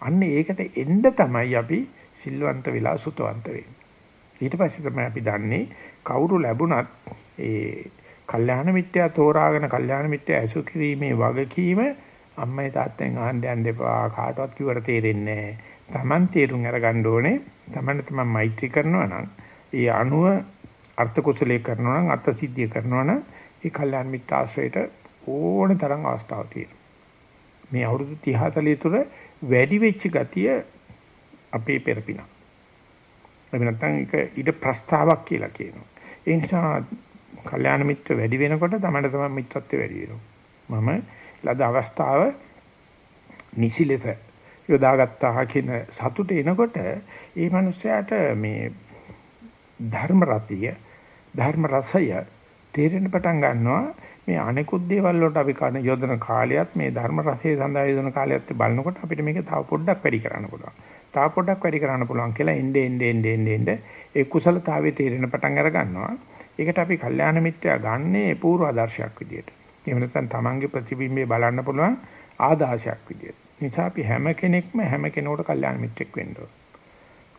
අන්න ඒකට එන්න තමයි අපි සිල්වන්ත වෙලා සුතවන්ත වෙන්නේ. ඊට පස්සේ තමයි අපි දන්නේ කවුරු ලැබුණත් ඒ කල්යාණ මිත්‍යා තෝරාගෙන කල්යාණ මිත්‍යා ඇසු කිරීමේ වගකීම අම්මයි තාත්තෙන් අහන්න යන්න එපා කාටවත් කිව්වට තේරෙන්නේ නැහැ. Taman තේරුම් අරගන්න ඕනේ. Taman තමන් මෛත්‍රී කරනවා නම් ඒ අණුව අර්ථ කුසලයේ කරනවා නම් අර්ථ සිද්ධිය කරනවා නම් ඒ කල්යාණ මිත්‍ර ආශ්‍රයයට ඕන තරම් අවස්ථාවක් තියෙනවා. මේ අවුරුදු 30 40 තුර වැඩි වෙච්ච ගතිය අපේ පෙරපින. එහෙම නැත්නම් ඒක ඊට ප්‍රස්තාවක් කියලා කියනවා. ඒ නිසා කල්යාණ මිත්‍ර වැඩි වෙනකොට තමයි තමයි මිත්‍රත්වය වැඩි වෙනවා. මම ලද අවස්ථාව නිසි ලෙස යොදාගත්තා කියන සතුට එනකොට ඒ මනුස්සයාට මේ ධර්ම රතිය ධර්ම රසය තේරෙන්න පටන් ගන්නවා මේ අනෙකුත් දේවල් වලට අපි කරන යොදන කාලයත් මේ ධර්ම රසය සඳහා යොදන කාලයත් බලනකොට අපිට මේක තව පොඩ්ඩක් වැඩි කරන්න පුළුවන්. තව පොඩ්ඩක් වැඩි කරන්න පුළුවන් කියලා එnde ende ende ende ende ඒ කුසලතාවයේ තේරෙන පටන් අර ගන්නවා. ඒකට අපි කල්යාණ මිත්‍යා ගන්නේ පූර්ව ආදර්ශයක් විදියට. එහෙම නැත්නම් Tamange ප්‍රතිබිම්බේ බලන්න පුළුවන් ආදාසයක් විදියට. නිසා අපි හැම කෙනෙක්ම හැම කෙනෙකුට කල්යාණ මිත්‍රෙක් වෙන්න ඕන.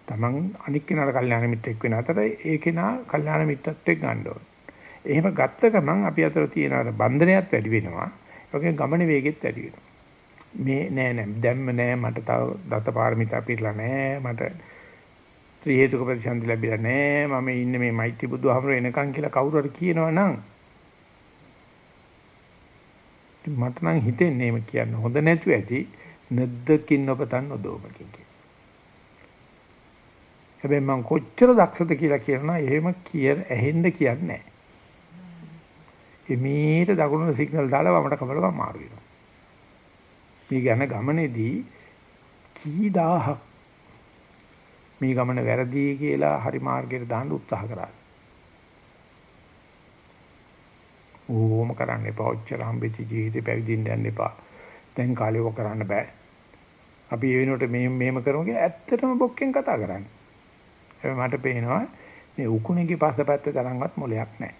Taman අනික් කෙනාට කල්යාණ මිත්‍රෙක් වෙන අතර ඒ කෙනා කල්යාණ මිත්‍රත්වෙක් ගන්න ඕන. එහෙම ගත්ත ගමන් අපි අතර තියෙන අර බන්ධනයත් වැඩි වෙනවා. ඒකේ ගමන වේගෙත් වැඩි වෙනවා. මේ නෑ නෑ දැම්ම නෑ මට තව දත පාරමිතා පිරලා නෑ මට ත්‍රි හේතුක ප්‍රතිසන්දි ලැබිලා නෑ මම ඉන්නේ මේ මෛත්‍රී බුදුහමර එනකන් කියලා කවුරු හරි කියනවා නම් මට නම් හිතෙන්නේ මේ කියන්න හොඳ නැතු ඇති නැද්දකින් ඔබතන් නොදෝමකින් කිය. හැබැයි මම කොච්චර දක්ෂද කියලා කියනවා එහෙම කිය ඇහෙන්න කියන්නේ නැහැ. එමීට දකුණු සිග්නල් දාලා වමට කපලා මාරු වෙනවා. මේ ගැන ගමනේදී කී දහහක් මේ ගමන වැරදි කියලා හරි මාර්ගයට දාන්න උත්සාහ කරා. ඕම කරන්න එපා. ඔච්චර හම්බෙච්ච ජීවිතේ පැවිදින්න යන්න එපා. දැන් කාලේ ඔක කරන්න බෑ. අපි ඒ වෙනුවට මේ මේම කරමු කියලා ඇත්තටම බොක්කෙන් කතා කරන්නේ. හැබැයි මට පේනවා මේ උකුණේගේ පස්සපැත්තේ තරම්වත් මොලයක් නැහැ.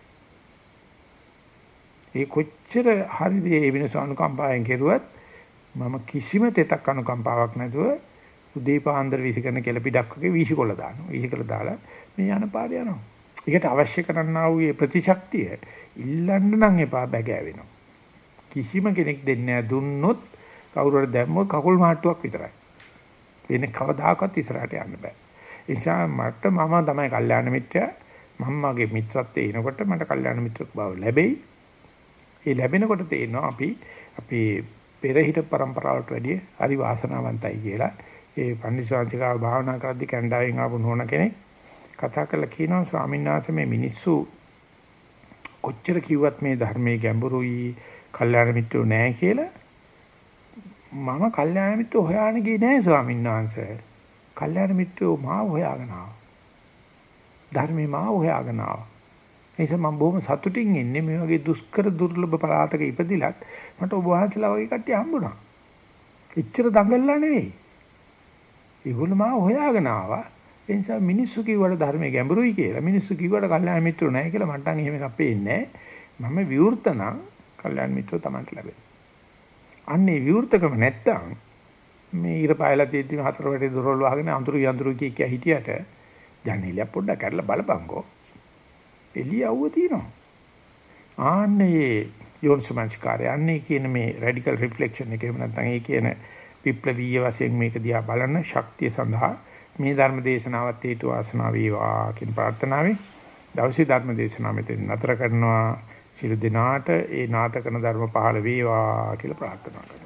ඒ කොච්චර හරිද මේ වෙනස අනුකම්පාවෙන් කෙරුවත් මම කිසිම තෙතක් අනුකම්පාවක් නැතුව උදේ පාන්දර විසිකරන කෙලපිඩක් වගේ වීසිකොල්ල දානවා. වීසිකොල්ල දාලා මේ යන පාරේ යනවා. ඒකට අවශ්‍ය කරන්නා වූ ප්‍රතිශක්තිය ඉල්ලන්න නම් එපා බැගෑවෙනවා. කිසිම කෙනෙක් දෙන්නේ දුන්නොත් කවුරු හරි දැම්මොත් කකුල් මාට්ටුවක් විතරයි. වෙන කවදාකවත් ඉස්සරහට යන්න බෑ. ඒ නිසා මට මම තමයි කල්යාණ මිත්‍රයා. මම්මගේ මිත්‍රත්වයේ එනකොට මට කල්යාණ මිත්‍රක බව ලැබෙයි. ඒ ලැබෙනකොට තේරෙනවා අපි අපි පෙරහිට પરම්පරාවට වැඩිය හරි වාසනාවන්තයි කියලා. ඒ පන්සිවාංශිකාව භාවනා කරද්දී කැනඩාවෙන් ආපු නෝන කෙනෙක් කතා කරලා කියනවා ස්වාමීන් වහන්සේ මේ මිනිස්සු කොච්චර කිව්වත් මේ ධර්මයේ ගැඹුරුයි කල්යාණ මිත්‍රෝ නැහැ කියලා මම කල්යාණ මිත්‍රෝ හොයාගෙන ගියේ නැහැ ස්වාමීන් වහන්සේ. කල්යාණ මිත්‍රෝ මාව හොයාගෙන ආවා. ධර්මේ මාව හොයාගෙන ආවා. එනිසා මම බොහොම සතුටින් ඉන්නේ මේ වගේ දුෂ්කර දුර්ලභ පළාතක ඉපදිලත් මට ඔබ වහන්සේලා වගේ කට්ටිය හම්බුණා. එච්චර දඟලලා නෙවෙයි. ඒගොල්ලෝ මාව හොයාගෙන ආවා. ඒ නිසා මිනිස්සු කිව්වට ධර්මයේ ගැඹුරුයි කියලා මිනිස්සු කිව්වට කල්යාණ මිත්‍රෝ නැහැ කියලා මට නම් එහෙම එකක් පේන්නේ නැහැ. මම විවෘත නම් කල්යාණ මිත්‍රෝ Tamanට ලැබෙනවා. අන්නේ විවෘතකම නැත්තම් මේ ඉර පායලා තියෙද්දි හතර වැටේ දොරවල් වහගෙන අඳුරු යඳුරු කිය කිය හිටියට ජනේලිය පොඩ්ඩක් කරලා බලපංකෝ. එළිය අවුව තියෙනවා. ආන්නේ යෝනිසමංස්කාරය. අන්නේ කියන මේ රැඩිකල් රිෆ්ලෙක්ෂන් එක එහෙම නැත්නම් ඒ කියන විප්ලවීය වශයෙන් මේක දිහා බලන ශක්තිය සඳහා මේ ධර්ම දේශනාවත් හේතු වාසනා වේවා කියන ප්‍රාර්ථනාවෙන් දවසේ ධර්ම දේශනාව මෙතන නතර කරනවා. සියලු දෙනාට ඒ නාතකන ධර්ම පහළ වේවා කියලා ප්‍රාර්ථනා කරනවා.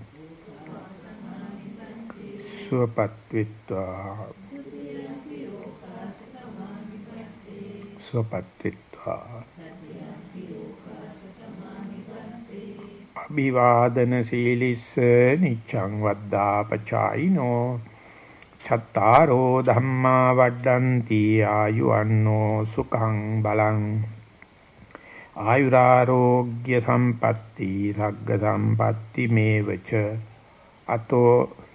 සුවපත් විත්වා සුවපත් විත්වා අභිවාදන සීලිස්ස නිච්ඡං වද්දා පචායිනෝ චත්තාරෝ ධම්මා වඩ්ඩಂತಿ ආයුවන්නෝ සුඛං බලං. ආයුරාෝග්‍ය සම්පatti සග්ග සම්පatti මේවච. අතෝ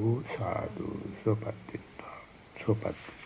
සාදු සාදු සාදු සුපත්තිත්වා සුපත්ති